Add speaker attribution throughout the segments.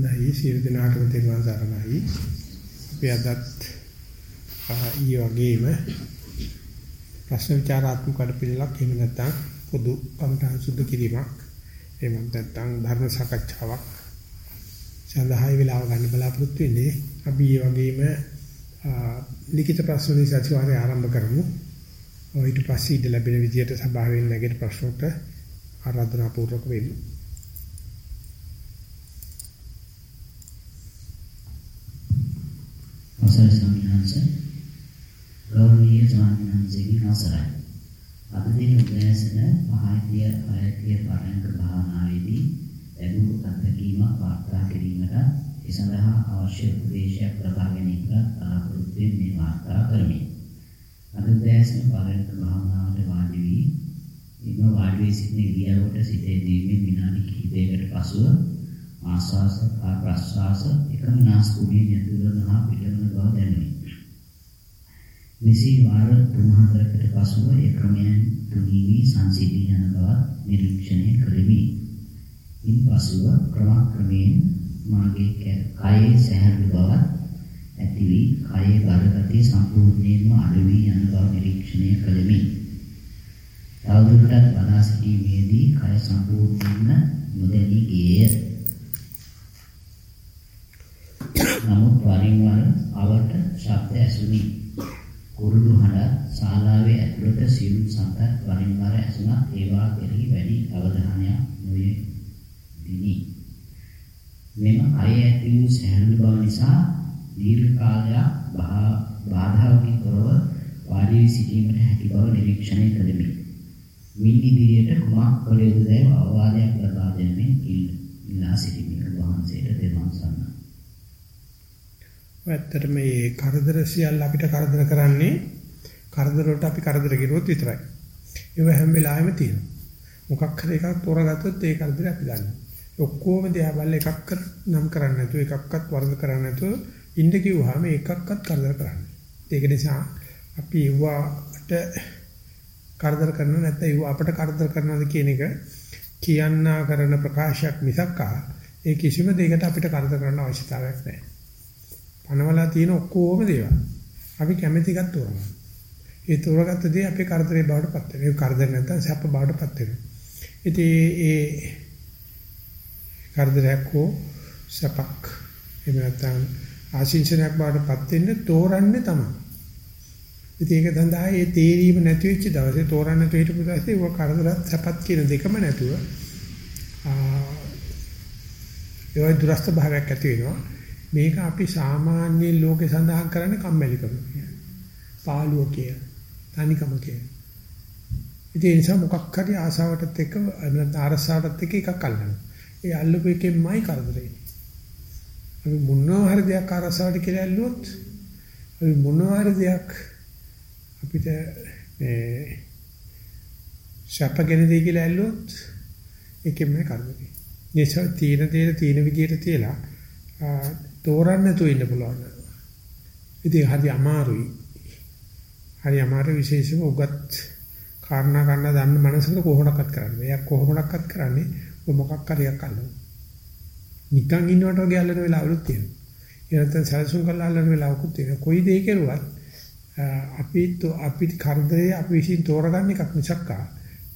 Speaker 1: නැයි සියලු දෙනාටම තෙරුවන් සරණයි. අපි අදත් ඊ වගේම ප්‍රශ්න විචාරාත්මක කඩපිළිලක් එහෙම නැත්නම් පොදු කමඨාන් සුද්ධ කිරීමක් එහෙම නැත්නම් ධර්ම සාකච්ඡාවක් සඳහායි වෙලාව ගන්න බලාපොරොත්තු වෙන්නේ. අපි ඊ වගේම ලිඛිත ප්‍රශ්න වලින් සතිವಾರය ආරම්භ කරමු. ඊට පස්සේ ඉඳ ලැබෙන විදියට සභාවෙන් නැගෙන ප්‍රශ්නට ආරාධනා පූර්වක වෙමු.
Speaker 2: අවසරයි ස්වාමීන් වහන්සේ ගෞරවනීය ස්වාමීන් වහන්සේගේ අවසරයි අද දින උදෑසන 5යි 6යි පරයන්ක භාවනාවේදී ලැබුණු අත්දැකීමක් වාර්තා කිරීමට ඒ සඳහා අවශ්‍ය උපදේශයක් ලබා ගැනීමට බලාපොරොත්තු වෙමින් මේ වාර්තා කරමි අද උදෑසන පරයන්ක භාවනාවට වාඩි වී ඉන්න වාඩි වී සිටින ඉරියව්වට සිටේ දීමේ විනාඩි කිහිපයකට පසුව ආස්වාස ප්‍රස්වාස එකම නාස්පුඩියෙන් ඇතුළවන හා පිටවන බව දැනුනි. මෙසේ වාර 3-4කට පසුව ඒ ක්‍රමයන් තුනී වී සංසිඳී යන බව නිරීක්ෂණය කළෙමි. ඉන්පසුව ක්‍රමක්‍රමයෙන් මාගේ කයේ සැහැල්ලු බවක් ඇති වී කයේ බරගතිය සම්පූර්ණයෙන්ම අඩු වී යන බව නිරීක්ෂණය කළෙමි. තවදුරටත් බලා සිටීමේදී කය සම්පූර්ණයෙන්ම නොදැනී ගියේය. නමුත් වරින් වර අවට ශබ්ද ඇසුනි. කුරුළු හඬ ශාලාවේ ඇතුළත සියුම් සතක් වරින් වර ඇසුණා ඒවා කෙරෙහි වැඩි අවධානයක් නොයේ දිනි. මෙම කය ඇති වූ සැහැල්ලු බව නිසා දීර්ඝ කාලයක් බාධාවකින් තොරව වාඩි වී සිටීමට හැකි බව නිරීක්ෂණය කළෙමි. මින් ඉදිරියට කුමක් කළ යුතුදැයි අවවාදයක් ලබා දෙමින් ඉල්ලා සිටිමි. වහන්සේට දෙවන් සන්නයි.
Speaker 1: ඇත්තට මේ කරදර සියල්ල අපිට කරදර කරන්නේ කරදර වලට අපි කරදර කෙරුවොත් විතරයි. ඒව හැම වෙලාවෙම තියෙනවා. මොකක් හරි එකක් තෝරගත්තොත් ඒ කරදරේ අපි ගන්නවා. ඔක්කොම දිහා බලලා එකක් නම් කරන්නේ නැතුව එකක්වත් වරද කරන්නේ නැතුව ඉන්න කිව්වහම එකක්වත් කරදර කරන්නේ. ඒක නිසා අපි ඒවට කරදර කරන නැත්නම් ඒව අපට කරදර කරනවාද කියන එක කියන්නා කරන ප්‍රකාශයක් මිසක් ඒ කිසිම දෙයකට අපිට කරදර කරන්න අවශ්‍යතාවයක් නැහැ. පනවලා තියෙන ඔක්කොම දේවල්. අපි කැමැති එකක් තෝරනවා. ඒ තෝරගත්ත දේ අපේ කරදරේ බවට පත් වෙනවා. ඒ කරදර නැත්නම් සැප බවට පත් වෙනවා. ඉතින් ඒ කරදරයක් හෝ සැපක් එහෙම නැත්නම් ආශිංසනයක් බවට පත් වෙන්න තෝරන්නේ තමයි. ඉතින් ඒක සඳහා ඒ තේරීම නැති වෙච්ච දවසේ තෝරන්න නැතුව හිටපු දවසේ ඔය කරදරත් සැපත් කියන දෙකම නැතුව ආ ඒ දුරස්ත භාවයක් ඇති වෙනවා. මේක අපි සාමාන්‍ය ලෝකේ සඳහන් කරන්නේ කම්මැලිකම කියන. පාළුව කියන. තනිකම කියන. ඉතින් ඒ නිසා මොකක් හරි ආසාවටත් එක්ක නැත්නම් අරසාවටත් එක්ක එකක් අල්ලනවා. ඒ අල්ලපු එකෙන්මයි කරදරේ. අපි මොනවා හරි දෙයක් අරසාවට කියලා ඇල්ලුවොත් අපි මොනවා හරි දෙයක් අපිට මේ ශපගෙන දෙය කියලා ඇල්ලුවොත් ඒකෙන්මයි කරදරේ. නිසා තීන දේන තීන විදියට තියලා තෝරන්න නැතුව ඉන්න පුළුවන්. ඉතින් හරි අමාරුයි. හරි අමාරු විශේෂම උගත් කාරණා ගන්න දන්න මනසකට කොහොමඩක්වත් කරන්නේ. එයා කොහොමඩක්වත් කරන්නේ ඔය මොකක් හරි එකක් අල්ලනවා. නිකන් ඉන්නවට වගේ අල්ලන වෙලාවලුත් තියෙනවා. ඒ නැත්නම් සැලසුම් කරලා අල්ලන වෙලාවකුත් තියෙනවා. කොයි දෙයක කරුවත් අපි අපි කරදරේ අපි විසින් තෝරගන්න එකක් මිසක්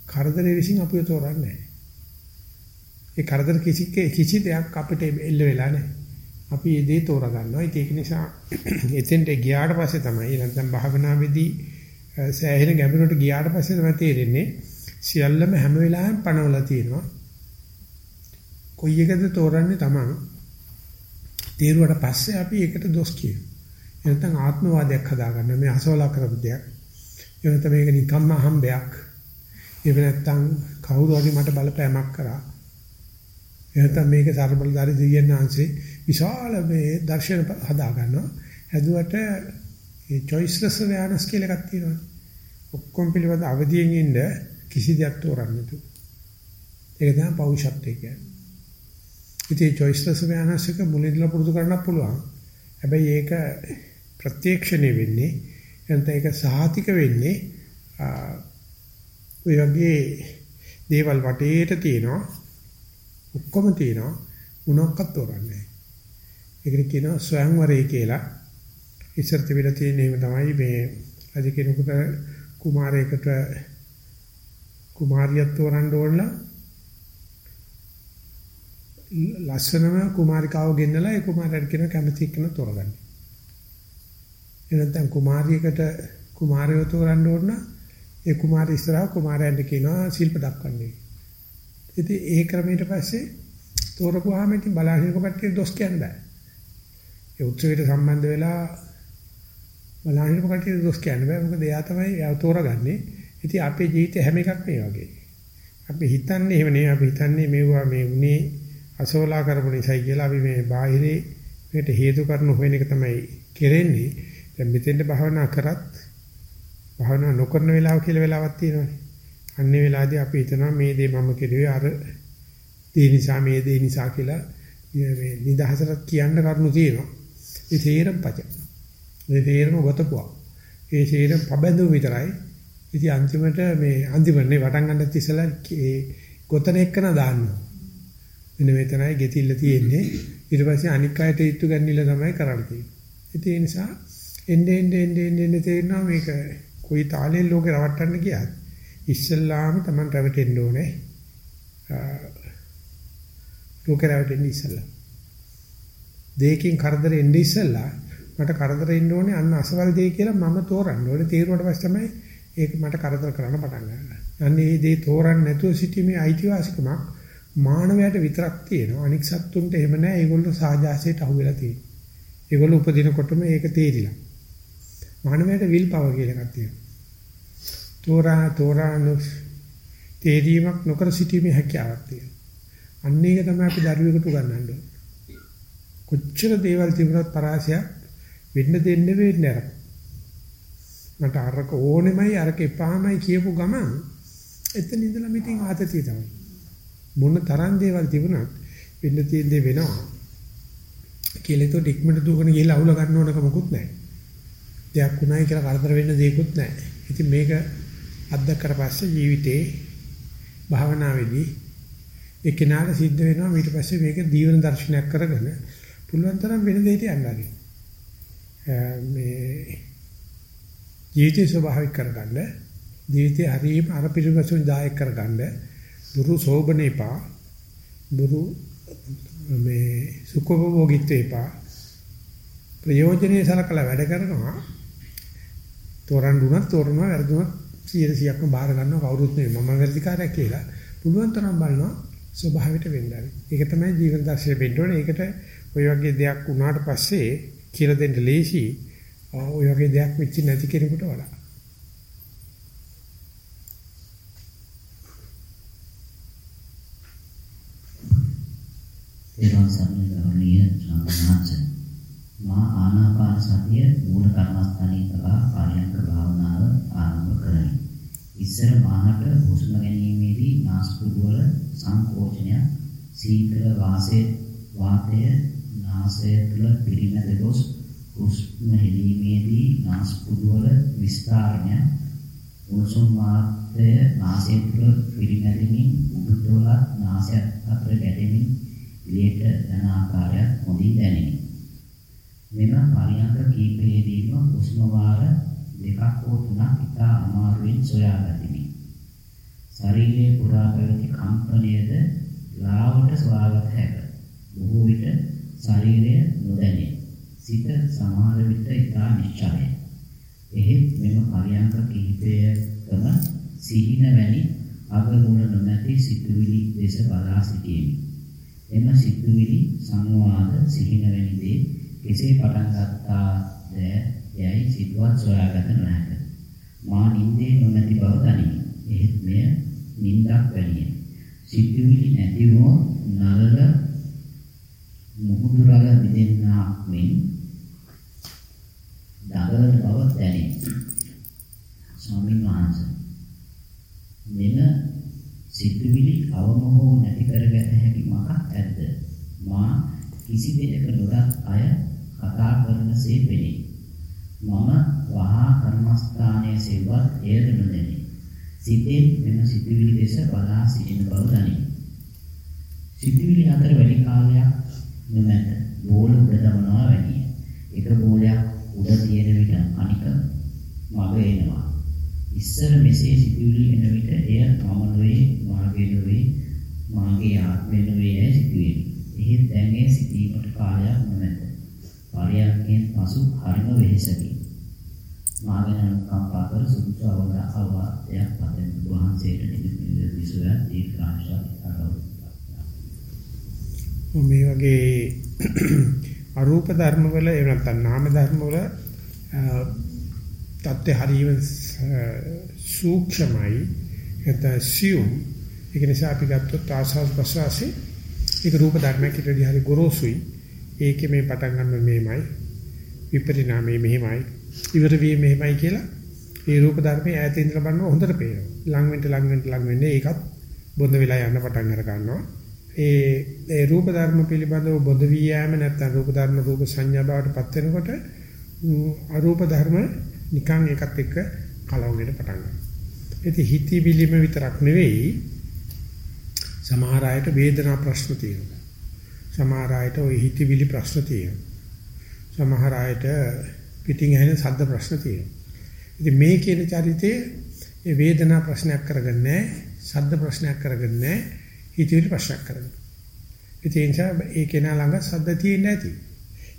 Speaker 1: කරදරේ විසින් අපිව තෝරන්නේ නැහැ. ඒ කරදර කිසි කිසි දෙයක් අපිට එල්ල වෙලා නැහැ. අපි මේ දේ තෝරා ගන්නවා. ඒක නිසා එතෙන්ට ගියාට පස්සේ තමයි නැත්නම් භාවනාවේදී සෑහෙන ගැඹුරට ගියාට පස්සේ තමයි තේරෙන්නේ සියල්ලම හැම වෙලාවෙම පණවලා තියෙනවා. කොයි එකද තෝරන්නේ Taman. තේරුවට පස්සේ අපි ඒකට දොස් කියනවා. නැත්නම් ආත්මවාදයක් හදාගන්න මේ අසවලා කරපු දෙයක්. එහෙනම් මේක නිකම්ම හම්බයක්. එහෙම නැත්නම් කවුරු හරි මට බලපෑමක් කරා. එහෙනම් මේක සර්බලදාරි දෙවියන් වහන්සේ විශාල මේ දර්ශන හදා ගන්නවා. හැදුවට ඒ choiceless awareness කියලා එකක් තියෙනවා. ඔක්කොම පිළිබඳ අවදියෙන් ඉන්න කිසි දෙයක් තෝරන්න නෑ. ඒක තමයි පෞෂත්වය කියන්නේ. ඉතින් choiceless awareness එක මුලින්දලා පුරුදු කරන්නත් පුළුවන්. හැබැයි ඒක ප්‍රත්‍යක්ෂණය වෙන්නේ එතන ඒක සාහිතික වෙන්නේ ඔය වගේ දේවල් වටේට තියෙනවා ඔක්කොම තියෙනවා මොනක්වත් තෝරන්නේ ඒකට කියනවා ස්වයංවරය කියලා. ඉස්සර තිබිලා තියෙන එහෙම තමයි මේ රජ කෙනෙකුට කුමාරයෙකුට කුමාරියක් තෝරන්න ඕන ලස්සනම කුමාරිකාව ගෙන්නලා ඒ කුමාරයාට කියන කැමති එක්කන තෝරගන්න. එනතන් කුමාරියකට කුමාරයව තෝරන්න ඕන ඒ කුමාරී ඉස්සරහා කුමාරයන්ට කියනවා ශිල්ප දක්වන්නේ. ඉතින් ඒ ක්‍රමයට පස්සේ තෝරපුවාම ඉතින් බලාහිනක කට්ටිය දොස් කියන්න බෑ. ඒ උත්සවයට සම්බන්ධ වෙලා බලාහිනක කට්ටිය දොස් කියන්න බෑ. මොකද එයා තමයි එයා තෝරගන්නේ. ඉතින් අපේ ජීවිතේ හැම එකක් මේ වගේ. අපි හිතන්නේ එහෙම නෙවෙයි. අපි හිතන්නේ මේවා මේ උනේ අසෝලා කරපු නිසායි කියලා අපි මේ බාහිරේ මේකට හේතු කරන හොයන එක තමයි කෙරෙන්නේ. දැන් මෙතෙන්ට භාවනා කරත් භාවනා නොකරන වෙලාව කියලා වෙලාවක් තියෙනවානේ. අන්නේ වෙලාවේදී අපි හිතනවා මේ දේ මම කෙරුවේ අර දේ නිසා මේ දේ නිසා කියලා මේ නිදහසට කියන්න කරුණු තියෙනවා. ඒ තේරම් පච. මේ තේරම ගොතපුවා. ඒ තේරම පබඳු විතරයි. ඉතින් අන්තිමට මේ අන්තිමනේ වටන් ගන්නත් ඉස්සලා ඒ ගොතන එක්කන දාන්නවා. මෙන්න මෙතනයි ගෙතිල්ල තියෙන්නේ. ඊට පස්සේ අනික් අයට ඉත්තු ගන්නilla තමයි කරන්නේ. ඉතින් ඒ නිසා එන්නේ එන්නේ එන්නේ එන්නේ තේරෙනවා මේක කොයි තාලෙන් ලෝකේ රවට්ටන්න ගියත් ඉස්සල්ලාම Taman රැවටෙන්න ඕනේ. ලෝකේ රැවටෙන්න ඉස්සල්ලා. දෙයකින් කරදර එන්නේ ඉස්සල්ලා මට කරදර එන්න ඕනේ අන්න අසවල් දෙය කියලා මම තෝරන්න ඕනේ. තීරුවට පස්සේ තමයි ඒක මට කරදර කරන්න පටන් ගන්න. අන්නේ මේ දේ තෝරන්න නැතුව සිටීමේ අයිතිවාසිකමක් මානවයාට විතරක් තියෙනවා. අනික් සත්තුන්ට එහෙම නැහැ. ඒගොල්ලෝ සාජාසයට අහු වෙලා තියෙනවා. ඒගොල්ලෝ උපදිනකොටම ඒක තේරිලා. මානවයාට විල් පව කියලා එකක් තියෙනවා. තෝරා තෝරානු තේරීමක් නොකර සිටීමේ හැකියාවක් තියෙනවා. අන්න ඒක තමයි අපි දරුවෙකුට උගන්වන්නේ. කොච්චර දේවල් තිබුණත් පරාසයක් වෙන්න දෙන්න වෙන්නේ නැහැ. මට අරක ඕනෙමයි අරක එපාමයි කියපු ගමන් එතන ඉඳලා මිටින් ආතතිය තමයි. මොන තරම් දේවල් තිබුණත් වෙන්න තියෙන දේ වෙනවා. කියලා તો ඩික්මට දුවගෙන ගිහලා අවුල ගන්න ඕනක මොකුත් නැහැ. දෙයක් උනායි කියලා කරදර වෙන්න දෙයක්වත් නැහැ. ඉතින් මේක අත්දැකලා පස්සේ ජීවිතේ භාවනාවේදී ඒ කෙනාට සිද්ධ වෙනවා ඊට පස්සේ මේක දීවන දර්ශනයක් කරගෙන පුළුවන් තරම් වෙන දෙයකට යන්නගේ. මේ ජීවිතේ ස්වභාවික කරගන්න ජීවිතේ හරියම අර පිළිවෙසුන් දායක කරගන්න බුරු සෝබනේපා බුරු මේ සුඛෝභෝගීත්වේපා ප්‍රයෝජනේ සලකලා වැඩ කරනවා තෝරන්න උනත් තෝරනවා වැරදුනත් 100%ක්ම බාර ගන්නවා කවුරුත් නෙවෙයි මම වැරදිකාරයක් කියලා පුළුවන් තරම් බලනවා ස්වභාවයට වෙන්නයි. ඒක තමයි ජීවන දර්ශනය වෙන්න ඕනේ. ඒකට ඔය වගේ දෙයක් වුණාට පස්සේ කියලා දෙන්න ලේසි. ඔය වගේ දෙයක් වෙච්ච නැති කෙනෙකුට වඩා.
Speaker 2: ඒවන් සම්මේලනීය සම්මානස මා ආනාපාන සතිය මූල කර්මස්ථානයේ තබා පාරයන්ක භාවනාව ආරම්භ කරමි. ඉස්සර මාහට හුස්ම ගැනීමේදී නාස්පුඩු වල සංකෝචනය සීතල වාසයේ වාතය නාසය තුළ පිරිමැද ගොස් හුස්ම හෙලීමේදී නාස්පුඩු වල විස්තරණය උණුසුම් වාතය නාසය තුළ පිරිමැදෙමින් උඩුතොල නාසය අතර ගැටෙමින් එළියට යන ආකාරයක් හොඳින් දැනිනි. මෙම පරියන්ක කීපයේදීම හුස්ම වාර දෙකක් හෝ තුනක් ඉතා අමාරුවෙන් සොයාගතිමි. ශරීරයේ පුරා පැවති කම්පනයේද ලාවට සොයාගත හැක. බොහෝ විට ශරීරය නොදැනේ. සිත සමහර විට ඉතා නිශ්චලයි. එහෙත් මෙම පරියන්ක කිහිපයකම සිහින වැනි අගමුණ නොමැති සිතුවිලි දෙස බලා සිටීමි. එම සිතුවිලි සංවාද සිහින වැනි දේ කෙසේ පටන් ගත්තාද යයි සිතුවත් සොයාගත නොහැක. මා නිින්දේ නොමැති බව දනිමි. එහෙත් මෙය නිින්දක් වැනිය. සිතුවිලි නැති වූ නලල මුහුදුරල මිදෙන්නාක් මෙන් දඟලන බව දැනේ. ස්වාමීන් වහන්සේ මෙම සිතුවිලි අවම හෝ නැති කරගත හැකි මකක් ඇද්ද? මා කිසි දෙයක නොදත් අය කතා කරනසේ පෙනේ. මම වහා කර්මස්ථානයේ සෙව්වත් එයද නොදැනේ. සිතෙන් මෙම සිතුවිලි දෙස බලා සිටින බව දනී. සිතුවිලි අතර වැඩි කාලයක් නොමැත. බෝල උඩ දමනවා වැඩි. එක බෝලයක් උඩ තියෙන විට අනික මග එනවා. ඉස්සර මෙසේ සිතුවිලි එන විට එය මම නොවේ, මාගේ නොවේ, මාගේ ආත්මය නොවේ යැයි සිතුවේ. එහෙත් දැන් ඒ සිටීමට කාලයක් නොමැත. පරයන්යෙන් පසු හරිම වෙහෙසකි. මාගෙන අනුකම්පා කර සුදුසු අවවාදයක් පතමින් වහන්සේට නිදුක් නිරෝගී සුවය දීර්ඝායුෂ අරවමු.
Speaker 1: මේ වගේ අරූප ධර්ම වල එහෙම නැත්නම් නාම ධර්ම වල තත්ත්ව හරියම සූක්ෂමයි. එතසියුම් ඒක නිසා අපි ගත්තොත් ආසස් ප්‍රසවාසී ඒක රූප ධර්මයක් ඉදිරිය හරි ගොරෝසුයි. ඒකේ මේ පටන් ගන්න මේමයි විපරිණාමයේ මෙහෙමයි. ඉවර වීම මෙහෙමයි කියලා ඒ රූප ධර්මයේ ඈත ඉඳලා බලනකොට හොඳට පේනවා. ලඟ වෙන්න ලඟ වෙන්න ලඟ වෙන්නේ ඒකත් බොඳ වෙලා යන්න පටන් අර ගන්නවා. ඒ ඒ රූප ධර්ම පිළිබඳව බොඳ වී යෑම නැත්නම් රූප ධර්ම රූප සංඥා බවට පත් වෙනකොට අරූප ධර්ම නිකන් එකත් එක්ක කලවගෙන පටන් ගන්නවා. ඉතින් හිතවිලිම විතරක් නෙවෙයි සමහර අයට වේදනා ප්‍රශ්න තියෙනවා. සමහර අයට ওই හිතවිලි ප්‍රශ්න තියෙනවා. සමහර අයට පිටින් ඇහෙන ශබ්ද ප්‍රශ්න තියෙනවා. ඉතින් මේ කියන චරිතයේ ඒ වේදනා ප්‍රශ්නයක් කරගන්නේ නැහැ, ශබ්ද ප්‍රශ්නයක් කරගන්නේ නැහැ. හිතවිලි ප්‍රශ්නයක් කරගන්න. ඒ නිසා ඒ කෙනා ළඟ සද්ද තියෙන්නේ නැති.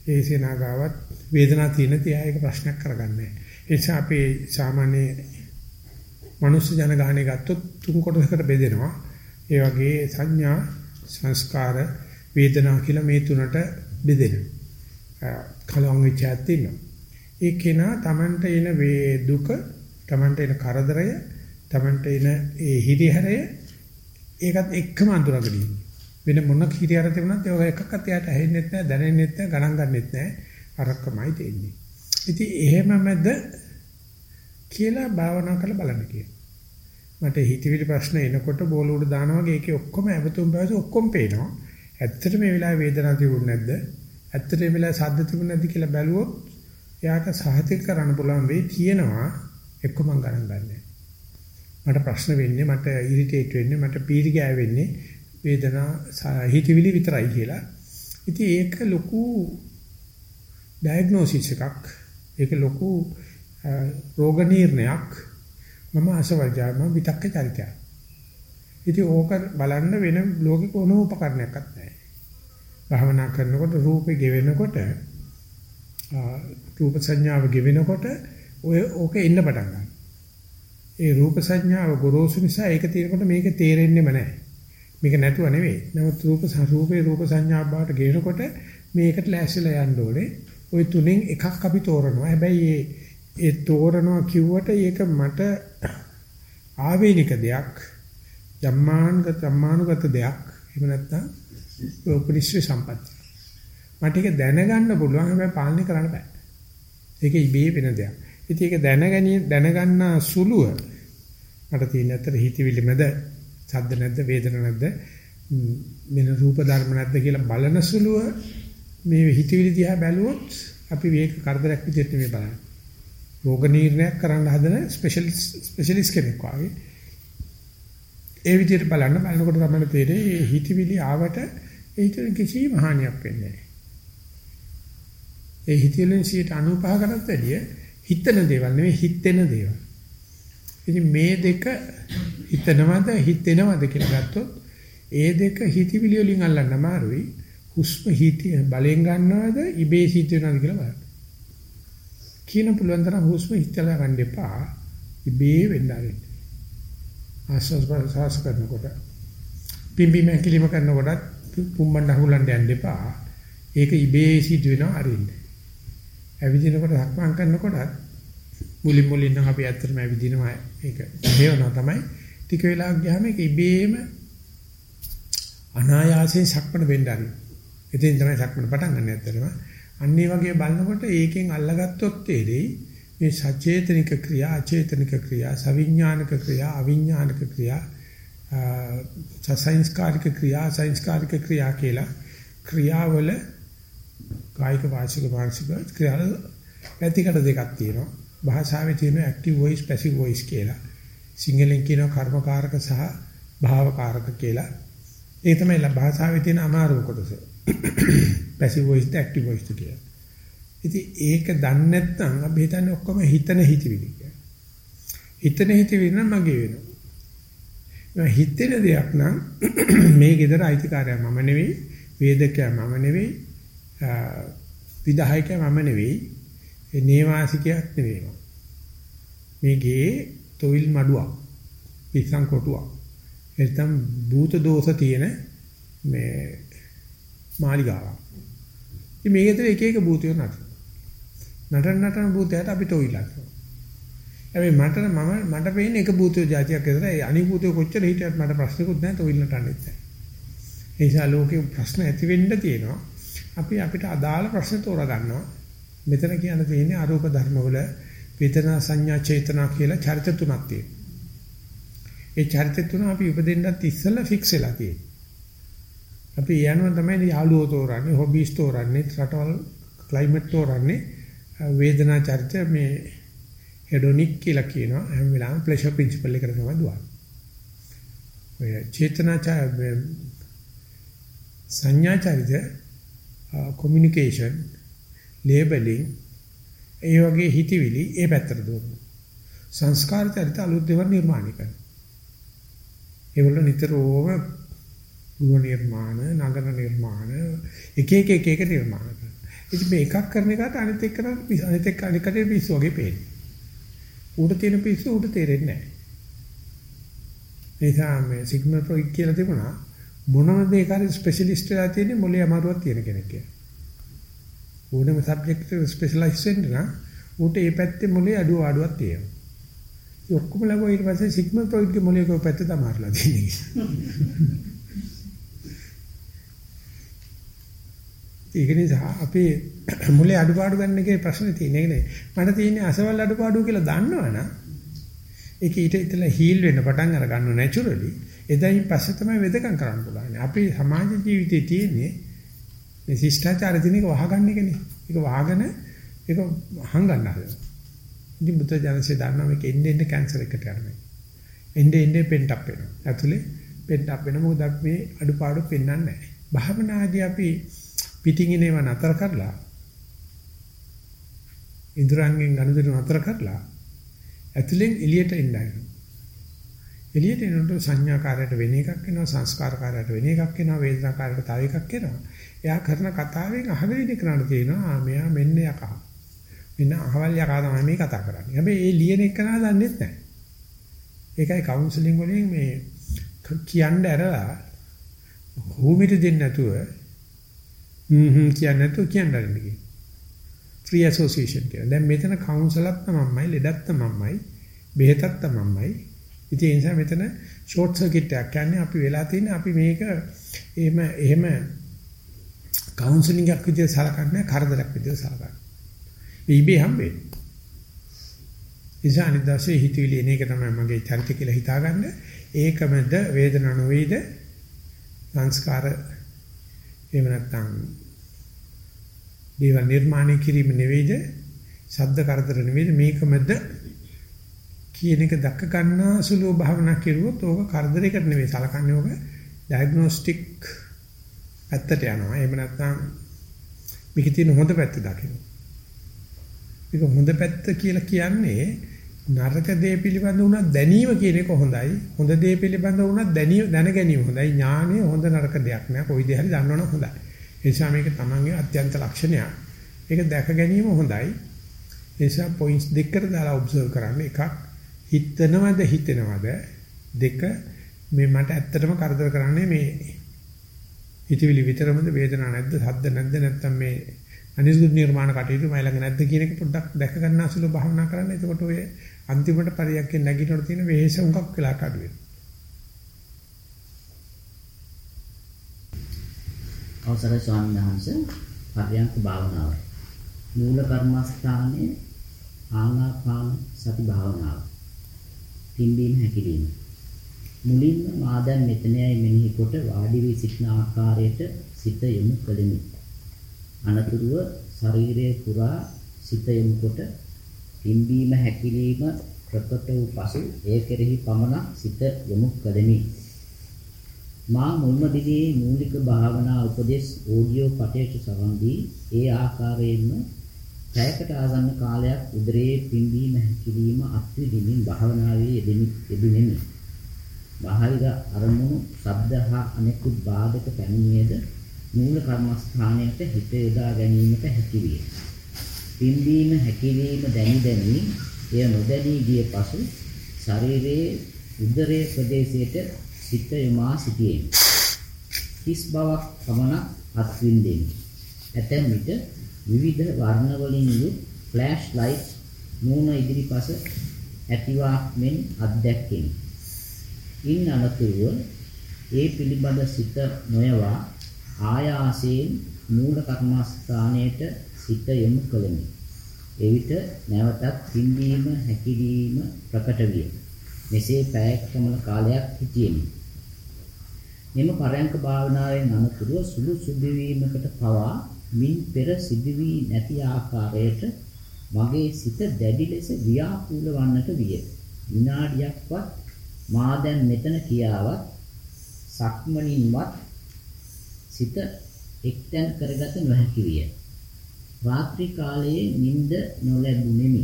Speaker 1: ඒ සේනාගාවත් වේදනාවක් තියෙන තියා ඒක ප්‍රශ්නයක් කරගන්නේ. ඒ නිසා අපි සාමාන්‍ය මනුස්ස ජනගහණය ගත්තොත් තුන් කොටසකට බෙදෙනවා. ඒ වගේ සංඥා, සංස්කාර, වේදනා කියලා මේ තුනට බෙදෙනවා. කලවම් විචාත් තියෙනවා. ඒ කෙනා Tamanට එන වේ දුක, Tamanට එන කරදරය, Tamanට එන ඒ හිරිහැරය ඒකත් එක්කම අඳුරගෙන ඉන්නේ. වෙන මොන කිරියර තිබුණත් ඒක එකක්වත් එයාට ඇහෙන්නේ නැහැ, දැනෙන්නේ නැහැ, ගණන් ගන්නෙත් නැහැ. අරක්කමයි තියෙන්නේ. ඉතින් එහෙමමද කියලා භාවනා කරලා බලන්න කියලා. මට හිතවිලි ප්‍රශ්න එනකොට බෝල උඩ දානවා වගේ ඒකේ ඔක්කොම ඇවතුම් බවස ඔක්කොම පේනවා. ඇත්තට මේ වෙලාවේ වේදනාවක් තිබුණ නැද්ද? ඇත්තට මේ වෙලාවේ සද්ද තිබුණ නැද්ද කියලා බැලුවොත් එයාට සහතික කරන්න පුළුවන් වෙයි තියෙනවා එක්කම ගණන් ගන්නෑ. මට ප්‍රශ්න වෙන්නේ මට ඉරිටේට් වෙන්නේ මට පීරි ගෑවෙන්නේ වේදනා හිතවිලි විතරයි කියලා. ඉතින් ඒක ලොකු ඩයග්නොසිස් එකක්. ඒක ලොකු රෝග නිర్ణයක්. මම අසවජාම විතක්ක චරිතය. ඉතින් ඕක බලන්න වෙන ලෝකේ කොනෝ උපකරණයක්වත් නැහැ. භාවනා කරනකොට රූපේ ගෙවෙනකොට රූප සංඥාව ගෙවෙනකොට ඔය ඕක එන්න පටන් ගන්නවා. ඒ රූප සංඥාව ගොරෝසු නිසා ඒක තියෙනකොට මේක තේරෙන්නෙම නැහැ. මේක නැතුව නෙවෙයි. නමුත් රූප රූපේ රූප සංඥා බවට ගේනකොට මේකට ලෑස්තිලා යන්න ඕනේ. ওই තුනෙන් එකක් අපි තෝරනවා. හැබැයි ඒ ඒ තෝරනවා කිව්වට ඒක මට ආවේනික දෙයක්. ජම්මාන්ගත ජම්මානුගත දෙයක්. එහෙම නැත්නම් උපනිශ්‍රේ සම්පත්තිය. මට ඒක දැනගන්න පුළුවන් හැබැයි පාලනය කරන්න බෑ. ඒක ඉබේ වෙන දෙයක්. ඉතින් ඒක දැනගැනී දැනගන්න සුළුව මට තියෙන අතර හිතවිලි මැද සද්ද නැද්ද වේදන නැද්ද මෙන්න රූප ධර්ම නැද්ද කියලා බලන සුළුව මේ හිතවිලි දිහා බැලුවොත් අපි මේක කරදරයක් විදිහට මේ බලන්නේ. රෝග නිర్ణයක් කරන්න හදන ස්පෙෂලිස්ට් ස්පෙෂලිස්ට් කෙනෙක් වගේ. ඒ විදිහට බලන්න බලනකොට තමයි තේරෙන්නේ මේ හිතවිලි ආවට ඒක කිසිම හානියක් වෙන්නේ නැහැ. ඒ හිතවිලි 95 කරත් වැඩිය හිතන දේවල් නෙවෙයි හිතෙන දේවල්. ඉතින් මේ දෙක හිතනවද හිතෙනවද කියලා ගත්තොත් ඒ දෙක හිතවිලි වලින් අල්ලන්න අමාරුයි. හුස්ම හිතේ බලෙන් ගන්නවද ඉබේ සිද්ධ වෙනවද කියලා බලන්න. කියන පුළුවන් තරම් හුස්ම හිතලා ගන්න එපා. ඉබේ වෙන්න ආරෙන්න. ආස්වාස් ප්‍රසවාස කරනකොට පිම්බි මැකිලිම කරනකොට පුම්බන්න අහුලන්න යන්න එපා. ඒක ඉබේ සිද්ධ වෙනවා ආරෙන්න. ඇවිදිනකොට සක්මන් කරනකොට මුලින් මුලින් නම් අපි ඇත්තටම ඇවිදිනවා ඒක හේවනවා තමයි ටික වෙලාවක් ගියාම ඒක ඉබේම අනායාසයෙන් සක්මන වෙන්න ආරි. ඉතින් තමයි සක්මන පටන් ගන්න ඇත්තටම. අන්න ඒ වගේ බලනකොට ඒකෙන් අල්ලගත්තොත් තේරෙයි මේ සචේතනික ක්‍රියා අචේතනික ක්‍රියා සවිඥානික ක්‍රියා අවිඥානික ක්‍රියා සසංස්කාරික ක්‍රියා සංස්කාරික ක්‍රියා කියලා ක්‍රියාවල කායික වාචික මානසික ක්‍රියාවල පැතිකඩ දෙකක් තියෙනවා. භාෂාවේ තියෙන ඇක්ටිව් වොයිස් පැසිව් වොයිස් කියලා. සිංහලෙන් කියනවා කර්මකාරක සහ භාවකාරක කියලා. ඒ තමයි භාෂාවේ තියෙන අමාරු කොටස. පැසිව් වොයිස් ද ඇක්ටිව් වොයිස් කියලා. ඉතින් ඒක දන්නේ නැත්නම් අපි හිතන්නේ ඔක්කොම හිතන හිතවිලි කියලා. හිතන හිතවිලි නම් මගේ වෙනවා. හිතෙන දෙයක් නම් මේ ගෙදර අයිතිකාරයා මම නෙවෙයි, වේදකයා මම නෙවෙයි, විධායකයා මම නෙවෙයි. නේවාසිකයක් නෙවෙයි මේ ගේ තොවිල් මඩුවක් පිස්සන් කොටුවක්. එතන භූත දෝෂ තියෙන මේ මාලිගාවක්. ඉතින් මේ ගෙදර එක එක භූතයෝ නැති. නටන නටන භූතයට අපි තොවිල් අක්කෝ හැබැයි මට මම මට පේන්නේ එක භූතයෝ જાතියක් විතර ඒ අනිත් භූතයෝ කොච්චර හිටියත් මට ප්‍රශ්නකුත් නැහැ තොවිල් නටන්නෙත් නැහැ. ඒ නිසා ලෝකේ ප්‍රශ්න ඇති වෙන්න තියෙනවා. අපි අපිට අදාළ ප්‍රශ්න තෝරා ගන්නවා. මෙතන කියන්න තියෙන්නේ අරූප ධර්මවල වේදනා සංඥා චේතනා කියලා චරිත තුනක් තියෙනවා. ඒ චරිත තුන අපි උපදින්නත් ඉස්සෙල්ලා ෆික්ස් වෙලා තියෙනවා. අපි යනවා තමයි යාළුවෝ තෝරන්නේ, හොබීස් තෝරන්නේ, රටවල් ක්ලයිමේට් තෝරන්නේ වේදනා චරිත මේ හෙඩොනික් කියලා කියනවා හැම වෙලාවෙම ප්ලෙෂර් ප්‍රින්සිපල් එකට තමයි දුවන්නේ. ඔය චේතනා සංඥා චරිත කොමියුනිකේෂන් ලේබලින් ඒ වගේ හිතවිලි ඒ පැත්තට දුවනවා. සංස්කාර චරිත අලුත් දේවල් නිර්මාණය කරනවා. ඒවල නිතරම ගෘහ නිර්මාණ, නගර නිර්මාණ, එක එක එක එක නිර්මාණ කරනවා. ඉතින් මේ එකක් කරන එකට අනිත් එක්ක අනිත් එක්ක අනිකට පිස්සු වගේ පේනවා. ඌට තියෙන පිස්සු ඌට තේරෙන්නේ නැහැ. නිසා මේ සිග්මන්ඩ් ෆ්‍රොයිඩ් කියලා තිබුණා මොනම දෙයකට ස්පෙෂලිස්ට් වෙලා තියෙන්නේ මොලේ අමාරුවක් තියෙන කෙනෙක් කියලා. ඕනම සබ්ජෙක්ට් එක ස්පෙෂලායිස් වෙන්න නම් ඌට ඒ පැත්තේ මොලේ අඩුව අඩුවක් තියෙනවා. ඒ ඔක්කොම ලගෝ ඊට පස්සේ සිග්මන්ඩ් ෆ්‍රොයිඩ්ගේ මොලේ කෝ පැත්ත තමයි තියෙන්නේ. ඒක නිසා අපි මුලේ අඩුපාඩු ගන්න එකේ ප්‍රශ්නේ තියෙන එක නේ. මට තියෙන්නේ අසවල් අඩුපාඩු කියලා දන්නවනම් ඒක ඊට ඉතලා හීල් වෙන්න පටන් අර ගන්න නැචරලි. එදායින් පස්සේ තමයි වෙදකම් කරන්න පුළුවන්. අපි සමාජ ජීවිතේ තියෙන්නේ මේ ශිෂ්ටාචාර දින එක වහගන්න එකනේ. ඒක වහගෙන ඒක හංගන්න හදනවා. ඉතින් බුද්ධ ජනසේ දන්නවා මේක එන්නේ එන්නේ කැන්සර් එකට යනවා. එන්නේ එන්නේ පෙන්ට් අප් වෙනවා. ඇතුලේ පෙන්ට් අප් වෙන මොකද අපි මේ අඩුපාඩු පෙන්වන්නේ නැහැ. භාවනාදී අපි පිටින් එනේව නතර කරලා ඉන්ද්‍රයන්ගෙන් ගනුදෙනු නතර කරලා ඇතුලෙන් එළියට එන්නයි. එළියට එනකොට සංඥාකාරයට වෙන එකක් එනවා සංස්කාරකාරයට වෙන එකක් එනවා වේදනාකාරයට තව එකක් එනවා. එයා කරන කතාවෙන් අහගෙන ඉන්න කෙනාට තේනවා ආ මෙයා මෙන්න යකා. මෙන්න අහවල් යකා තමයි මේ කතා කරන්නේ. හැබැයි ඒ ලියන එක නා දන්නේ නැහැ. ඒකයි කවුන්සලින් වලින් මේ කියන්න ඇරලා භූමිට දෙන්නේ නැතුව හ්ම් හ්ම් කියන්නේ නැතුව කියන්නේ නැහැ. ෆ්‍රී ඇසෝසියේෂන් කියලා. දැන් මෙතන කවුන්සලක් තමම්මයි, ලෙඩක් තමම්මයි, බෙහෙතක් තමම්මයි. ඉතින් ඒ නිසා මෙතන ෂෝට් සර්කිට් එකක් කියන්නේ අපි වෙලා තියෙන අපි මේක එහෙම එහෙම කවුන්සලින් එකක් විදිහට සලකන්නේ කරදරයක් විදිහට සලකන්නේ. ඊබේ හම්බෙන්නේ. ඉතින් දවසේ හිතවිලි එන එක තමයි මගේ චරිත කියලා හිතාගන්න. ඒකමද වේදනාව නොවේද සංස්කාර එහෙම නැත්නම් දේවල් නිර්මාණය කිරීම නෙවෙයිද? ශබ්ද කරදර නෙවෙයිද? මේකමද කියන එක දැක ගන්න සුළු භාවනා කෙරුවොත් ඕක කරදරයකට නෙවෙයි සලකන්නේ ඕක ඩයග්නොස්ටික් පැත්තට යනවා. එහෙම නැත්නම් මේකේ තියෙන හොඳ පැත්ත දකින්න. මේක හොඳ පැත්ත කියලා කියන්නේ නරක දේ පිළිබඳ උනත් දැනීම කියන එක හොඳයි. හොඳ දේ පිළිබඳ උනත් දැනීම දැන ගැනීම හොඳයි. ඥානය හොඳ නරක දෙයක් නෑ. කොයි දේ හරි දන්නවනම් හොඳයි. ඒ නිසා මේක තමන්ගේ අත්‍යන්ත ලක්ෂණයක්. ඒක දැක ගැනීම හොඳයි. ඒ නිසා පොයින්ට්ස් දෙකකට දාලා ඔබ්සර්ව් කරන්න. එකක් හිතනවද හිතෙනවද? දෙක මේ මට ඇත්තටම කරදර කරන්නේ මේ හිතවිලි විතරමද වේදනාවක් නැද්ද? සද්ද නැද්ද? නැත්නම් මේ අනිසුදු නිර්මාණ කටයුතු මයි ළඟ නැද්ද කියන එක පොඩ්ඩක් දැක ගන්න අසුල භාවනා කරන්න. එතකොට ඔය අන්තිමට පරියක්කේ නැගිටිනකොට තියෙන වෙහෙස උඟක් වෙලාට අඩු වෙනවා.
Speaker 2: අවසරයි ස්වාමීන් වහන්සේ පරියන්ක භාවනාව. මූල කර්මස්ථානයේ ආනාපාන සති භාවනාව. පිම්බීම හැකිලිම. මුලින්ම මා දැන් මෙතනයි මෙනෙහි කොට වාඩි වී සිටින ආකාරයට සිත යොමු කළෙමි. අනතුරුව ශරීරයේ පුරා සිත යොමු කොට පිම්බීම හැකිලිම ප්‍රකට වූ පසු ඒ කෙරෙහි පමණක් සිත යොමු කළෙමි. මා මුල්ම දිගේ මූලික භාවනා උපදේශ ඕඩියෝ පටයට සවන් දී ඒ ආකාරයෙන්ම පැයකට ආසන්න කාලයක් උදරයේ පිම්බීම හැකිලිම අත්විඳින්මින් භාවනාවේ යෙදෙමින් බාහිර අරමුණු ශබ්ද හා අනෙකුත් බාධක පැමිණියද මූල කර්මස්ථානයට හිත යොදා ගැනීමට හැකි විය. පිම්බීම හැකිලිම දැනි දැනි එය නොදැනී ගිය පසු ශරීරයේ උදරයේ ප්‍රදේශයට සිත යොමා සිටියෙමි. හිස් බවක් පමණක් අත්විඳෙමි. ඇතැම් විට විවිධ වර්ණ වලින් යුත් ෆ්ලෑෂ් ලයිට් මූණ ඉදිරිපස ඇතිවා මෙන් අත්දැක්කෙමි. ඉන් අනතුරුව ඒ පිළිබඳ සිත නොයවා ආයාසයෙන් මූල කර්මස්ථානයට සිත යොමු කළෙමි. එවිට නැවතත් පිම්බීම හැකිලිම ප්‍රකට විය. මෙසේ පැයක් පමණ කාලයක් සිටියෙමි. මෙම පරයන්ක භාවනාවෙන් අනතුරුව සුළු සුදුවීමකට පවා මින් පෙර සිදු වී නැති ආකාරයට මගේ සිත දැඩි ලෙස ව්‍යාකූල වන්නට විය. විනාඩියක්වත් මා දැන් මෙතන කියාවත් සක්මණින්වත් සිත එක්තැන් කරගත නොහැකි විය. රාත්‍රී කාලයේ නිින්ද නොලැබුණෙමි.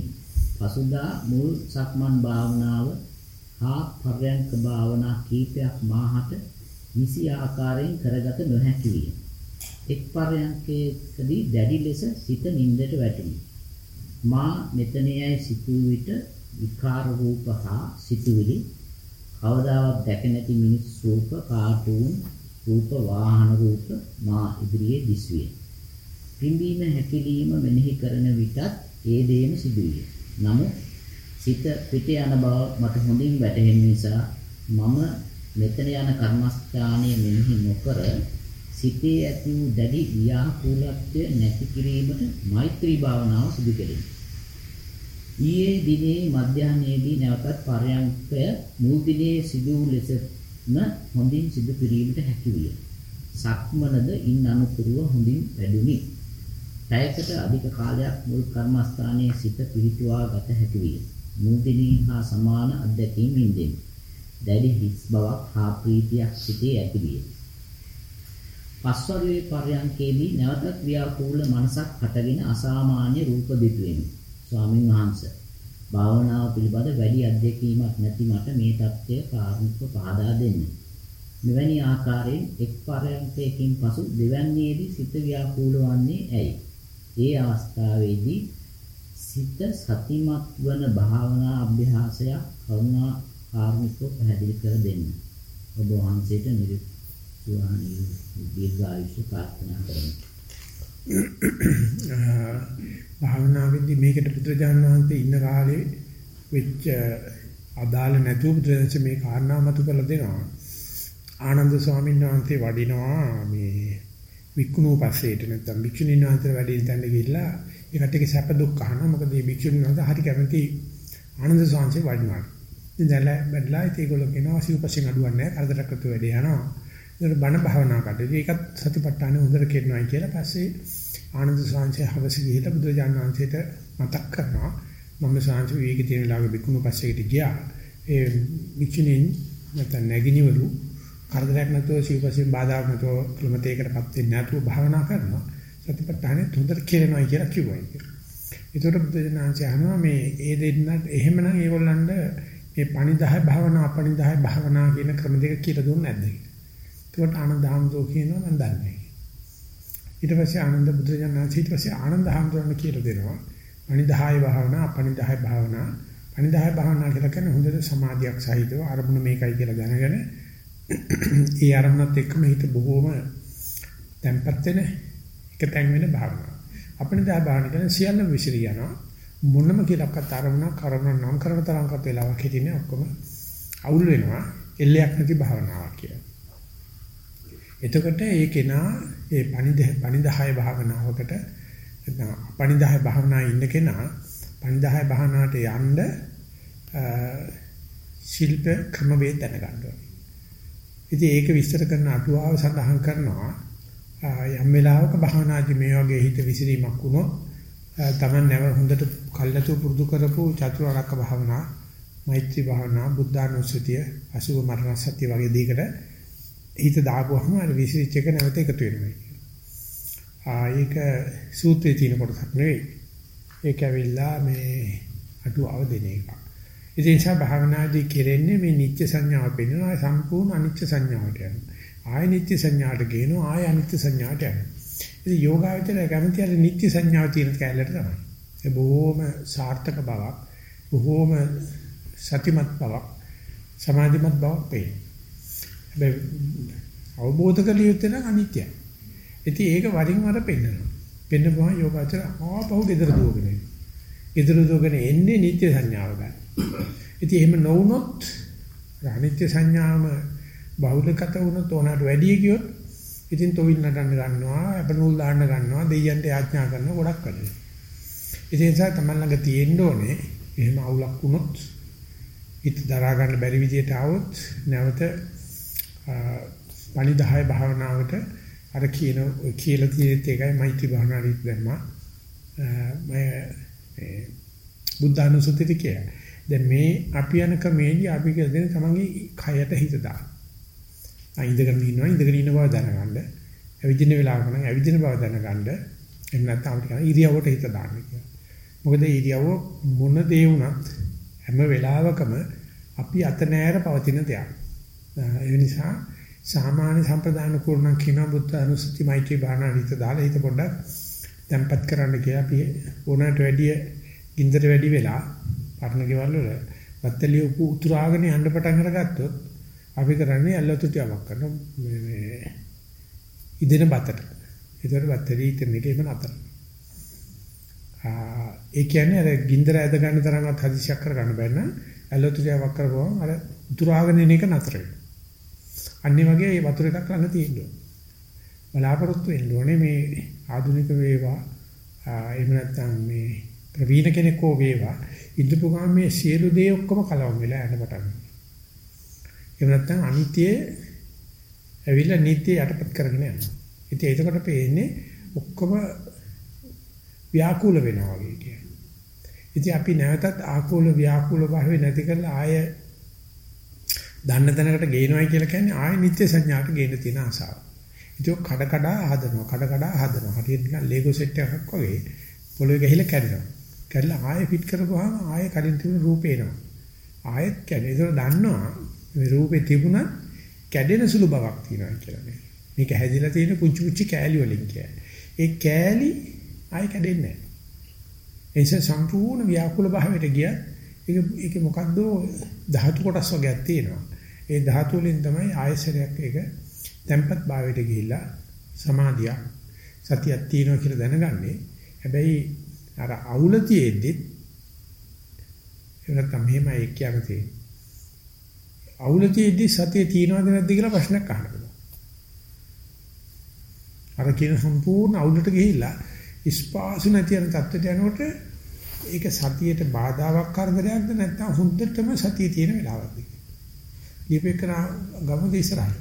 Speaker 2: පසුදා මුල් සක්මන් භාවනාව හා පර්යංක භාවනා කීපයක් මාහට නිසි ආකාරයෙන් කරගත නොහැකි විය. එක් පර්යංකයකදී දැඩි ලෙස සිත නින්දට වැටුණි. මා මෙතනෙයි සිටු විට විකාර රූප හා සිතුවිලි කවදාවත් දැක නැති මිනිස් රූප කාටූන් රූප වාහන රූප මා ඉදිරියේ දිස්විය. පිම්බීම හැකිලිම මෙනෙහි කරන විටත් ඒ දේම සිදුවිය. නමුත් සිත පිට යන බව මට හොඳින් වැටහෙන නිසා මම මෙතන යන කර්මස්ථානයේ මෙනෙහි නොකර සිතේ ඇති වූ දැඩි ව්‍යාකූලත්වය නැති කිරීමට මෛත්‍රී භාවනාව සිදු කෙරෙමි. ඊයේ දිනේ මධ්‍යහ්නයේදී නැවතත් පරයන්කය මුල් දිනේ සිදු වූ ලෙසම හොඳින් සිදු කිරීමට හැකි විය. සක්මනද ඉන් අනුතුරුව හොඳින් වැඩුණි. පැයකට අධික කාලයක් මුල් කර්මස්ථානයේ සිත පිහිටුවා ගත හැකි විය. මුල් දිනේ හා සමාන අත්දැකීම් වින්දෙමි. දැඩි හිස් බවක් හා ප්‍රීතියක් සිටේ ඇති විය. පස්වරුවේ පර්යන්කේදී නැවතත් ව්‍යාකූල මනසක් හටගෙන අසාමාන්‍ය රූප දෙතුවෙමි. ස්වාමින් වහන්සේ භාවනාව පිළිබඳ වැඩි අධ්‍යක්ීමක් නැති මට මේ தත්ත්වය කාර්මිකව පහදා දෙන්න. මෙවැනි ආකාරයෙන් එක් පරයන්කයකින් පසු දෙවැන්නේදී සිත ව්‍යාකූල වන්නේ ඇයි? ඒ අවස්ථාවේදී සිත සතිමත් වන භාවනා අභ්‍යාසයක් කරුණා කාර්මිකව පැහැදිලි කර දෙන්න. ඔබ වහන්සේට නිරුත්සුවානී දීර්ඝායුෂ ප්‍රාර්ථනා කරමි.
Speaker 1: භාවනාවේදී මේකට බුදුරජාණන් වහන්සේ ඉන්න කාලේ වෙච්ච අදාළ නැතුව බුදුරජාණන් මේ කාරණා මතු කරලා දෙනවා. ආනන්ද ස්වාමීන් වහන්සේ වඩිනවා මේ වික්කුණු පස්සේට නැත්නම් භික්ෂුණීන් වහන්සේ වැඩින් තැන්න ගිහිල්ලා ඒ කට්ටියගේ සැප දුක් අහනවා. මොකද මේ භික්ෂුණීන් වහන්සේ හරි කැමති ආනන්ද ස්වාමීන් වඩිනවා. ඉතින් බැලලා ඒගොල්ලෝ කියනවා සිව්පස්යෙන් අඩුවක් නැහැ. කරදරකට වැඩි යනවා. ඒකට බණ භාවනා කටයුතු. ඒකත් සතිපට්ඨාන හොඳට කරනවා කියලා පස්සේ ආනන්ද සාංශය හවස ගිහිල්ලා බුදුරජාණන් වහන්සේට මතක් කරනවා මම සාංශ විවේකී තියෙන ලාග බිකුණු පස්සේට ගියා ඒ මිචිනින් නැත්නම් නැගිනිවලු කරදරයක් නැතුව සිව්පස්යෙන් බාධාක් නැතුව කිලෝමීටරයකටපත් වෙන්නේ නැතුව භාවනා කරනවා සතිපට්ඨානෙ හොඳට කෙරෙනවා කියලා කිව්වා ඒක. ඒතකොට බුදුරජාණන් අහනවා මේ ඒ දෙන්නත් එහෙමනම් ඒගොල්ලන්ට මේ පණිදාය භාවනා අපණිදාය භාවනා කියන ක්‍රම දෙක කියලා දුන්නේ නැද්ද කියලා. ඒකට ආනන්ද හාමුදුරුවෝ කියනවා මම දන්නේ ඊට පස්සේ ආනන්ද බුදුරජාණන් ඊට පස්සේ ආනන්ද හාමුදුරන් කියලා දෙනවා. අනිදාය භාවනා, අපනිදාය භාවනා. අනිදාය භාවනා කියලා කියන්නේ හොඳට සමාධියක් සහිතව අරමුණ මේකයි කියලා දැනගෙන ඒ අරමුණත් එක්කම හිත බොහෝම තැම්පත් වෙන එක තැන් වෙන භාවනාව. අපනිදාය භාවනා කියන්නේ සියල්ල විසිරී යනවා. මොනම කියලාක්වත් අරමුණක් කරන නම් කරන තරම්කත් වෙලාවක් හිටින්නේ ඔක්කොම අවුල් වෙනවා. එල්ලයක් නැති භාවනාවක් කියලා. එතකොට ඒ කෙනා ඒ පණිද පණිදාය භාවනාවකට නැත්නම් පණිදාය භාවනාවේ ඉන්න කෙනා පණිදාය භාවනාවට යන්න ශිල්ප ක්‍රමවේද දැනගන්න ඕනේ. ඉතින් ඒක විස්තර කරන අටුවාව සඳහන් කරනවා යම් වෙලාවක භාවනාදී මේ වගේ හිත විසිරීමක් වුණොත් තමන් නැව හොඳට කල්ලාතු පුරුදු කරපු චතුරාර්යක භාවනා මෛත්‍රී භාවනා බුද්ධානුස්සතිය අසුභ මරණ සත්‍ය වගේ දෙයකට හිත දාපුවම අර විසිරිච්ච එක නැවත එකතු වෙනවා. ආ ඒක සූත්‍රයේ තියෙන කොටසක් නෙවෙයි. ඒක ඇවිල්ලා මේ අටුවාව දෙන එක. ඉතින් සා භාවනාදී කෙරෙන්නේ මේ නිත්‍ය සංඥාව පෙන්වනවා සම්පූර්ණ අනිත්‍ය සංඥාවට යනවා. ආය නිත්‍ය සංඥාට ගේනවා ආය අනිත්‍ය සංඥාට යනවා. ඉතින් යෝගාවචරය කැමති අර නිත්‍ය සංඥාව තියෙන කැලලට තමයි. ඒ බොහොම සාර්ථක බවක්, බොහොම සතිමත් බවක්, සමාධිමත් බවක් පේනවා. හැබැයි අවබෝධ කළ යුත්තේ නම් අනිත්‍යයි. ඉතින් ඒක වරින් වර පෙන්වනවා. පෙන්නපුවා යෝගාචර ආපහු gedara දුවගෙන එනවා. gedara දුවගෙන එන්නේ නිත්‍ය සංඥාව ගන්න. ඉතින් එහෙම නොවුනොත් අනිත්‍ය සංඥාම බහුලකත වුණොත් ඕනකට වැඩි ගියොත් ඉතින් තොවිල් නටන්න ගන්නවා, අපනූල් දාන්න ගන්නවා, දෙයයන්ට යාඥා කරනවා ගොඩක් වැඩි. ඉතින් ඒ නිසා තමයි ළඟ තියෙන්න ඕනේ. එහෙම අවුලක් වුණොත් හිත දරා ගන්න බැරි විදියට આવොත් නැවත පණි 10 භාවනාවට අර කියන කියලා තියෙත් එකයි මෛත්‍රී භාවනාවට දැම්මා. මම බුද්ධානුසුතිට කියයි. දැන් මේ අපි යන ක්‍රමේදී අපි කියලා දෙන තමන්ගේ කයට හිත දාන්න. ආ ඉඳගෙන ඉන්නවා ඉඳගෙන ඉන්න බව දැනගන්න. ඇවිදින වෙලාවක නම් ඇවිදින බව දැනගන්න. එහෙම නැත්නම් අපිට කියන ඉරියව්වට හිත දාන්න කියලා. මොකද ඉරියව්ව මොන දේ වුණත් හැම වෙලාවකම අපි අත නෑර පවතින දෙයක්. ඒ නිසා සාමාන්‍ය සම්ප්‍රදාන කුරුණක් කියන බුද්ධ අනුසති මෛත්‍රී භාවනා හිත දාලා හිත පොඩ්ඩක් තැම්පත් කරන්න කියලා අපි ඕනකට වැඩිය ගින්දර වැඩි වෙලා පරණ ගෙවල් වල බත්තලිය උතුරාගෙන යන්න පටන් අරගත්තොත් අපි කරන්නේ ඇල්ලතුටියක් කරන මේ මේ ඉදෙන බතට. ඒතර බත්තලිය ඉතින් එකේම නතර. ආ ඒ කියන්නේ අර ගින්දර ඇද ගන්න තරම්වත් හදිසියක් කරගන්න බැන්න ඇල්ලතුටියක් කරපුවම අර උතුරාගෙන එන එක නතර වෙනවා. අනිත් වගේ වතුර එකක් ළඟ තියෙන්න ඕනේ. බලාපොරොත්තු වෙන්න ඕනේ මේ ආධුනික වේවා එහෙම නැත්නම් මේ ප්‍රවීණ කෙනෙක් හෝ වේවා ඉඳපු ගමන් මේ සියලු දේ ඔක්කොම කලවම් වෙලා යන පටන් ගන්නවා. එහෙම නැත්නම් අනිත්‍ය ඇවිල්ලා නිට්ටය යටපත් කරගෙන යනවා. ඉතින් ඒකකට පේන්නේ ඔක්කොම ව්‍යාකූල වෙනවා වගේ කියන්නේ. ඉතින් අපි නැවතත් ආකූල ව්‍යාකූල භාවය නැති කරලා ආය දන්න තැනකට ගේනවයි කියලා කියන්නේ ආය නිත්‍ය සංඥාට ගේන්න තියෙන ආසාව. ඒක කඩ කඩ හදනවා කඩ කඩ හදනවා. හරියට නිකන් ලේගෝ සෙට් එකක් වගේ පොළොවේ ගහිලා කැඩෙනවා. කැඩලා ආයෙ ෆිට කරපුවාම ආයෙ කලින් තිබුණු රූපේ එනවා. ආයෙත් කැඩේ. ඒක දන්නවා මේ රූපේ තිබුණත් කැඩෙන සුළු බවක් තියෙනවා කියලා නේ. මේක හැදිලා තියෙන පුංචි පුංචි කෑලි වලින් කියන්නේ. ඒ කෑලි ආයෙ කැඩෙන්නේ නැහැ. ඒ නිසා සම්පූර්ණ ව්‍යාකූල භාවයට ගියා. ඒක ඒක මොකද්ද ධාතු කොටස් වර්ගයක් තියෙනවා. ඒ ධාතු වලින් තමයි ආයසරයක් ඒක tempat භාවයට ගිහිල්ලා සමාධිය සතියක් තියෙනවා කියලා දැනගන්නේ. හැබැයි අර අවුල තියෙද්දි එනකම් මෙහෙමයි කියන්න තියෙන්නේ. අවුල තියෙද්දි සතිය තියෙනවද නැද්ද කියලා ප්‍රශ්නයක් අහන්න පුළුවන්. අර කියන සම්පූර්ණ අවුලට ගිහිල්ලා ස්පාසු නැති යන තත්ත්වයට යනකොට ඒක සතියට බාධාවක් කරදරයක්ද නැත්නම් හොඳටම සතිය තියෙන වෙලාවක්ද ලියපෙකන ගමද ඉස්සරහට.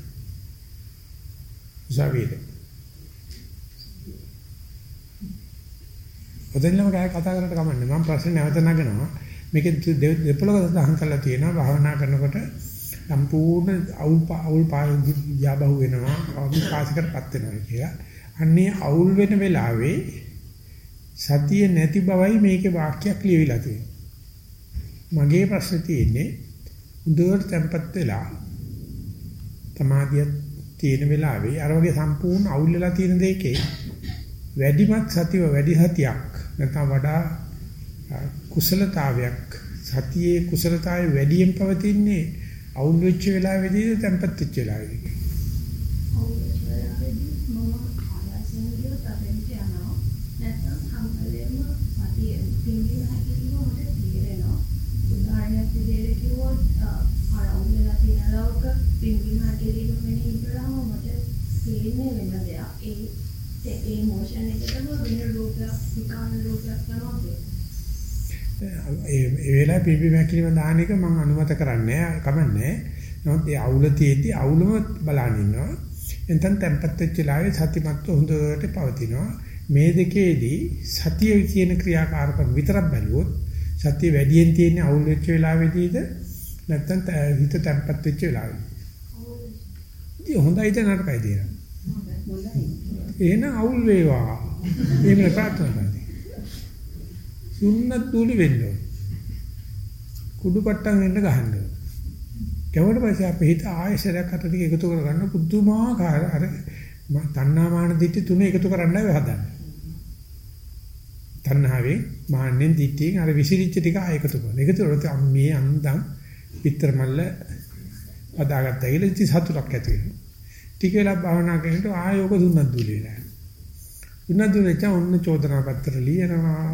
Speaker 1: උසාවියේ. ඔතනම ගාය කතා කරලා කමන්නේ. මම ප්‍රශ්නේ නැවත නගනවා. මේකේ දෙපොළක දහන් කරලා තියෙනවා භාවනා කරනකොට සම්පූර්ණ අවුල් අවුල් යාබහුව වෙනවා. අවුල් පාසකටපත් වෙනවා කියලා. අන්නේ අවුල් වෙන වෙලාවේ සතිය නැති බවයි මේකේ වාක්‍යයක් ලියවිලා තියෙන්නේ. මගේ ප්‍රශ්නේ තියෙන්නේ හොඳට තැම්පත් වෙලා තමාදිය තියෙන වෙලාවේ අර වගේ සම්පූර්ණ අවුල් වෙලා තියෙන දෙයකේ වැඩිමත් සතිය වැඩි සතියක් නැත්නම් වඩා කුසලතාවයක් සතියේ කුසලතාවය වැඩියෙන් පවතින්නේ අවුල් වෙච්ච වෙලාවේදී තැම්පත් වෙච්ච වෙලාවේදී.
Speaker 3: පින්බිම හැදෙන්න මෙනෙහි කරාම මට තේරෙන්නේ වෙන දෙයක්. ඒ ඒ මොෂන් එකටම වෙන රූපයක්, විකාන රූපයක් තමයි.
Speaker 1: ඒ ඒ වෙලාවේ පිම්බි මැකිලිම දාන එක මම අනුමත කරන්නේ කමන්නේ. නමුත් ඒ අවුල තියෙද්දි අවුලම බලන් ඉන්නවා. එතෙන් tempat වෙච්ච වෙලාවේ සතිමත්ව හොඳට පවතිනවා. මේ දෙකේදී සතිය කියන ක්‍රියාකාරකම් විතරක් බැලුවොත් සතිය වැඩියෙන් තියෙන අවුල් වෙච්ච වෙලාවෙදීද නැත්නම් හිත tempat වෙච්ච වෙලාවෙදී ඉතින් හොඳයිද නරකයිද එහෙනම් අවුල් වේවා. එහෙම ප්‍රාර්ථනා කරන්නේ. දුන්නත් දූලි වෙන්න ඕන. කුඩු පට්ටම් වෙන්න ගහන්න ඕන. ගැවුවට පස්සේ අපේ හිත ආයෙසරයක් අත ටික එකතු කරගන්න පුදුමාකාර අර තණ්හාමාන දිට්ඨි තුන එකතු කරන්නයි හදන්නේ. තණ්හාවේ මාන්නෙන් දිට්ඨියෙන් අර විසිරිච්ච ටික ආයෙකතු කරනවා. එකතු කරලා මේ අන්දම් පිටර මල්ල අදාගත්තා කියලා ඉති සතුටක් ඇති වෙනවා. ටික වෙලා භාවනා කරනකොට ආයෝග දුන්නත් දුලි වෙලා. දුන්නත් දුන්නත් ඔන්න චෝදනා පත්‍ර ලියනවා,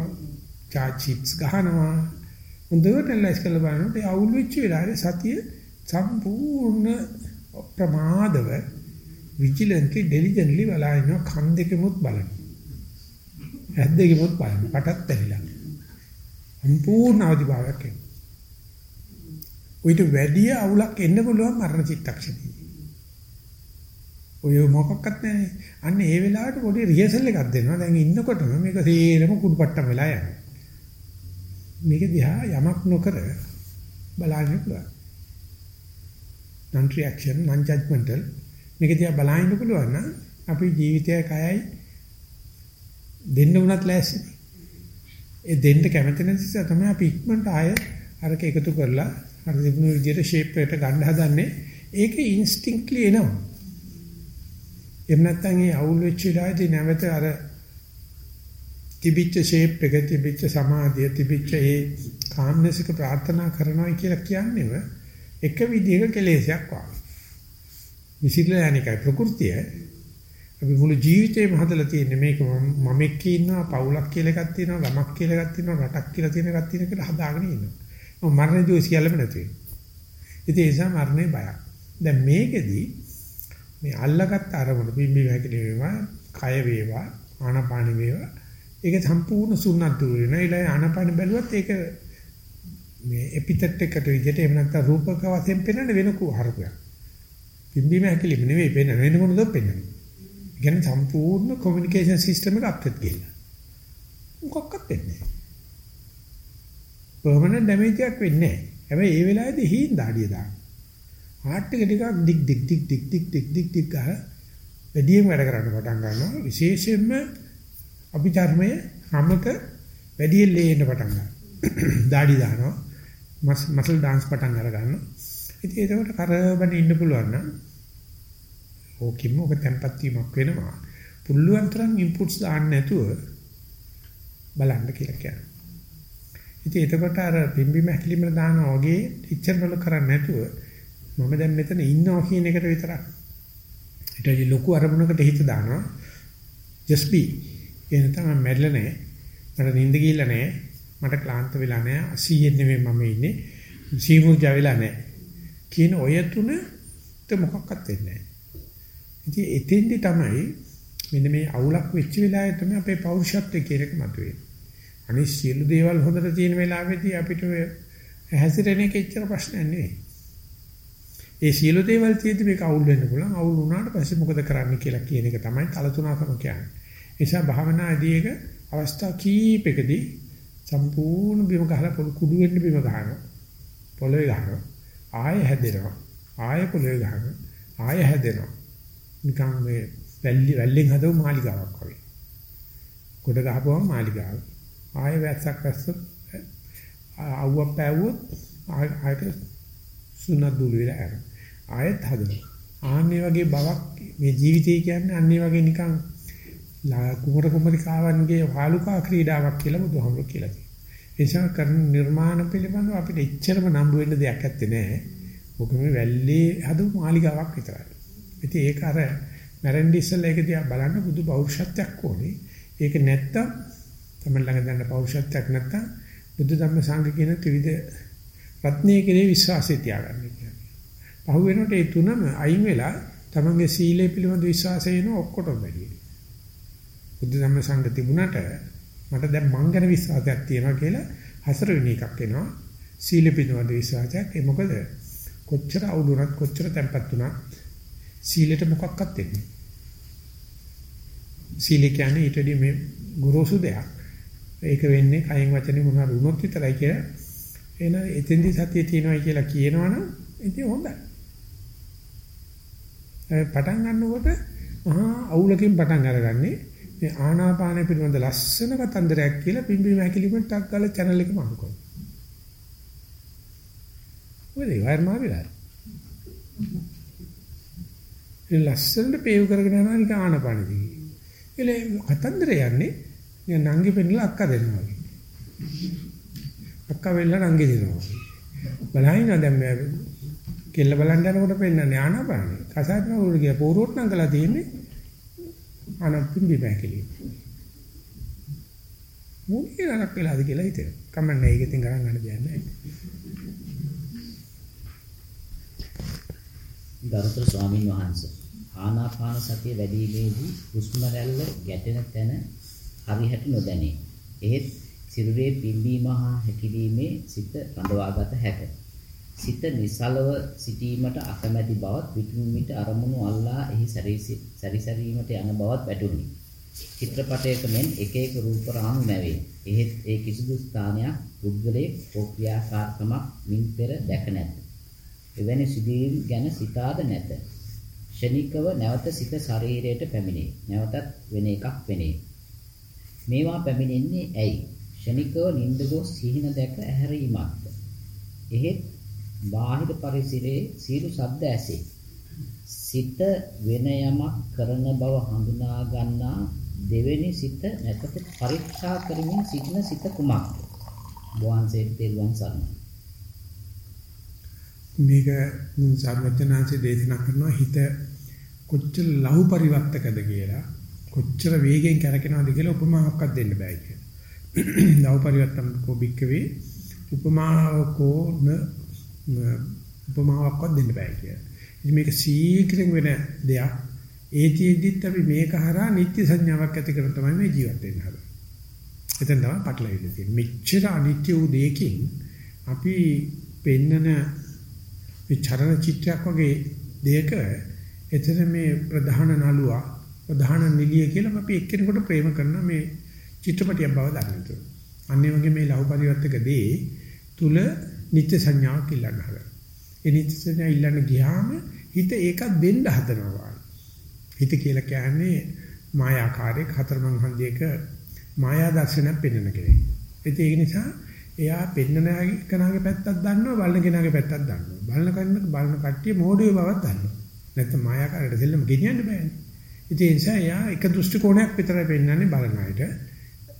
Speaker 1: චාට් ෂීට්ස් ගහනවා. හොඳට ලයිස් කරලා බලනකොට ඒ අවුල් වෙච්ච වෙලාවේ සතිය සම්පූර්ණ ප්‍රමාදව විජිලන්ට්ලි ඩෙලිජන්ට්ලි බලනවා කන් දෙකෙමුත් බලනවා. ඇස් දෙකෙමුත් බලනවා. පටත් ඇරිලා. සම්පූර්ණ අවදිභාවයක් එනවා. ඔයිට වැඩි අවුලක් එන්න පුළුවන් මරණ චිත්තක්ෂණේ. ඔය මොකක්වත් නැහැ. අන්න ඒ වෙලාවට පොඩි රිහර්සල් එකක් දෙනවා. දැන් ඉන්නකොටම මේක තේරෙම කුඩුපට්ටම් වෙලා යනවා. මේක දිහා යමක් නොකර බලන්න පුළුවන්. non reaction non judgmental මේක දිහා බලන්න පුළුවන් නම් අපි ජීවිතය කයයි දෙන්න උනත් ලෑස්තිනේ. ඒ දෙන්න කැමති නැති නිසා තමයි අපි ඉක්මනට ආය අරක එකතු කරලා අර තිබුණු විදිහට ෂේප් එකට ගන්න හදන්නේ. ඒක ඉන්ස්ටින්ක්ට්ලි එනවා. එහෙම නැත්නම් ඒ අවුල් වෙච්ච වෙලාවේදී නැවත අර තිබිච්ච ෂේප් එක තිබිච්ච සමාධිය තිබිච්ච ඒ කාම්නස් එක ප්‍රාර්ථනා කරනවා කියලා කියන්නේව එක විදිහක කෙලෙසයක් වගේ. විසිරලා යන එකයි ප්‍රകൃතිය. අපි මුළු ජීවිතේම හදලා තියෙන්නේ මේක මම එක්ක ඉන්නවා පවුලක් කියලා එකක් තියෙනවා ගමක් කියලා එකක් තියෙනවා රටක් කියලා තියෙන එකක් තියෙන කියලා හදාගෙන ඉන්නවා. මොකද මරණදී සියල්ලම නැති වෙනවා. ඉතින් ඒ නිසා මරණේ බයක්. දැන් මේකෙදී මේ අල්ලගත් අරමුණ පිම්බි වැකිලි වේවා, කය වේවා, ආනපාන වේවා. ඒක සම්පූර්ණ සුන්නත් දුර වෙනවා. ඊළඟ ආනපාන බැලුවත් ඒක මේ එපිටට් එකට විදිහට එහෙම නැත්නම් රූපක වශයෙන් පෙන්වන්න වෙන කුහරකයක්. පිම්බි වැකිලි නෙවෙයි පෙන්වන්න වෙන මොනද පෙන්වන්නේ. ඒ කියන්නේ සම්පූර්ණ කොමියුනිකේෂන් සිස්ටම් එක අප්ඩේට් කියලා. මොකක්වත් වෙන්නේ නැහැ. පර්මනන්ට් ඩැමේජ් එකක් වෙන්නේ නැහැ. හැබැයි ඒ වෙලාවේදී හීන් දාඩිය දාන්න. හાર્ට් එක ටිකක් ඩික් ඩික් ඩික් ඩික් ඩික් ඩික් ඩික් ඩික් ගහ වැඩියෙන් වැඩ කරන්න පටන් ගන්නවා. විශේෂයෙන්ම අභිධර්මයේ හැමක වැඩියෙන් ලේන්න පටන් ගන්නවා. දාඩි දානවා. මස් මසල් ඩාන්ස් පටන් අර ගන්නවා. ඉතින් ඒකට කරබන ඉන්න පුළුවන් නම් ඕකෙම ඔක tempat වීමක් වෙනවා. පුළුවන් තරම් ඉන්පුට්ස් දාන්න නැතුව බලන්න කියලා කියනවා. ඉතින් එතකොට අර පිම්බි මැකිලිම දානවා වගේ ඉච්චර වල කරන්නේ නැතුව මම දැන් මෙතන ඉන්නවා කියන එකට විතරක්. ඊට වඩා ලොකු අරමුණකට හිත දානවා. Just be. එන තමයි මැරෙලා නැහැ. මට නිින්ද ගිහිල්ලා නැහැ. මට ක්ලාන්ත වෙලා නැහැ. අසීයෙන් නෙමෙයි මම ඉන්නේ. සීමුර්ජා වෙලා නැහැ. කියන ඔය තුන ත මොකක්වත් වෙන්නේ නැහැ. ඉතින් එතෙන්දි තමයි මෙන්න මේ අවුලක් වෙච්ච වෙලාවේ තමයි අපේ පෞරුෂත්වයේ කියන එක මතුවේ. අනිත් සියලු දේවල් හොඳට තියෙන වෙලාවෙදී අපිට හැසිරෙන එක එච්චර ප්‍රශ්නයක් නෙවෙයි. ඒ සියලු දේවල් තියෙද්දි මේක අවුල් වෙන්න පුළුවන්. අවුල් වුණාට පස්සේ මොකද කරන්න කියලා කියන එක තමයි කලතුණකම කියන්නේ. ඒ නිසා භාවනාදී එක අවස්ථා කීපයකදී සම්පූර්ණ බිම ගහලා පොළු කුඩු වෙන්න බිම ගහනවා. පොළවේ ගහනවා. ආයෙ හැදෙනවා. ආයෙ පොළවේ ගහනවා. ආයෙ හැදෙනවා. නිකන් මේ වැල්ලි වැල්ලෙන් හදව මාලිගාවක් වගේ. කොට ගහපුවම මාලිගාවක්. ආයෙ වැස්සක් වැස්සොත් අවුවක් පෑවුවොත් ආයෙත් සුන්නත් දුළු වෙලා යනවා. ආයෙත් හදනවා. ආන්නේ වගේ බවක් මේ ජීවිතය කියන්නේ අන්නේ වගේ නිකන් කුමර කුමරිකාවන්ගේ වාලුකා ක්‍රීඩාවක් කියලා බුදුහාමුදුරුවෝ කියලා තියෙනවා. ඒ නිසා කරන නිර්මාණ පිළිබඳව අපිට එච්චරම නම්බු වෙන්න දෙයක් නැත්තේ නෑ. ඔක මේ වැල්ලේ හදපු මාලිගාවක් විතරයි. ඉතින් ඒක අර මැරෙන්ඩි ඉස්සෙල්ලා ඒක දිහා බලන්න බුදු පෞරුෂත්වයක් ඕනේ. ඒක නැත්තම් තමයි ළඟ දැන්න පෞරුෂත්වයක් නැත්තම් බුද්ධ ධම්ම සංඝ කියන ත්‍රිවිධ රත්නයේ කෙරේ විශ්වාසය තියාගන්න කියන්නේ. පහු වෙනකොට ඒ තුනම අයින් වෙලා තමන්ගේ සීලය පිළිබඳ විශ්වාසය එන ඔක්කොටම වැඩි. බුද්ධ ධම්ම සංඝ තිබුණාට මට දැන් මං ගැන විශ්වාසයක් තියෙනවා කියලා හතර වෙනි එකක් එනවා. සීල පිළිබඳ විශ්වාසයක්. ඒ මොකද කොච්චර අවුලුණත් කොච්චර තැම්පත් වුණත් සීලෙට මොකක්වත් වෙන්නේ. සීල කියන්නේ ඊට වඩා මේ ගුරුසු දෙයක්. ඒක වෙන්නේ කයෙන් වචනේ මොනවාද වුණොත් විතරයි කියලා. එන එතෙන්දි සතිය තියෙනවා කියලා කියනවනම් ඉතින් හොඳයි. පටන් ගන්නකොට මහා අවුලකින් පටන් අරගන්නේ මේ ආනාපාන පිළිබඳ ලස්සන කතන්දරයක් කියලා පිම්බීම හැකිලිමට ටක් ගාලා channel එක මාරු කරනවා. ඔය වයර් මාරිලා. ඒ ලස්සනට පේව් කරගෙන යනවා නිකන් ආනාපානෙදී. එලේ කතන්දරය යන්නේ නිකන් නංගි පෙන්නලා අක්කා දෙනවා වගේ. අක්කා වෙල්ලා නංගි දෙනවා. බලහින්න දැන් මේ කෙල්ල බලන්න යනකොට පෙන්නන්නේ ආනාපානෙ. කසාද නවුරු ගියා පෝරුවට නංගලා තියෙන්නේ ආනපින්දි බැකලි. මොකේ නරක වෙලාද කියලා හිතෙනවා. කමන්නේ ඒකෙන් ගණන් ගන්න දෙයක් නැහැ.
Speaker 2: ගරුතර ස්වාමින් වහන්සේ ආනාපාන සතිය වැඩිීමේදී හුස්ම රැල්ල ගැටෙන තැන හරියට නොදැනේ. එහෙත් සිරුරේ පිම්බීම හා හැකිලීමේ සිත රඳවාගත හැකිය. සිත නිසලව සිටීමට අකමැති බවත් විතුන් විට අරමුණු අල්ලා එහි සැරිසැරීමට යන බවත් වැටුණි. චිත්‍රපටයක මෙන් එක එක රූප රාමු නැවේ. එහෙත් ඒ කිසිදු ස්ථානයක් පුද්ගලයේ ප්‍රක්‍රියාකාරකමක් මින් පෙර දැක නැත. එවැනි සිදුවීම් ගැන සිතාද නැත. ෂණිකව නැවත සිත ශරීරයට පැමිණේ. නැවතත් වෙන එකක් වෙනේ. මේවා පැමිණෙන්නේ ඇයි? ෂණිකව නිින්ද ගොස් සිහින දැක ඇහැරීමක්ද? එහෙත් බාහිර පරිසරයේ සියලු ශබ්ද ඇසේ. සිත වෙන යමක් කරන බව හඳුනා ගන්නා දෙවෙනි සිත නැතත පරීක්ෂා කරමින් සිටින සිත කුමක්ද? වහන්සේට තෙරුවන් සරණයි.
Speaker 1: මේක සර්වඥාන්සේ දේශනා කරනවා හිත කොච්චර ලහු පරිවර්තකද කියලා කොච්චර වේගෙන් කරකිනවද කියලා උපමාවක්වත් දෙන්න බෑ කියලා. ලහු පරිවර්තන කෝ බික්කවේ උපමාවකෝ උපමාවක්වත් දෙන්න බෑ කියලා. ඉතින් මේක සීක්‍රෙන් වෙන දෙයක්. ඒතිෙදිත් අපි මේක හරහා නිත්‍ය සංඥාවක් ඇති කරන තමයි මේ ජීවත් වෙන්න හදන්නේ. එතෙන් තමයි පටලවිල්ල තියෙන්නේ. මෙච්චර අනිත්‍ය වූ දෙයකින් අපි පෙන්නන මේ චරණ චිත්‍රයක් වගේ දෙයක එතන මේ ප්‍රධාන නළුවා ප්‍රධාන නිලිය කියලා අපි එක්කෙනෙකුට ප්‍රේම කරන මේ චිත්‍රපටියක් බව දන්නවා. අන්නේ වගේ මේ ලහු පරිවර්තක දේ තුල නිත්‍ය සංඥාවක් ඉල්ලන්න හදනවා. ඒ නිත්‍ය සංඥා ඉල්ලන්න ගියාම හිත ඒක දෙන්න හදනවා. හිත කියලා කියන්නේ මායාකාරයක හතරමං හන්දියක මායා දර්ශනයක් පෙන්වන කෙනෙක්. ඒක නිසා එයා පෙන්නන කෙනාගේ පැත්තක් දන්නවා බලන කෙනාගේ පැත්තක් දන්නවා. බලන කෙනා බලන කට්ටිය මෝඩයෝ බවක් දන්නවා. නැත්නම් මායාකාරයට දෙල්ලම ගෙනියන්න බෑනේ. ඉතින් ඒ නිසා එයා එක දෘෂ්ටි කෝණයක් විතරයි පෙන්වන්නේ බලන අයට.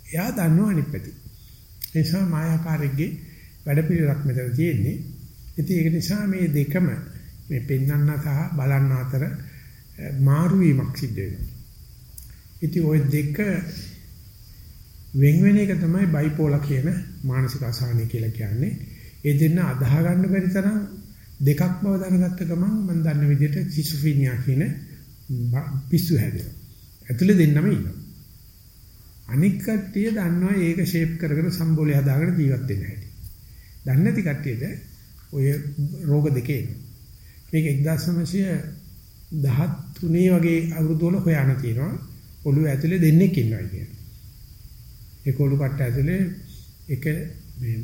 Speaker 1: එයා දන්නවා අනිත් පැති. ඒ නිසා මායාකාරයේ වැඩපිළිවෙලක් මෙතන තියෙන්නේ. ඉතින් ඒක නිසා මේ දෙකම මේ පෙන්වන්න සහ බලන්න අතර මාරු වීමක් සිද්ධ වෙනවා. ඉතින් ওই දෙක වෙන වෙන එක තමයි බයිපෝලා කියන මානසික අසහනය කියලා කියන්නේ. ඒ දෙන්න අදාහ ගන්න බැරි තරම් දෙකක් බව දැනගත්ත ගමන් මම දන්න විදිහට සිසුෆීනියා කියන පිස්සු හැදෙනවා. ඇතුලේ දෙන්නම ඉන්නවා. අනික් කට්ටිය දන්නවා ඒක ෂේප් කරගෙන සම්බෝලය හදාගෙන ජීවත් වෙන්න හැටි. දන්නේ නැති කට්ටියද ඔය රෝග දෙකේ එනවා. මේක 1913 වගේ අවුරුදු වල හොයන තියෙනවා. ඔළුව ඇතුලේ දෙන්නෙක් ඉන්නවා කියන්නේ. ඒ කොළු කට්ට ඇතුලේ එක මේ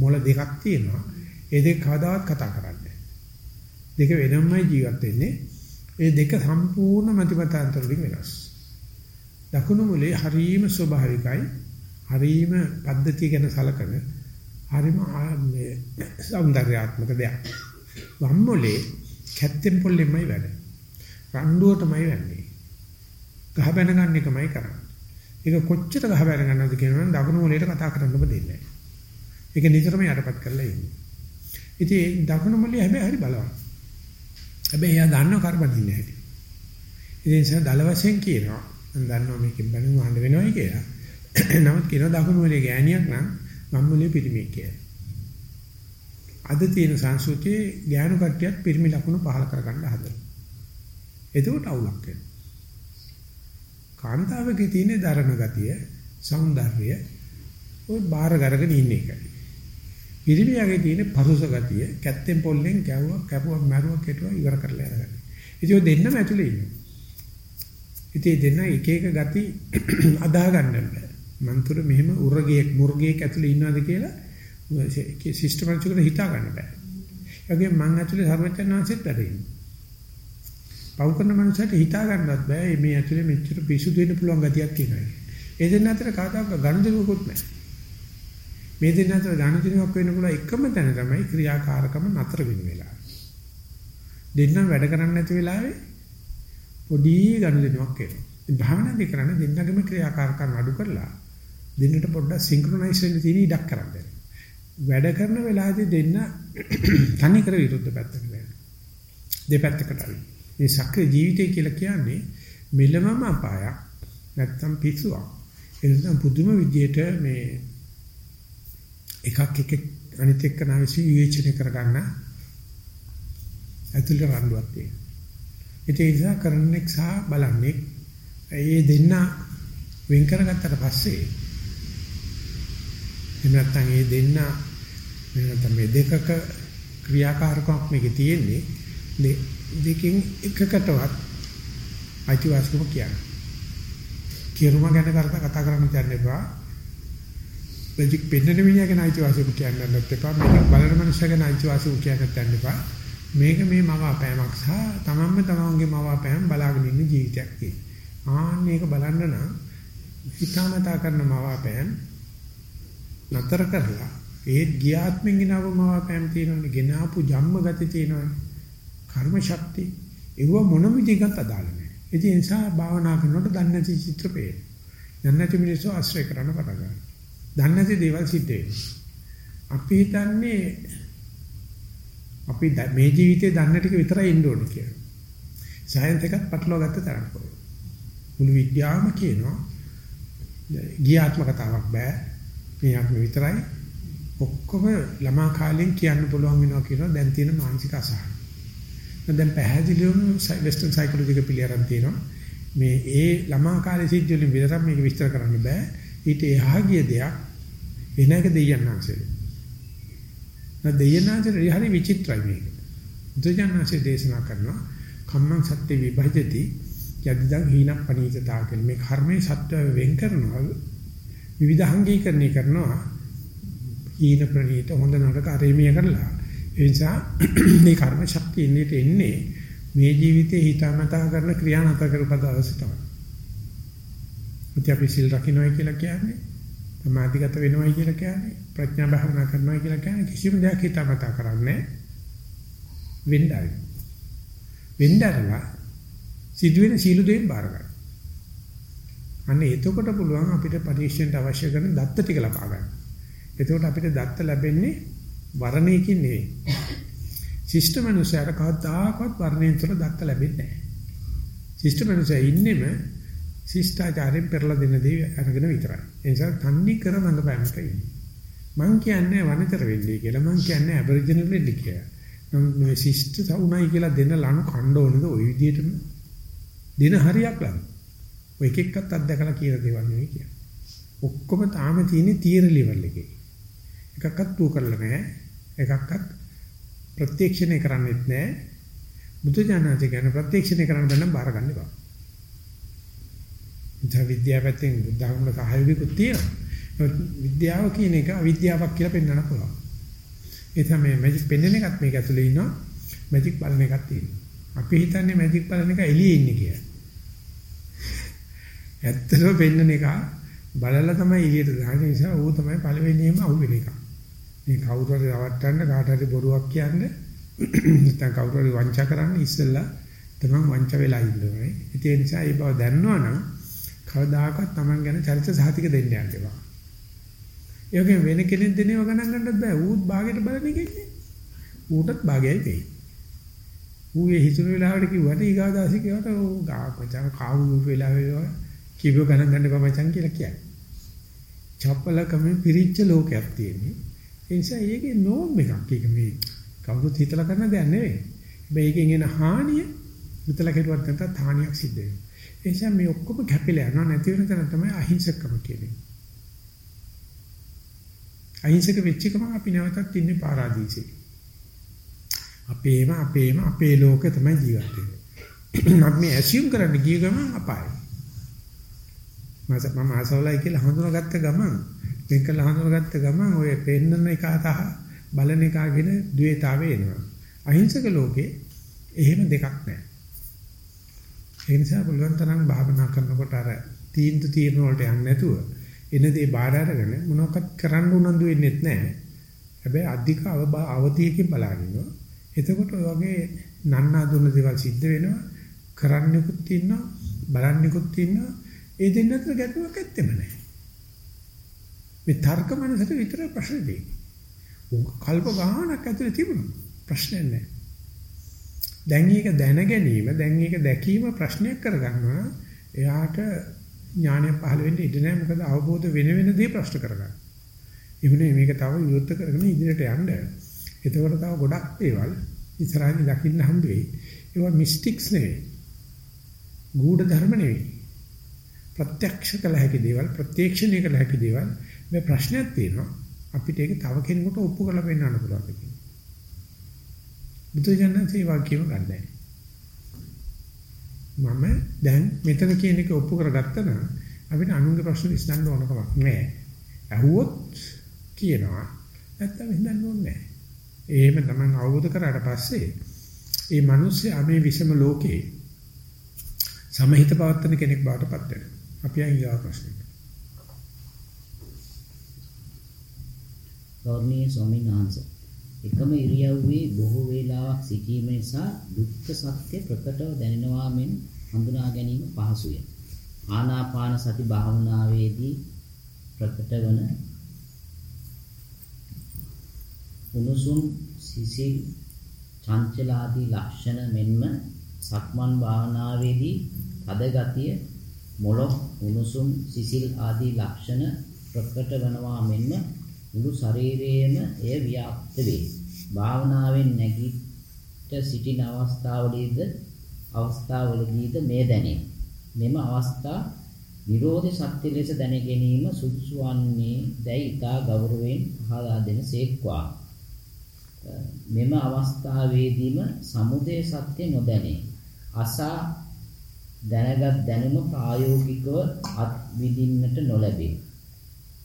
Speaker 1: මොළ දෙකක් තියෙනවා. ඒ දෙක කවදාවත් කතා කරන්නේ දෙක වෙනමයි ජීවත් වෙන්නේ. ඒ දෙක සම්පූර්ණ මතිමතාන්තර වලින් වෙනස්. දකුණු මුලේ හරීම ස්වභාවිකයි හරීම පද්ධතිය ගැන සලකන හරීම මේ సౌందర్యාත්මක දෙයක්. වම් මුලේ කැත්තෙන් පොල්ලෙමයි වැඩ. රණ්ඩුවටමයි වෙන්නේ. ගහ බැන ගන්න එකමයි කරන්නේ. ඒක කොච්චර ගහ බැන ගන්නවද කියනවනම් දකුණු මුලේට කතා කරන්න බෑ දෙන්නේ. ඒක නිතරම යටපත් කරලා ඉන්නේ. ඉතින් දකුණු මුලේ හැබැයි හරි බලවත්. හැබැයි එයා දන්නව කර්ම දින්න හැටි. ඒ නිසා දල වශයෙන් කියනවා මම දන්නවා මේකෙන් බණුම් අහන්න වෙනවයි කියලා. නමුත් කියනවා දකුණු වලේ ගෑණියක් නම් මම මුලේ පිරිමියෙක් කියලා. අද තියෙන සංස්කෘතියේ ගෑනු කට්ටියත් පිරිමි ලකුණු පහල කරගන්න හදනවා. එතකොට අවුලක් වෙනවා. කාන්තාවකේ තියෙන දරණ ගතිය, సౌందර්යය ඔය බාහිර කරගෙන ඉන්න එකයි. පිරිමියාගේ තියෙන පරුස ගතිය, කැත්තෙන් පොල්ලෙන් කැවුවා, කැපුවා, මැරුවා, කෙටුවා ඉවර කරලා යනවා. ඉතින් ඔය දෙන්නම ඇතුලේ ඉන්නවා. ඉතින් දෙන්න එක එක ගති අදා ගන්න බෑ. මන්තුර මෙහෙම උරගේක් මුර්ගේක් ඇතුලේ ඉන්නවද කියලා සිස්ටමැටිකව හිතා ගන්න බෑ. ඒ වගේම මං ඇතුලේ සර්වඥාන්සෙත් වැඩ ඉන්නවා. පව් කරන මනුස්සයට හිතා ගන්නවත් බෑ මේ ඇතුලේ මෙච්චර පිසුදු වෙන්න පුළුවන් ගතියක් තියෙනවා. ඒ දෙන්න අතර කාටවත් ගනුදෙනුවකුත් නැහැ. මේ දෙන්න අතර ගනුදෙනුවක් වෙන්න පුළුවන් එකම තැන තමයි ක්‍රියාකාරකම නතර වෙන වෙලාව. දෙන්නම් වැඩ කරන්නේ නැති වෙලාවේ පොඩි ගනුදෙනුවක් එනවා. ඒ භාවනාදී කරන්නේ දෙන්නගම ක්‍රියාකාරකම් අඩු කරලා දෙන්නට පොඩ්ඩක් සින්ක්‍රොනයිස් වෙන්න තියෙන ඉඩක් කරන්න. වැඩ කරන වෙලාවේදී දෙන්න තනි කර විරුද්ධ පැත්තකට යනවා. දෙපැත්තකට අවියි. මේ සක්‍ර ජීවිතය කියලා කියන්නේ මෙලමම අපායක් නැත්තම් පිස්සුවක්. ඒ නිසා පුදුම විදියට මේ එකක් එක අනිත් එක්ක නැවසි විවේචනය කරගන්න ඇතුළට රණ්ඩුවක් තියෙනවා. ඒ නිසා කරන්නෙක් සහ බලන්නේ ඒ දෙන්න වෙන් කරගත්තට පස්සේ එහෙම නැත්නම් ඒ දෙන්න නැත්නම් මේ දෙකක ක්‍රියාකාරකමක් මේකේ තියෙන්නේ දෙකෙන් එකකටවත් අයිතිවාසිකම කියන්නේ. කිරුම ගැන කරලා කතා කරන්න යන්න එපා. ලොජික් පෙන්නන මිනිහා ගැන අයිතිවාසිකම කියන්නත් එපා. මේක බලන මනුස්සයා ගැන අයිතිවාසිකම කියන්නත් යන්න එපා. මේක මේ මව අපෑමක් සහ තමන්ම තමන්ගේ මව අපෑම බලාගෙන ඉන්න ජීවිතයක් තියෙනවා. ආන්න මේක බලන්න නම් හිතාමතා කරන මව අපෑම නතර කරලා ඒ ගියාත්මෙන් ගෙනාව මව අපෑම තියෙනවනේ ගෙනාපු ජම්ම ගති තියෙනවනේ කර්ම ශක්තිය ඒව මොන විදිහකට අදාළ නැහැ. ඒ නිසා භාවනා කරනකොට දන්නේ නැති චිත්‍ර පේන. දන්නේ නැති මිනිස්සු ආශ්‍රය කරන්න පටන් ගන්නවා. දන්නේ නැති දේවල් සිද්ධ වෙනවා. අපි හිතන්නේ අපි මේ ජීවිතේ දන්න ටික විතරයි ඉන්න ඕනේ කියලා. සයන්ස් එකත් පටලවා ගත්ත තරම් පොරොව. මුළු විද්‍යාවම කියනවා ගියාත්ම කතාවක් බෑ. මේ ආත්ම විතරයි ඔක්කොම ළමා කාලෙන් කියන්න පුළුවන් වෙනවා කියනවා දැන් තියෙන මානසික අසහන. දැන් පැහැදිලිවම වෙස්ටර්න් සයිකොලොජි එක පිළිඅරන් තියෙනවා. මේ ඒ ළමා කාලේ සිද්ධ වලින් විතරක් මේක විස්තර කරන්න බෑ. ඊට එහා ගිය දෙයක් වෙන එක දෙයයන්ාංශය. නැත්නම් දෙයයන්ාංශය හරි විචිත්‍රයි මේක. බුදුජානනාංශය දේශනා කරනවා කම්මං සත්‍ය විභජති යදිදං හීන පනීතතා කියන මේ කර්මයේ සත්‍ය වෙන් කරනවා විවිධාංගීකරණය කරනවා හීන ප්‍රනීත හොඳ නරක අරේමිය කරලා ඒ නිසා මේ කර්ම ශක්තිය ඉන්නේට එන්නේ මේ ජීවිතේ හිතාමතා කරන ක්‍රියා නැතර කරපද අවශ්‍ය තමයි. මුත්‍ය අපි සිල් රකින්නයි කියලා කියන්නේ සමාධිගත වෙනවයි කියලා කියන්නේ ප්‍රඥා භාවනා කරනවයි කියලා කියන්නේ කිසිම දෙයක් හිතාමතා කරන්නේ වෙන්නයි. වෙන්නරලා සිදුවෙන සීල දෙයින් බාර ගන්න. අන්න එතකොට පුළුවන් අපිට පරීක්ෂණයට අවශ්‍ය කරන දත්ත ටික ලබා ගන්න. එතකොට අපිට දත්ත ලැබෙන්නේ වර්ණයකින් නෙවෙයි. ශිෂ්ට මනුස්සයර කවදාකවත් වර්ණයෙන් තුළ දත්ත ලැබෙන්නේ නැහැ. ශිෂ්ට මනුස්සයා ඉන්නෙම ශිෂ්ටාචාරයෙන් පෙරලා දෙන දේ අරගෙන විතරයි. ඒ නිසා තන්නේ කර රංගපෑමක ඉන්නේ. මං කියන්නේ වනතර වෙන්නේ කියලා. මං කියන්නේ ඇබරිජිනල් වෙන්නේ කියලා. නම් මේ ශිෂ්ට සවුනයි කියලා දෙන ලනු කණ්ඩ ඕනද ওই විදිහටම දින හරියක් ලනු. ඔය එක එක්කත් අත්දකලා කියන දේවල් නෙවෙයි කියන්නේ. ඔක්කොම තාම තියෙන්නේ තීර ලෙවල් එකේ. එකක්වත් පූ කරලා නැහැ. එකක්වත් ප්‍රත්‍යක්ෂණය කරන්නෙත් නැහැ. බුදු දානජ ගැන ප්‍රත්‍යක්ෂණය කරන්න බෑ නම් බාර ගන්න බෑ. ඉතින් විද්‍යාව පැත්තෙන් බුද්ධාගමල සහයෝගිකුත් තියෙනවා. විද්‍යාව කියන එක අවිද්‍යාවක් කියලා පෙන්වන්න පුළුවන්. ඒ තමයි මැජික් පෙන්වන එකත් මේක ඇතුලේ ඉන්නවා. මැජික් බලන එකක් තියෙනවා. අපි හිතන්නේ මැජික් බලන එක එළියේ ඉන්නේ කියලා. ඇත්තටම පෙන්වන එක බලලා තමයි එළියට දාන්නේ නිසා ඌ තමයි පළවෙනියම අහුවෙන එක. මේ කවුරු හරි රවට්ටන්න කාට හරි බොරුවක් කියන්නේ නැත්නම් කවුරු හරි වංචා කරන්න ඉස්සෙල්ලා තමන් වංච වෙලා ඉන්නවා. ඒ නිසා ඒ බව දන්නවනම් කවදාකවත් තමන් ගැන චරිත සහතික දෙන්න යන්න එපා. ඒ වගේම වෙන කෙනෙක් දෙනේව ගණන් ගන්නත් බෑ. ඌත් භාගයට බලන එකන්නේ. ඌටත් භාගයයි වෙයි. ඌ ඒ හිතුන වෙලාවට කිව්වට ඊගාදාසි කියවට ඌ ගාපචා කාවු වෙලාවේ කිව්ව ගණන් ගන්න එපා මචං කියලා කියන්නේ. චප්පලකම පිරිච්ච ලෝකයක් තියෙන්නේ. ඒ නිසා ඒකේ නෝම් එකක්. ඒක මේ කවුරුත් හිතලා කරන දෙයක් නෙවෙයි. හැබැයි ඒකෙන් එන හානිය හිතලා කෙරුවත් නැත්නම් හානියක් සිද්ධ වෙනවා. ඒ නිසා මේ ඔක්කොම කැපිලා යනවා නැති වෙන තැන තමයි අහිංසකම කියන්නේ. අහිංසක වෙච්ච එකම අපි නැවතත් ඉන්නේ පාරාදීසෙ. අපේම අපේම අපේ ලෝක තමයි ජීවත් වෙන්නේ. අපි ඇසියුම් කරන්න ගිය ගමන් අපායයි. මාස මම ආසවලයි කියලා හඳුනාගත්ත ගමන් වෙන් කළ හඳුනාගත්ත ගමන් ඔය පෙන්නන එක තහ බලන එකගෙන ද්වේතාවේ එනවා. අහිංසක ලෝකේ එහෙම දෙකක් නැහැ. ඒ නිසා පුළුවන් තරම් භාවනා කරනකොට අර තීන්දුව తీරන වලට යන්නේ නැතුව එන දේ බාර අරගෙන මොනවක්වත් කරන්න උනන්දු වෙන්නේ නැහැ. හැබැයි අධික අවතියකින් බලනවා. එතකොට ඔය වගේ නන්නා දුන්න දේවල් සිද්ධ වෙනවා. කරන්නෙකුත් ඉන්නවා, බලන්නෙකුත් ඉන්නවා. ඒ දෙන්න අතර ගැටුමක් ඇත්තෙම නැහැ. මේ තර්ක මනසට විතර ප්‍රශ්න දෙන්නේ. කල්ප ගානක් ඇතුලේ තිබුණා. ප්‍රශ්නයක් නැහැ. දැන් ඒක දැන ගැනීම, දැන් ඒක දැකීම ප්‍රශ්නයක් කරගන්නවා. එයාට ඥානය පහළ වෙන්න ඉඩ නැහැ. මොකද අවබෝධ වෙන වෙන දේ ප්‍රශ්න කරගන්න. ඉන්නේ මේක තව විරුද්ධ කරගෙන ඉදිරියට යන්න. එතකොට තව ගොඩක් දේවල් ඉස්සරහින් දකින්න හම්බ වෙයි. ඒවා මිස්ටික්ස් නෙවෙයි. ගූඪ ධර්ම නෙවෙයි. ප්‍රත්‍යක්ෂ කළ හැකි දේවල්, ප්‍රත්‍යක්ෂණය කළ හැකි දේවල් මේ ප්‍රශ්නයක් තියෙනවා. අපිට ඒක තව කෙනෙකුට ඔප්පු කරලා පෙන්නන්න පුළුවන් කියලා. බුදුජානකසේ වාක්‍යම ගන්නෑ. මම දැන් මෙතන කියන එක ඔප්පු කරගත්තා නම් අපිට අනුන්ගේ ප්‍රශ්න විසඳන්න ඕන කමක් නැහැ. අහුවොත් කියනවා නැත්තම් විසඳන්න ඕනේ නැහැ. එහෙම තමයි අවබෝධ කරාට පස්සේ මේ මිනිස්සු මේ විසම ලෝකේ සමහිත පවත්තන කෙනෙක් බවට පත් වෙනවා. අපි අයියා ප්‍රශ්නෙට.
Speaker 2: ගෞරවනීය ස්වාමීන් වහන්සේ එකම ඉරියව්වේ බොහෝ වේලාවක් සිටීම නිසා දුක්ඛ සත්‍ය ප්‍රකටව දැනෙනවා මෙන් හඳුනා ගැනීම පහසුය. ආනාපාන සති භාවනාවේදී ප්‍රකට වන උනුසුම් සිසිල් චංචලාදී ලක්ෂණ මෙන්ම සක්මන් භාවනාවේදී තද ගතිය මොළොක් උණුසුම් සිසිල් ආදී ලක්ෂණ ප්‍රකට වනවා මෙන්ම මුළු ශරීරයේම එය ව්‍යාප්ත වේ. භාවනාවෙන් නැගිට සිටින අවස්ථාවලදීද අවස්ථාවලදීද මේ දැනේ. මෙම අවස්ථා නිරෝධ සත්‍ය ලෙස දැන ගැනීම සුදුසු වන්නේ දැයි ඉතා ගෞරවයෙන් පහදා දෙන සේක්වා. මෙම අවස්ථාවේදීම සමුදය සත්‍ය නොදැනේ. අසා දැනගත් දැනුම ප්‍රායෝගිකව අත් විඳින්නට නොලැබේ.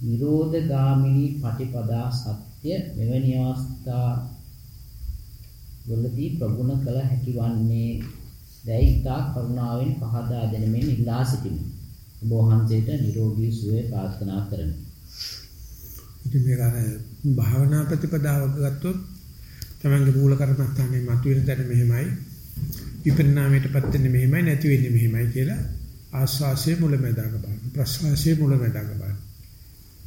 Speaker 2: නිරෝධ ගාමිනී පටිපදා සත්‍ය මෙවැනි අවස්ථා වලදී ප්‍රගුණ කළ හැකි වන්නේ දැයිතා කරුණාවෙන් පහදා දෙනමින් ඉල්ලා සිටිමි. ඔබ වහන්සේට නිරෝගී සුවය ප්‍රාර්ථනා කරමි.
Speaker 1: ඉතින් මේක අර භාවනා ප්‍රතිපදාවක් ගත්තොත් තමන්ගේ මූල කර්මස්ථානයේ මතුවෙන තැන මෙහෙමයි විපරිණාමයටපත් වෙන්නේ මෙහෙමයි නැති වෙන්නේ මෙහෙමයි කියලා ආස්වාසියේ මුලැමැදාක බලන්න. ප්‍රස්වාසියේ මුලැමැදාක බලන්න.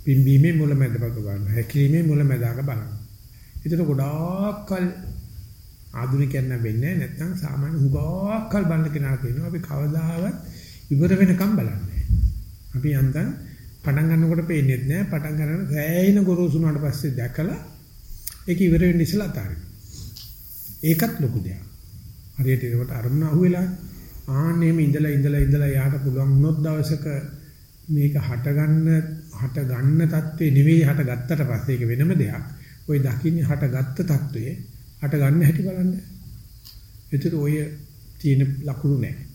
Speaker 1: පිම්බීමේ මුලැමැදාක බලන්න. හැකිරීමේ මුලැමැදාක බලන්න. ඒතර ගොඩාක්කල් ආධුනිකයන් වෙන්නේ නැත්නම් සාමාන්‍ය හුඟාක්කල් බලන කෙනා කියනවා අපි කවදාවත් ඉවර වෙනකම් බලන්නේ. අපි යන්තම් පටන් ගන්නකොට පේන්නේ නැහැ. පටන් ගන්න සෑයින ගොරෝසුනාට පස්සේ දැකලා ඒක ඉවර වෙන්න ඉස්සලා අතාරින්න. ඒකත් ලොකු දෙයක්. හරියට ඒකට අරමුණ අහුවෙලා ආන්නේම ඉඳලා ඉඳලා ඉඳලා යාට පුළුවන් වුණොත් දවසක මේක හටගන්න හට ගන්න தત્ත්වේ නෙවෙයි හට ගත්තට පස්සේ ඒක වෙනම දෙයක්. ওই දකින්නේ හට ගත්ත தત્ත්වයේ හට ගන්න හැටි බලන්න. ඒතර ඔය තියෙන ලකුණු නැහැ.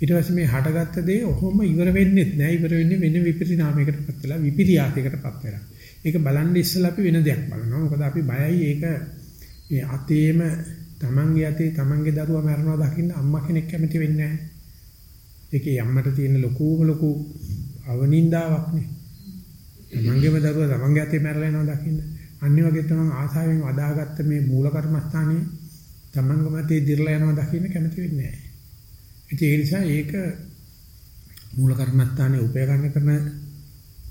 Speaker 1: ඊට පස්සේ මේ හටගත්ත දේ ඔහොම ඉවර වෙන්නේත් නැහැ. ඉවර වෙන්නේ වෙන විපරිණාමයකටපත් වෙලා විපිරියාසයකටපත් වෙලා. ඒක බලන්න ඉස්සලා අපි වෙන දෙයක් බලනවා. මොකද අපි බයයි ඒක මේ අතේම තමන්ගේ අතේ තමන්ගේ දරුවා මරනවා දකින්න අම්මා කෙනෙක් කැමති වෙන්නේ නැහැ. ඒකේ අම්මට තියෙන ලකූම ලකූ අවනින්දාවක් නේ. තමන්ගේම දරුවා තමන්ගේ අතේ මැරලා යනවා දකින්න. අනිත් වගේ තමයි ආසාවෙන් වදාගත්ත මේ මූල කර්මස්ථානයේ තමන්ගම අතේ දිර්ලා යනවා දකින්න කැමති වෙන්නේ නැහැ. ඒ නිසා ඒක මූල කර්මස්ථානයේ උපය ගන්න කරන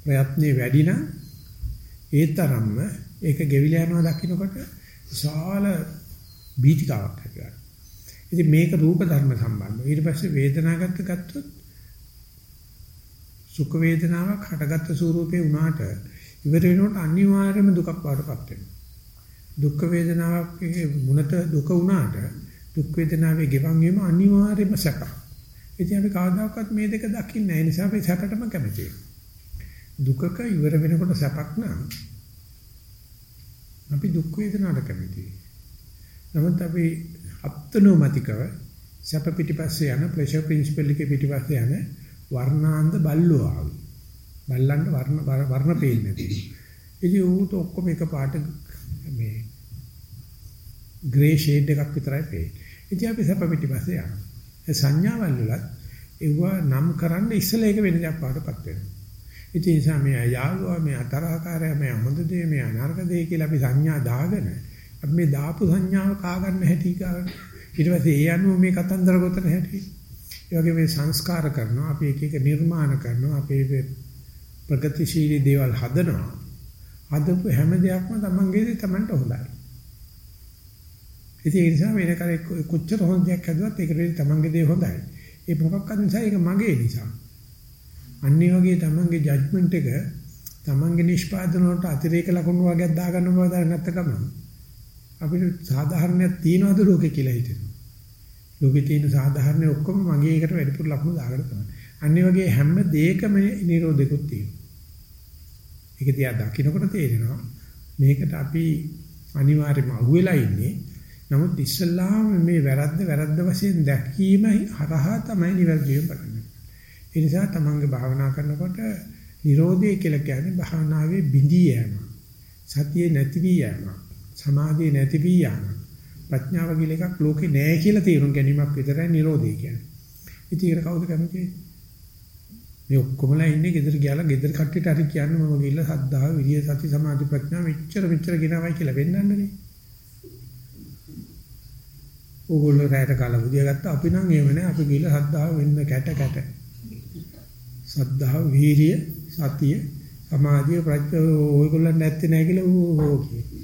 Speaker 1: ප්‍රයත්නේ වැඩි නම් ඒ තරම්ම ඒක ගෙවිලා යනවා දකින්නකොට විශාල බීතිකාවක් ඇති වෙනවා. ඉතින් මේක රූප ධර්ම සම්බන්ධව. ඊට පස්සේ වේදනාගත ගත්තොත් සුඛ වේදනාවක් හටගත්තු ස්වරූපේ වුණාට ඉවර වෙනකොට අනිවාර්යයෙන්ම දුකක් වඩටපත් වෙනවා. දුක් වේදනාවක් මුනත දුක වුණාට දුක් වේදනාවේ ගෙවන් වීම අනිවාර්යයෙන්ම සැප. ඉතින් අපි කවදාකවත් මේ දෙක දකින්නේ නැහැ. ඒ නිසා අපි සැපටම කැමතියි. දුකක ඉවර වෙනකොට සැපක් නම් අපි දුක් වේදනාවට කැමතියි. නමුත් අපි අත්නෝමතිකව සැප පිටිපස්සේ යන ප්ලෙෂර් ප්‍රින්සිපල් එකේ පිටිපස්සේ යන වර්ණාන්ද බල්ලෝ ආවි. බල්ලන්ට වර්ණ වර්ණ පේන්නේ නැති. ඉතින් ඌට ඔක්කොම එක පාට මේ ග්‍රේ ෂේඩ් එකක් විතරයි පේන්නේ. ඉතින් අපි සැප පිටිපස්සේ යනවා. ඒ සංඥාවල් වලත් ඒව නම් කරන්න ඉස්සෙල්ලා ඒක වෙන දෙයක් පාටපත් වෙනවා. ඉතින් ඒ නිසා මේ යාළුවා මේ අතරහකාරයා මේ හොඳ දේ මේ අනර්ග දේ කියලා අපි සංඥා දාගෙන අපි මේ දාපු සංඥාව කා ගන්න හැටි ගන්න. ඊට පස්සේ ඒ අනුව මේ කතන්දර ගොතන හැටි. ඒ වගේ මේ සංස්කාර කරනවා අපි එක එක නිර්මාණ කරනවා අපේ ප්‍රගතිශීලී දේවල් හදනවා. හදපු හැම දෙයක්ම තමන්ගේදී තමන්ට හොඳයි. ඉතින් ඒ නිසා වෙන කරේ කොච්චර හොඳ දෙයක් හදුවත් ඒකට තමන්ගේ දේ හොඳයි. ඒ මොකක්ද නිසා ඒක මගේ නිසා. අනිත් වගේ තමන්ගේ ජජ්මන්ට් එක තමන්ගේ නිෂ්පාදන වලට අතිරේක ලකුණු වගේක් දාගන්න බව දැනගත්ත ගමන් අපිට සාධාරණයක් තියනවද ලෝකේ කියලා හිතෙනවා. ලෝකේ තියෙන සාධාරණ ඔක්කොම මගේ එකට වැඩිපුර ලකුණු දාගෙන තමයි. අනිත් වගේ හැම දෙයකම නිරෝධිකුත් තියෙනවා. ඒක තියා දකින්නකොට තේරෙනවා මේකට අපි අනිවාර්යයෙන්ම අහුවෙලා ඉන්නේ. නමුත් ඉස්සල්ලාම මේ වැරද්ද වැරද්ද වශයෙන් දැකීම හරහා තමයි නිවැරදිව බලන්නේ. ඒ නිසා තමන්ගේ භාවනා කරනකොට Nirodhe කියලා කියන්නේ භාවනාවේ බිඳී යෑම. සතියේ නැති වී යෑම. සමාධිය නැති වී යෑම. ප්‍රඥාව කියලා එකක් ලෝකේ නැහැ කියලා තේරුම් ගැනීමක් විතරයි Nirodhe කියන්නේ. ඉතින් ඒක කවුද කැමති? මේ ඔක්කොමලා ඉන්නේ ගෙදර ගියාලා ගෙදර කට්ටියට හරි කියන්නේ මම ගිහලා සද්ධා විරිය සති සමාධි ප්‍රඥා මෙච්චර මෙච්චර ගෙනවයි කියලා වෙන්නන්නේ. ඕගොල්ලෝ රැයට කාලා බුදියා ගත්තා අපි නම් එහෙම නෑ අපි ගිහලා සද්ධාව වෙන්න කැට කැට. සද්ධාව වීරිය සතිය සමාධිය ප්‍රඥා ඔයගොල්ලන් නැත්තේ නෑ කියලා ඕ කියේ.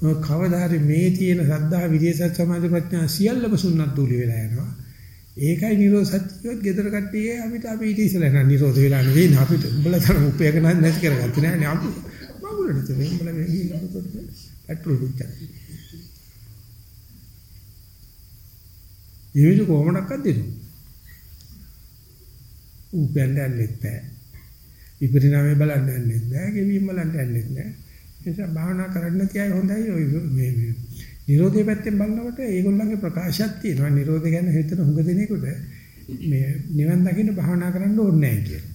Speaker 1: කවදාහරි මේ තියෙන සද්ධා විරිය සති සමාධි ප්‍රඥා සියල්ලම සුන්නත් දූලි වෙලා යනවා. ඒකයි නිරෝධ සත්‍යවත් gedara කට්ටියේ අපිට අපි ඊට ඉස්සලා නෑ නිරෝධ වෙලා නෙවෙයි අපිට. උඹලා තරම් උපයක නැති කරගත්තේ නෑ නේ අපි. මගුලට තේ උඹලා මේ ගිහිල්ලා පොතට පෙට්‍රෝල් දුච්චා ඊවිල කොහොමඩක්වත් දෙනු උපෙන්ද ඇල්ලෙත් නෑ. විපරිණාමය බලන්න ඇල්ලෙත් නෑ. ගෙවීම බලන්න ඇල්ලෙත් නෑ. ඒ නිසා භාවනා කරන්න තියයි හොඳයි ඔය මේ මේ නිරෝධය පැත්තෙන් බලනකොට ඒගොල්ලන්ගේ ප්‍රකාශයක් තියෙනවා නිරෝධය ගැන හිතන හුඟ දෙනෙකුට මේ නිවන් දකින්න භාවනා කරන්න ඕනේ නැහැ කියලා.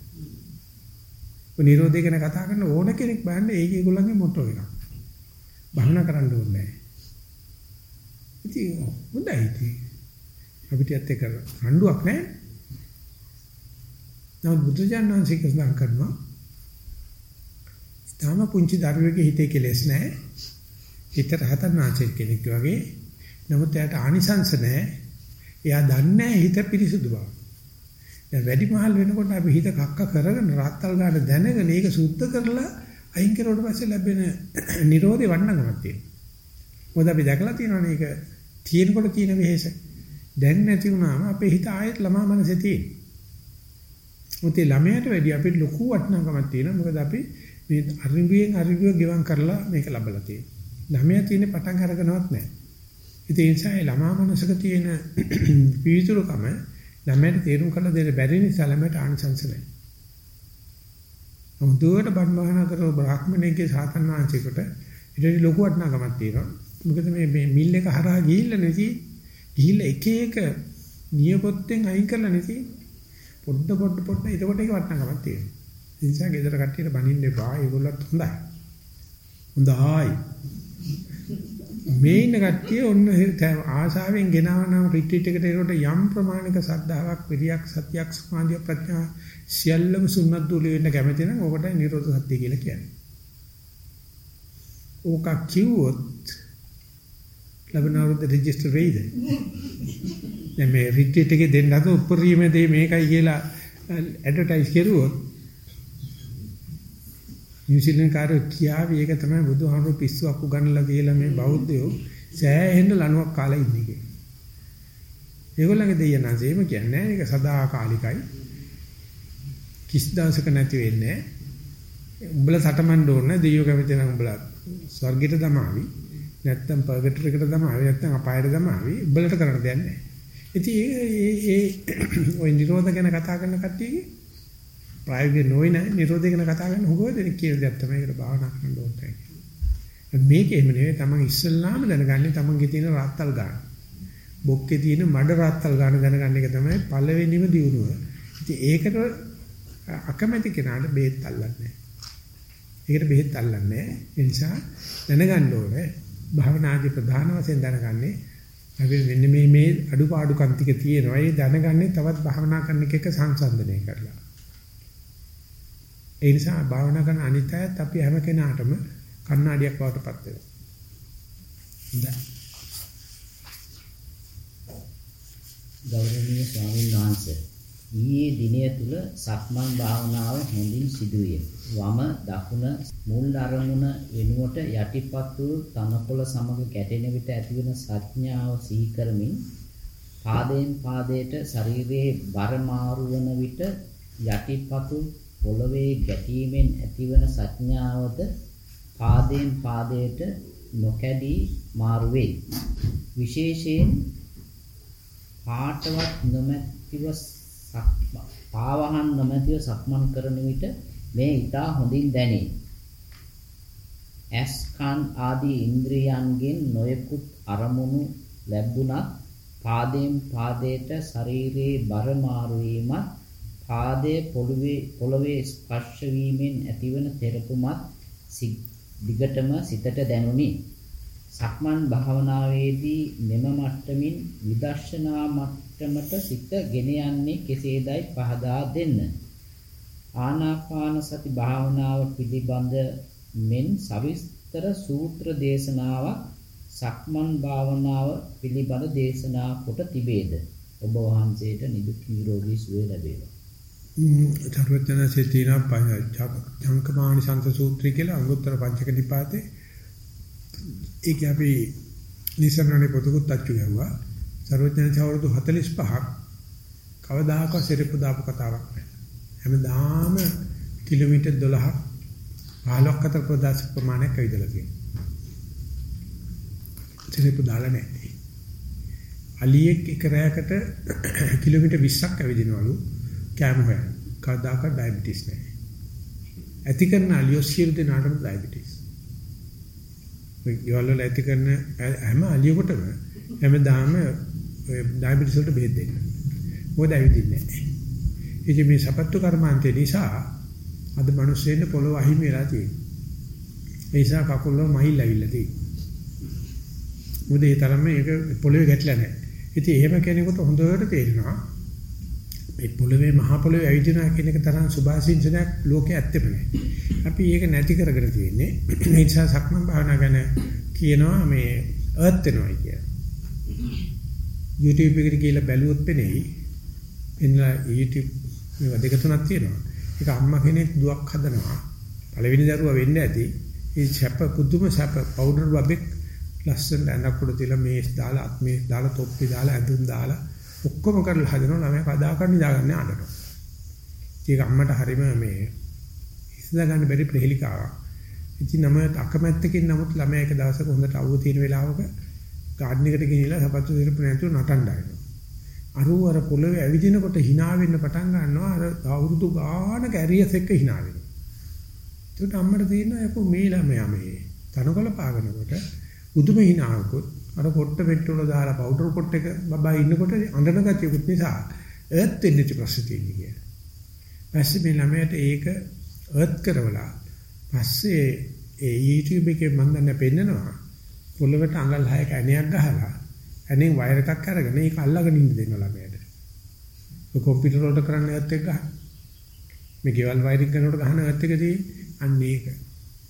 Speaker 1: ඔය නිරෝධය ගැන කතා කරන ඕන කෙනෙක් බලන්න ඒක ඒගොල්ලන්ගේ මොටෝ එකක්. භාවනා කරන්න ඕනේ නැහැ. ඉතින් හොඳයි ඉතින්. අපිට ඇත්ත එක රණ්ඩුවක් නැහැ. නමුත් බුදුජානනාංශික සඳහන් කරනවා තාම පුංචි දරුවෙකුගේ හිතේ කෙලෙස් නැහැ. හිත රහතන් වහන්සේ කෙනෙක් වගේ. නමුත් එයාට ආනිසංස නැහැ. එයා දන්නේ හිත පිරිසුදු බව. දැන් වැඩි මහල් වෙනකොට අපි හිත කක්ක කරගෙන රාත්තල් ගන්න දැනගෙන ඒක සුද්ධ කරලා අයින් කරුවට පස්සේ ලැබෙන Nirodhe වන්නකමක් තියෙනවා. මොකද අපි දැකලා තියෙනවානේ ඒක තියෙනකොට තියෙන වෙහෙස. දැන් නැති වුණාම අපේ හිත ආයෙත් ළමා මනසේ තියෙන. මොකද ළමයට වැඩි අපිට ලොකු වටිනාකමක් තියෙනවා. මොකද අපි මේ අරිඹුවෙන් අරිඹුව ගෙවම් කරලා මේක ලබලා තියෙනවා. ළමයා තියෙන පටන් අරගෙනවත් නැහැ. ඒ නිසා ඒ ළමා මනසක තියෙන පිවිතුරුකම ළමයට තේරුම් කරලා දෙන්න බැරි නිසා ළමයට ආනිසංස නැහැ. හොඳට බණවහන කරව බ්‍රාහ්මණයෙක්ගේ සාතන් වහන්සේකට ඊට ලොකු වටිනාකමක් තියෙනවා. මොකද මේ මේ මිල් එක හරහා ගිහිල්ලා නැති ගිහිල්ලා එක එක නියපොත්තෙන් අයින් කරලා නැති පොඩ පොඩ පොඩ එතකොට ඒක වටිනාකමක් තියෙනවා. ඒ නිසා ගෙදර කට්ටියට බනින්න එපා. ඒගොල්ලොත් හොඳයි. හොඳයි. මේ ඉන්න කට්ටිය ඔන්න ආශාවෙන් ගෙනවනම් රිට්‍රීට් එකට එනකොට යම් ප්‍රමාණික සද්ධාාවක් විරියක් සතියක් සමාධිය ප්‍රඥා සියල්ලම සුන්නත් දුල වෙන්න කැමති නම් ඕකට නිරෝධ සත්‍ය කියලා කියන්නේ. ඕක කිව්වොත් ලබනවරුද්ද රෙජිස්ටර් වෙයිද? දැන් මේ රිට්‍රීට් එකේ දෙන්න හද උපරිම දේ මේකයි කියලා uh, ඇඩ්වර්ටයිස් කරුවොත් නිව්සීලන්ත කාරයෝ කියාවි ඒක තමයි බුදුහාමුදුරු පිස්සුවක් උගන්වලා කියලා මේ බෞද්ධයෝ සෑහෙන ලණුවක් කාලා ඉන්නේ කියලා. ඒගොල්ලන්ගේ දෙයනාසෙම කියන්නේ ඒක සදාකාලිකයි. කිස් දවසක නැති වෙන්නේ. උඹලා සටමන් ඕන දෙයියෝ කැමති නම් උඹලා ස්වර්ගයට දමාවි. නැත්තම් පර්ගටර් එකට දමාවි නැත්තම් අපායට දමාවි. උඹලට කරන්න දෙයක් නැහැ. ඉතින් ඒ ඒ ওই නිරෝධ ගැන කතා කරන කට්ටියගේ ප්‍රායෝගික නොවන නිරෝධය ගැන කතා කරන හොගෝ දෙනෙක් කියන දෙයක් තමයි ඒකට භාවනා කරන්න ඕනේ. මේක එහෙම නෙවෙයි තමන් ඉස්සල්ලාම දැනගන්නේ තමන්ගේ තියෙන රාත්තල් ගන්න. බොක්කේ තියෙන මඩ රාත්තල් ගන්න දැනගන්න එක තමයි පළවෙනිම දියුණුව. ඉතින් ඒකට අකමැති කෙනාට බෙහෙත් අල්ලන්නේ ඒකට බෙහෙත් අල්ලන්නේ ඒ නිසා දැනගන්න ඕනේ භාවනාදී ප්‍රධාන වශයෙන් දැනගන්නේ අපි මෙන්න මේ මේ අඩුපාඩුකම් ටික තියෙනවා. ඒ දැනගන්නේ තවත් භාවනා කරන එක සංසන්දනය කරලා. ඒ නිසා භාවනා කරන අනිත් අයත් අපි හැම කෙනාටම කණ්ණාඩියක් වටපත් වෙනවා. හොඳයි.
Speaker 2: ගෞරවනීය ස්වාමීන් වහන්සේ ඊයේ දිනය තුල සක්මන් භාවනාව හොඳින් සිදුවේ. වම දකුණ මුල් අරමුණ වෙනුවට යටිපත් වූ තනකොළ සමග ගැටෙන විට ඇතිවන සංඥාව සිහි කරමින් පාදයෙන් පාදයට ශරීරයේ බර මාරු වන විට යටිපතු පොළවේ ගැටීමෙන් ඇතිවන සංඥාවද පාදයෙන් පාදයට නොකැඩී මාරු වේ. විශේෂයෙන් පාටවත් නොමැතිව පාවහන් නොමැතිව සක්මන් කරන විට මේ ඊටා හොඳින් දැනේ. ඇස් කන් ආදී ඉන්ද්‍රියයන්ගෙන් නොයෙකුත් අරමුණු ලැබුණත් පාදයෙන් පාදයට ශරීරයේ බර මාරු වීමත් පාදයේ පොළවේ පොළවේ ස්පර්ශ වීමෙන් ඇතිවන තෙරපුමත් දිගටම සිතට දැනුනි. සක්මන් භාවනාවේදී මෙම මට්ටමින් විදර්ශනා මට්ටමට සිත ගෙන යන්නේ කෙසේදයි පහදා දෙන්න. ආනාපාන සති භාවනාව පිළිබඳ මෙන් සවිස්තර සූත්‍ර දේශනාවක් සක්මන් භාවනාව පිළිබඳ දේශනා කොට තිබේද? ඔබ වහන්සේට නිදුක් නිරෝගී සුවය ලැබේවා.
Speaker 1: චරවචනසේ තියෙන ජංකමානි සන්ත සූත්‍රය කියලා අංගුත්තර පංචක නිපාතේ ඒක අපි නිසරණනේ පොතකුත් අච්චු ගැහුවා. සර්වඥයන් අවුරුදු 45ක් කවදාකවත් සිරප්පු දාපු කතාවක් නෑ. හැමදාම කිලෝමීටර් 12ක් 15ක් අතර ප්‍රදාස ප්‍රමාණයක් ඇවිදලා තියෙනවා. සිරප්පු දාලා නෑ. අලියෙක් එක රැයකට කිලෝමීටර් 20ක් ඇවිදිනවලු කෑම හොයන. කවදාකවත් ඩයබටිස් නෑ. ඇති කරන අලියෝ සියලු දෙනාටම ඩයබටිස්. මේ ගෙවල් වල ඇති කරන හැම අලියෙකුටම හැමදාම ඩයබටිස් වලට බෙහෙත් දෙන්න. මොකද ඇවිදින්නේ නැහැ. ඉතින් මේ සපත්තු කර්මාන්තේ නිසා අද මිනිස්සුෙන්න පොළොව අහිමි වෙලා තියෙනවා. ඒ නිසා කකුල වල මහිල් ඇවිල්ලා තියෙනවා. මොකද ඒ තරම්ම ඒක පොළොවේ ගැටලා නැහැ. ඉතින් එහෙම කෙනෙකුට හොඳට තේරෙනවා මේ පොළවේ මහා පොළවේ ඇවිදිනා කියන එක තරම් සුභාසින්සනයක් ලෝකේ ඇත්තෙම නැහැ. අපි ඒක නැති කරගෙන තියෙන්නේ. ඒ නිසා සක්මන් භාවනා ගැන කියනවා මේ අර්ත් වෙනවා කියලා. YouTube එකට ගිහලා බැලුවොත් පෙනෙයි. එන්නලා YouTube මේවා දෙක තුනක් තියෙනවා. ඒක අම්මා කෙනෙක් දුවක් හදනවා. පළවෙනි දරුවා වෙන්න ඇති. ඒ සැප පුදුම සැප පවුඩර් බබෙක් ලස්සන ඇඳක් උඩ තියලා මේස් දාලා අත් මේස් දාලා තොප්පි දාලා ඇඳුම් දාලා ඔක්කොම කරලා හදනවා ළමයා කදාකරන නිදාගන්නේ අඬනවා. ඒක අම්මට හරීම මේ හිතලා ගන්න බැරි ප්‍රහෙලිකාවක්. ඉතින් නම අකමැත්තකින් නමුත් ළමයා එක දවසක හොඳට අවුව තියෙන වෙලාවක ගාඩන් එකට ගිහිල්ලා සපත්තු දෙරපු නැතුව නටන්න අරුව අර පොළවේ ඇවිදිනකොට hina වෙන්න පටන් ගන්නවා අර අවුරුදු ගානක ඇරියස් එක්ක hina වෙනවා. ඒකට අම්මට තියෙනවා යකෝ මේ ළමයා මේ තනකොළ පාගනකොට උදුම hinaවකුත් අර පොට්ට පෙට්ටෝල දාලා පවුඩර් පොට් එක බබා ඉන්නකොට අඬන ගතියකුත් නිසා ඒත් වෙන්නේ ප්‍රශ්න තියෙන්නේ කියලා. පස්සේ මේ ළමයට ඒක ඒත් කරවලා පස්සේ ඒ YouTube එකේ මම දැන් පෙන්නනවා පොළවට අඟල් 6ක ඇණයක් ගහලා ඇණෙන් වයර් එකක් අරගෙන ඒක අල්ලගෙන ඉන්න දෙන්න ළමයට. ඔය කම්පියුටර් වලට කරන්න ඒත් එක ගන්න. මේ ගෙවල් වයරින් කරනකොට ගහන ඒත් එකදී අන්න ඒක.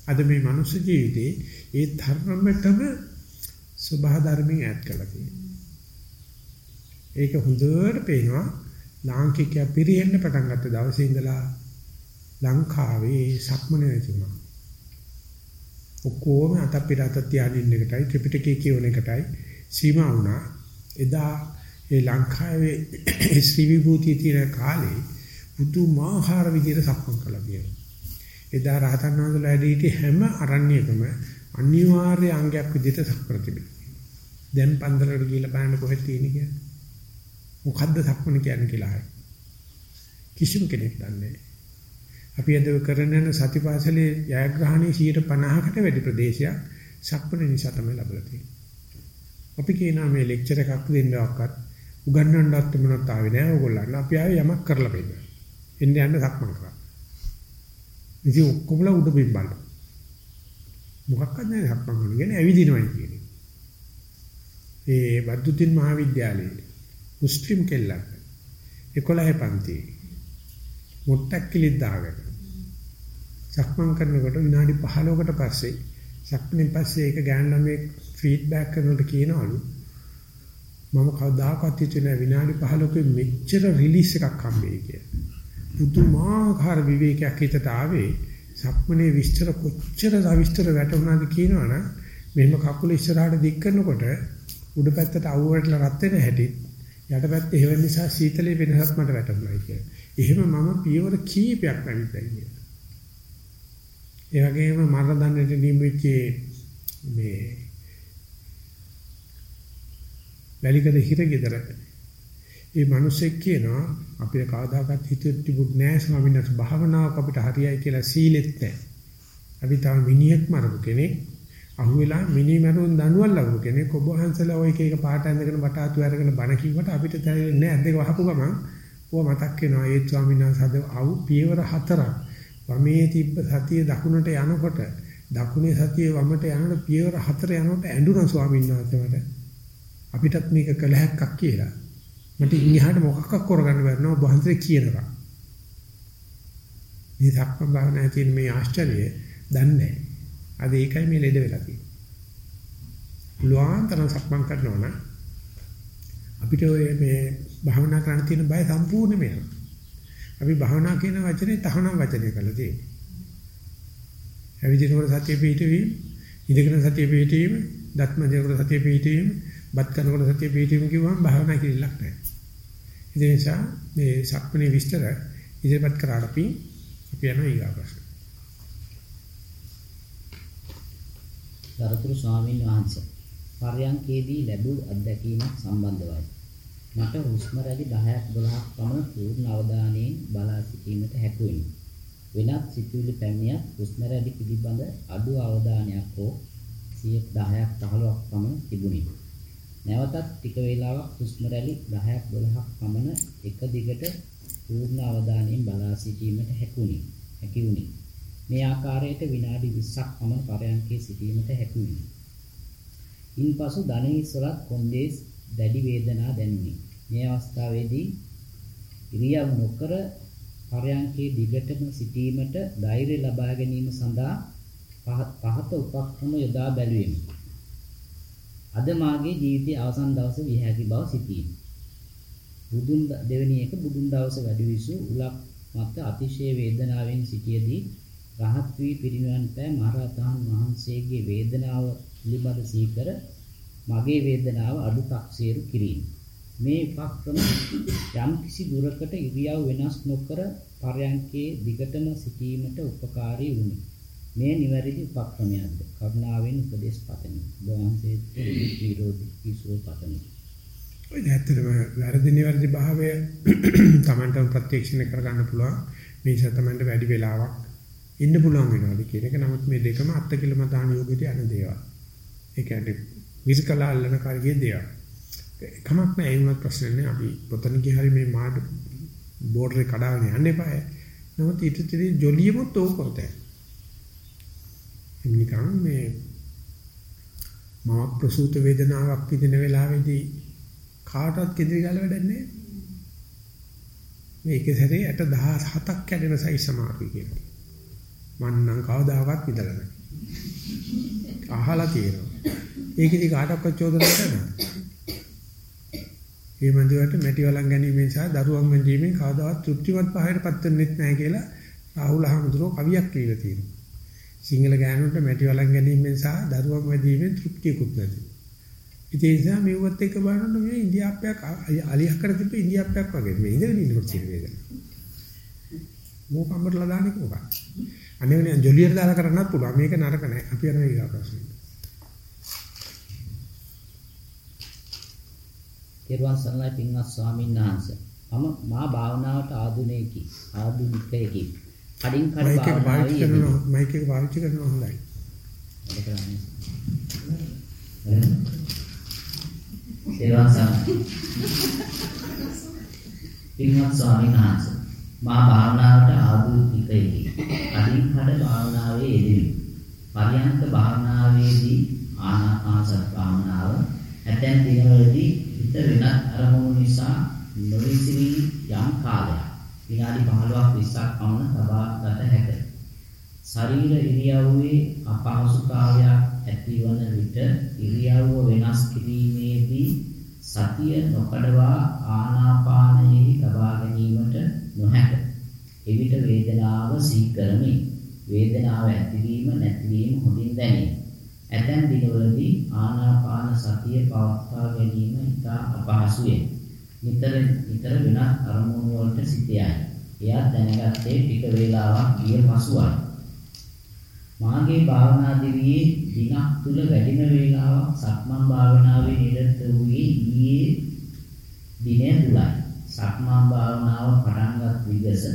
Speaker 1: අද මේ මනුස්ස ජීවිතේ ඒ ධර්මයටම සබහා ධර්මයෙන් ඈත් කරලා තියෙනවා. ඒක හොඳට පේනවා ලාංකිකයා පිරෙන්න පටන් ගත්ත දවසේ ඉඳලා ලංකාවේ සක්මන නැතිවුණා. ඔක්කොම අතපිරත තියාගෙන ඉන්න එකටයි ත්‍රිපිටකය කියවන එකටයි සීමා වුණා. එදා ඒ ලංකාවේ ශ්‍රී විභූතිය තියෙන කාලේ පුදුමාකාර විදිහට සක්මන් කළා කියලා. එදා රහතන් වහන්සේලා ඇදීටි හැම අරණ්‍යකම අනිවාර්ය අංගයක් විදිහට සක්මන තිබෙනවා. දැන් පන්දරකට ගිහිල්ලා බලන්න කොහෙද තියෙන්නේ කියලා. මොකද්ද සක්මන කියන්නේ කියලා අහයි. කිසිම කෙනෙක් දන්නේ නැහැ. අපි අද කරන යන සතිපාසලේ ජයග්‍රහණයේ 50කට වැඩි ප්‍රදේශයක් සක්මන නිසා තමයි ලැබලා තියෙන්නේ. අපි කියනවා මේ ලෙක්චර් එකක් දෙන්නවක්වත් උගන්වන්නවත් මොනවත් ආවේ නැහැ ඕගොල්ලන්. අපි ආවේ යමක් කරලා බලන්න. එන්න යන්න සක්මන කරා. ඉතින් ඔක්කොමලා උඩ බිම් බලනවා. මොකක්වත් නැහැ සක්මන් කරන කියන්නේ ඇවිදිනවයි කියන්නේ. ඒ වද්දුතින් මහාවිද්‍යාලයේ මුස්ලිම් කෙල්ලක් 11 පන්තියේ මුට්ටක් කිලිත් දාගෙන සක්මන් කරනකොට විනාඩි 15කට පස්සේ සක්මනේ පස්සේ ඒක ගෑන් ළමේ ෆීඩ්බැක් කරනකොට කියනවලු මම කවදාකවත් හිතුවේ විනාඩි 15ක මෙච්චර රිලීස් එකක් හම්බෙයි කියලා. පුදුමාකාර විවේකයක් හිතට ආවේ සක්මනේ විස්තර කොච්චර සවිස්තර වැටුණාද කියනවනම් මෙහෙම කකුල ඉස්සරහට දික් කරනකොට උඩ පැත්තට අවුවටලා රත් වෙන හැටි යට පැත්තේ හේව නිසා සීතලේ වෙනසක් මට වැටුණා කියලා. එහෙම මම පියවර කීපයක් නැවිත්යි කියලා. ඒ වගේම මරණ දඬුවමට නියමිච්ච මේ වැලිකඩ හිරගෙදර ඒ මිනිස්සෙක් කියනවා අපිට කවදාකවත් හිතුවේ තිබුණ නෑ ස්වාමීන් වහන්සේ භාවනාවක් අපිට හරියයි කියලා සීලෙත් නැහැ. අපි තාම මිනිහෙක් මරපු කෙනෙක් අහුවෙලා මිනි මරුන් දඬුවම් ලබපු කෙනෙක් ඔබ වහන්සේලා ওই එක එක පාට ඇඳගෙන වටාතු අරගෙන බණ කිව්වට අපිට තේරෙන්නේ නැහැ අද්දක වහපු ගමන් ඕව මතක් වෙනවා ඒ ස්වාමීන් වහන්සේ අද අවු පියවර හතරක්. වමේ තිබ්බ සතිය දකුණට යනකොට දකුණේ සතිය වමට යනකොට පියවර හතර යනකොට ඇඬුණා ස්වාමීන් වහන්සේට අපිටත් මේක කළ හැක්කක් කියලා. මට ඉන්හිහාට මොකක්ද කරගන්න බැරි නෝ වහන්සේ කියනවා මේ සක්ම භාවනා තියෙන මේ ආශ්චර්යය දන්නේ අද ඒකයි මේ ලෙඩ වෙලා තියෙන්නේ. පුළුවන් තරම් සක්මන් කරනවා නම් අපිට ඔය මේ භාවනා කරන්න තියෙන බය සම්පූර්ණ වෙනවා. අපි භාවනා කියන වචනේ තහනම් වචනය කරලා තියෙන්නේ. ඇවිදිනකොට සතිය පිහිටවීම, ඉඳගෙන සතිය පිහිටවීම, දත්ම දෙනකොට සතිය පිහිටවීම, බත් කරනකොට සතිය පිහිටවීම කිව්වම භාවනා කිරිල්ලක් නැහැ. ඒ නිසා මේ සක්මනේ විස්තර ඉදිරිපත් කරාට අපි අපි යනවා ඊගා ප්‍රශ්න.
Speaker 2: ගරුතර ස්වාමීන් වහන්සේ පර්යංකේදී ලැබූ අත්දැකීමක් සම්බන්ධවයි. මට හුස්ම රැලි 10ක් 12ක් පමණ පූර්ණ අවධානයෙන් බලා සිටීමට හැකියිනි. වෙනත් සිතුවිලි පැමිණියත් හුස්ම රැලි පිළිබඳ අඩු අවධානයක් හෝ 10ක් 15ක් පමණ තිබුණි. නැවතත් ටික වේලාවක් හුස්ම රැලි 10ක් 12ක් පමණ එක දිගට පූර්ණ අවධානයෙන් බලා සිටීමට හැකියිනි. හැකියුනි. මේ ආකාරයට විනාඩි 20ක් පමණ පරයන්කේ සිටීමට හැකියිනි. ඉන්පසු ධනෙහිස්වලත් කොන්දේස් දැඩි වේදනා දැනුනි. මේ අවස්ථාවේදී ඉරියව් නොකර පරයන්කේ දිගටම සිටීමට ධෛර්ය ලබා ගැනීම සඳහා පහත උපක්‍රම යොදා බැලුවෙමි. අද මාගේ ජීවිතයේ අවසන් දවස විය හැකි බව සිතීම. බුදුන් දෙවෙනි එක බුදුන් දවස වැඩි විසු උලක් මත අතිශය වේදනාවෙන් සිටියේදී රහත් වී පිරිනිවන් පෑ මහරහතන් වහන්සේගේ වේදනාව පිළිබඳ සීකර මගේ වේදනාව අඩු තක්සේරු කිරීම. මේ උපක්‍රම යම් කිසි දුරකට ඉරියව් වෙනස් නොකර පරයන්කේ දිගටම සිටීමට උපකාරී වුණි. මේ නිවැරදි උපක්‍රමයක්ද? කරුණාවෙන් උපදෙස් පතමි. වහන්සේට විරෝධී කිසෝ පතමි.
Speaker 1: ඔය ඇත්තටම වැරදි නිවැරදි භාවය Tamanටම ප්‍රත්‍යක්ෂණය කරගන්න පුළුවන්. මේ සතමන්ට වැඩි වෙලාවක් ඉන්න පුළුවන් වෙනවාද කියන එක. නමුත් මේ දෙකම අත්කිලම දාන යෝගයට යන දේවල්. ඒ කියන්නේ විස්කලා අල්ලන කාර්යයේ දේවල්. කමක් නැහැ ඒ වුණත් ප්‍රශ්න නැහැ. අපි පොතනකේ හරි මේ මාඩ බෝඩරේ කඩාගෙන යන්න එපාය. නමුත් ඊට ඉතින් ජොලියමුත් ඕක කරතේ. නිකන් මේ මම ප්‍රසූත වේදනාවක් විඳින වෙලාවේදී කාටවත් කෙඳිරි ගාල වැඩක් නැහැ. මේක සැරේ 817ක් කැඩෙන සයිස් සමාරුයි කියනවා. මං නම් කවදාකවත් විදලා නැහැ. අහලා තියෙනවා. ඒකෙදි කාටවත් චෝදනා කරනවා. මේ මන්දිරයට මැටි වලන් ගැනීමෙන් සහ දරුවන් මැදීමෙන් කවදාවත් තෘප්තිමත් පහයටපත් වෙන්නේ නැහැ කියලා රාහුල හමුදුරෝ කවියක් කියලා තියෙනවා. සිංහල ගෑනුන්ට මැටි වලන් ගැනීමෙන් සහ දරුවන් මැදීමෙන් තෘප්තියකුත් නැති. ඉතින් ඒ නිසා මෙව්වත් එක බලනකොට මේ ඉන්දියාප්පයක් අලියක් කර තිබ්බ ඉන්දියාප්පයක් වගේ මේ ඉඳගෙන ඉන්නකොට තියෙන වේදන. මොකම්බරලා දාන්නේ කොහොමද? අනේ වෙන ජොලියට දාලා කරන්නත් පුළුවන්. මේක නරක නෑ. අපි යන ඊගා ප්‍රශ්නෙට.
Speaker 2: තෙරුවන් සරණයි පින්වත් ස්වාමීන් වහන්සේ. මම මා භාවනාවට ආධුනිකයි. ආධුනිකයෙකි. කඩින් කඩ භාවනාවේ
Speaker 1: යෙදෙනවා. මයික් එක පාවිච්චි කරනවා හොඳයි.
Speaker 2: තෙරුවන් සරණයි. පින්වත් ස්වාමීන් වහන්සේ. මා භාවනාවට ආධුනිකයෙකි. කඩින් කඩ භාවනාවේ යෙදෙමි. පරියන්ක භාවනාවේදී ආනාපානසති භාවනාව ඇතැම් දිනවලදී හිත වෙනත් අරමුණු නිසා නොවිසිරී යම් කාලයක් විනාඩි 15ක් 20ක් පමණ තබා ගත හැකිය. ශරීර ඉරියව්වේ අපහසුතාවයක් ඇතිවන විට ඉරියව්ව වෙනස් කිරීමේදී සතිය නොකඩවා ආනාපානයේ තබා ගැනීමට නොහැක. එවිට වේදනාව සිහි කරමි. වේදනාව ඇතිවීම නැතිවීම හොඳින් දැනේ. ඇතැම් දිනවලදී ආනාපාන සතිය පවත්වා ගැනීම ඉතා අපහසුය. නිතර නිතර වෙනත් අරමුණු වලට සිත යයි. එයා දැනගත්තේ ටික වේලාවක් ගිය පසුයි. මාගේ භාවනා දිවියේ දිනක් තුල වැඩිම වේලාවක් සක්මන් භාවනාවේ නිරත වූයේ ඊයේ දිනය තුලයි. සක්මන් භාවනාව පටන්ගත් විගස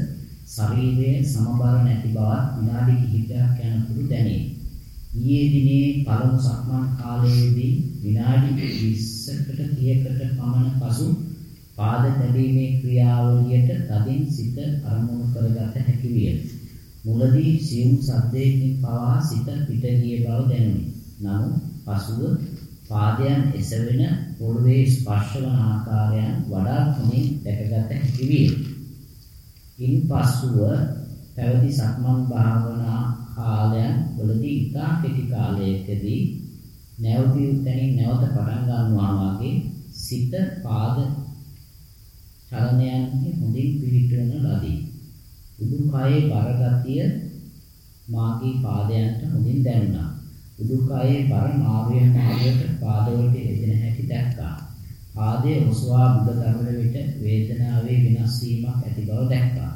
Speaker 2: ශරීරයේ සමබර නැති බවත් විනාඩි කිහිපයක් යනතුරු දැනේ. ඊයේ දිනේ පළමු සක්මන් කාලයේදී විනාඩි 20කට 30කට පමණ පසු පාද තැබීමේ ක්‍රියාවලියට තදින් සිත අරමුණු කරගත හැකි විය. මුලදී සියුම් සද්දයකින් පවා සිත පිට ගිය බව දැනුනි. නමුත් පසුව පාදයන් එසවෙන පොළවේ ස්පර්ශ වන ආකාරයන් වඩා හොඳින් දැකගත හැකි විය. ඉන්පසුව පැවති සක්මන් භාවනා කාලයන් වලදී ඉතා කෙටි කාලයකදී නැවති උතනින් නැවත පටන් ගන්නවා වගේ සිත පාද චලනයන්හි හොඳින් පිහිටවන ලදී. උඩුකයේ බරගතිය මාගේ පාදයන්ට හොඳින් දැනුණා. උඩුකයේ බර මාරුවෙන් මාරුවට පාදවලට එදෙන හැටි දැක්කා. පාදයේ ඔසවා මුද දරන විට වේදනාවේ වෙනස් වීමක් ඇති බව දැක්කා.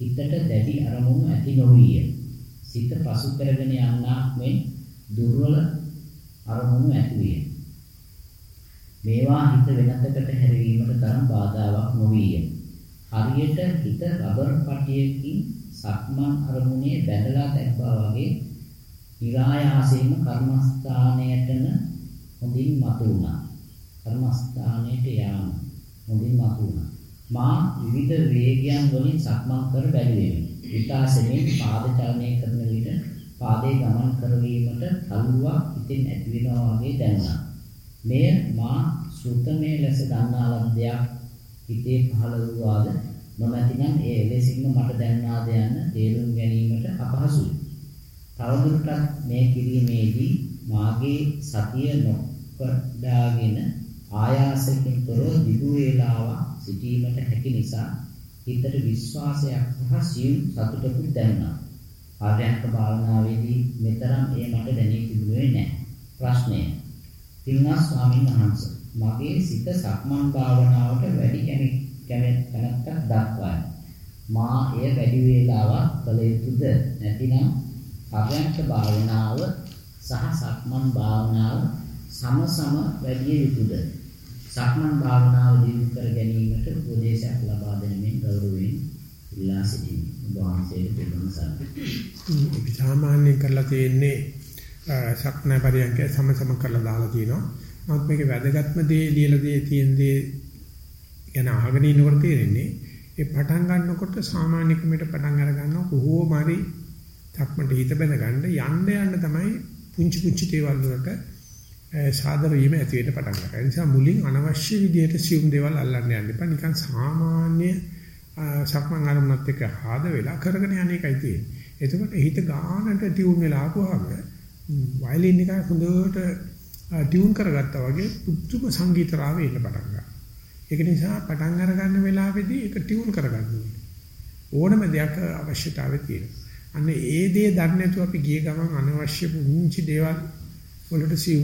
Speaker 2: හිතට දැඩි අරමුණු ඇති නොවිය. සිත පසු කරගෙන යන්නක් මෙන් දුර්වල අරමුණු ඇති විය. මේවා හිත වෙනතකට හැරවීමට තරම් බාධාවක් නොවිය. හරියට හිත රබර් පටියකින් සක්මන් අරමුණේ බැඳලා දැක්වා වගේ નિરાයාසයෙන්ම කර්මස්ථානයටම හොඳින් මතුවුණා. කර්මස්ථානයට යාම හොඳින් මතුවුණා. මා විවිධ වේගයන් වලින් සක්මන් කර බැලුවෙමි. විකාශයෙන් පාද චලනය කරන විට පාදේ ගමන් කරවීමට තල්ලුවක් හිතෙන් ඇති වෙනවා වගේ දැනුණා. මෙය මා සුත්තමේ ලෙස දන්නා ලද්දයක් හිතේ පහළ වූවාද නොමැතිනම් ඒ එලෙසින්ම මට දැනනාද යන්න තේරුම් ගැනීමට අපහසුයි. තවදුරටත් මේ කිරීමේදී මාගේ සතිය නොකඩාගෙන ආයාසයෙන් තොරව දිගු වේලාවක් සිටීමට හැකි නිසා හිතට විශ්වාසයක් සහ සියුම් සතුටකුත් දැනුණා. ආර්යංක භාවනාවේදී මෙතරම් ඒ මට දැනී තිබුණේ නැහැ. ප්‍රශ්නය. පින්වත් ස්වාමීන් වහන්සේ මගේ සිත සක්මන් භාවනාවට වැඩි කැමැත්තක් දක්වයි. මා එය වැඩි වේලාවක් කළ යුතුද නැතිනම් ආර්යංක භාවනාව සහ සක්මන් භාවනාව සම සම වැඩි යුතුද? සක්මන් භාවනාව දියුණු කර ගැනීමට උපදේශයක් ලබා දෙනමින් ගෞරවයෙන් ඉල්ලා සිටිමි. ඔබ වහන්සේට දෙවන
Speaker 1: අපි සාමාන්‍යයෙන් කරලා තියෙන්නේ සක්න පරියන්ක සම සම කරලා දාලා තියෙනවා. නමුත් මේකේ වැදගත්ම දේ ලියලා දේ තියෙන දේ යන අහගෙන ඉන්නකොට තේරෙන්නේ ඒ පටන් ගන්නකොට සාමාන්‍ය ක්‍රමයට පටන් අර ගන්නවා කොහොම හරි තක්මට හිත බැඳ ගන්න යන්න යන්න තමයි පුංචි පුංචි දේවල් වලට සාදර වීම ඇති වෙන්න පටන් ගන්නවා. ඒ නිසා මුලින් අනවශ්‍ය විදියට සියුම් දේවල් අල්ලන්න යන්න එපා. නිකන් සාමාන්‍ය සක්මන් ආරම්භනත් එක්ක ආද වෙලා කරගෙන යන එකයි තියෙන්නේ. එතකොට හිත ගානට ටියුන් වෙලා ආපුවාම වයලින් එක හොඳට ටියුන් කරගත්තා වගේ පුදුම සංගීත රාවේ ඉන්න පටන් ගන්නවා. ඒක නිසා පටන් අර ගන්න වෙලාවේදී ඒක ටියුන් කරගන්න ඕනේ. ඕනම දෙයක් අවශ්‍යතාවය තියෙනවා. අන්න ඒ දේ දන්නේ නැතුව අපි ගිය ගමන් අනවශ්‍ය පුංචි දේවල් වලට සිව්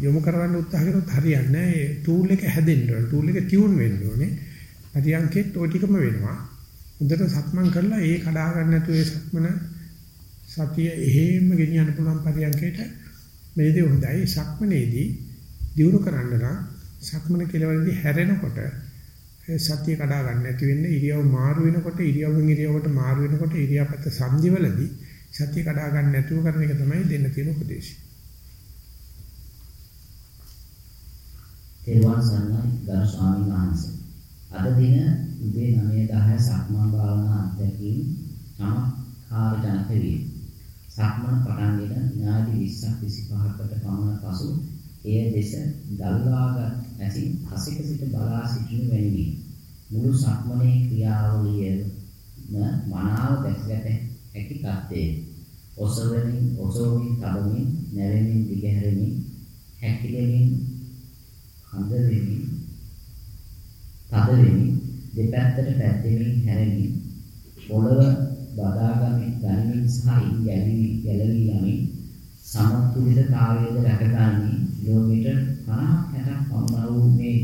Speaker 1: යොමු කරවන්න උත්සාහ කරොත් හරියන්නේ නැහැ. ඒ ටූල් එක හැදෙන්න ඕනේ. ටූල් එක ටියුන් වෙන්න ඕනේ. පරියන්කෙත් ඔය ටිකම වෙනවා. හොඳට සක්මන් කරලා ඒ කඩා ගන්න නැතුව ඒ සක්මන සතිය එහෙම ගෙනියන්න පුළුවන් පරියන්කේට මේ දේ හොඳයි. සක්මනේදී දියුණු කරන්න නම් සක්මන කෙලවලදී හැරෙනකොට සතිය කඩා ගන්න නැති වෙන්න ඉරියව් මාරු වෙනකොට ඉරියව්වෙන් ඉරියව්වට මාරු වෙනකොට ඉරියාපත සංදිවලදී සතිය කඩා ගන්න නැතුව කරන එක තමයි දෙන්න තියෙන උපදේශය.
Speaker 2: තෙරුවන් සරණයි ගරු ස්වාමීන් වහන්සේ. අද දින උදේ 9:10 සක්මන් භාවනා අධ්‍යක්ීම් චමත්කාර ජනක වේ. සක්මන් පටන්ගෙන විනාඩි 20ක් 25කට පමණ පසු එය දෙස ගල්වාගත් ඇසින් හසික සිට බලා සිටිනු වැනිනි. මුළු සක්මනේ ක්‍රියාවලියම මනාව දැකගත හැකි තත්ත්වයේ ඔසවමින් ඔසවමින් තබමින් නැවෙමින් දිගහැරෙමින් හැකිලෙමින් හඳ වෙමින් තද වෙමින් දෙපැත්තට පැද්දෙමින් හැරෙමින් පොළව බදාගමින් ගනිමින් සහ ඉන් ගැලවි ගැලවි යමින් සමතුලිතතාවයද රැකගන්නේ කිලෝමීටර් 50 60ක් පමණ වූ මේ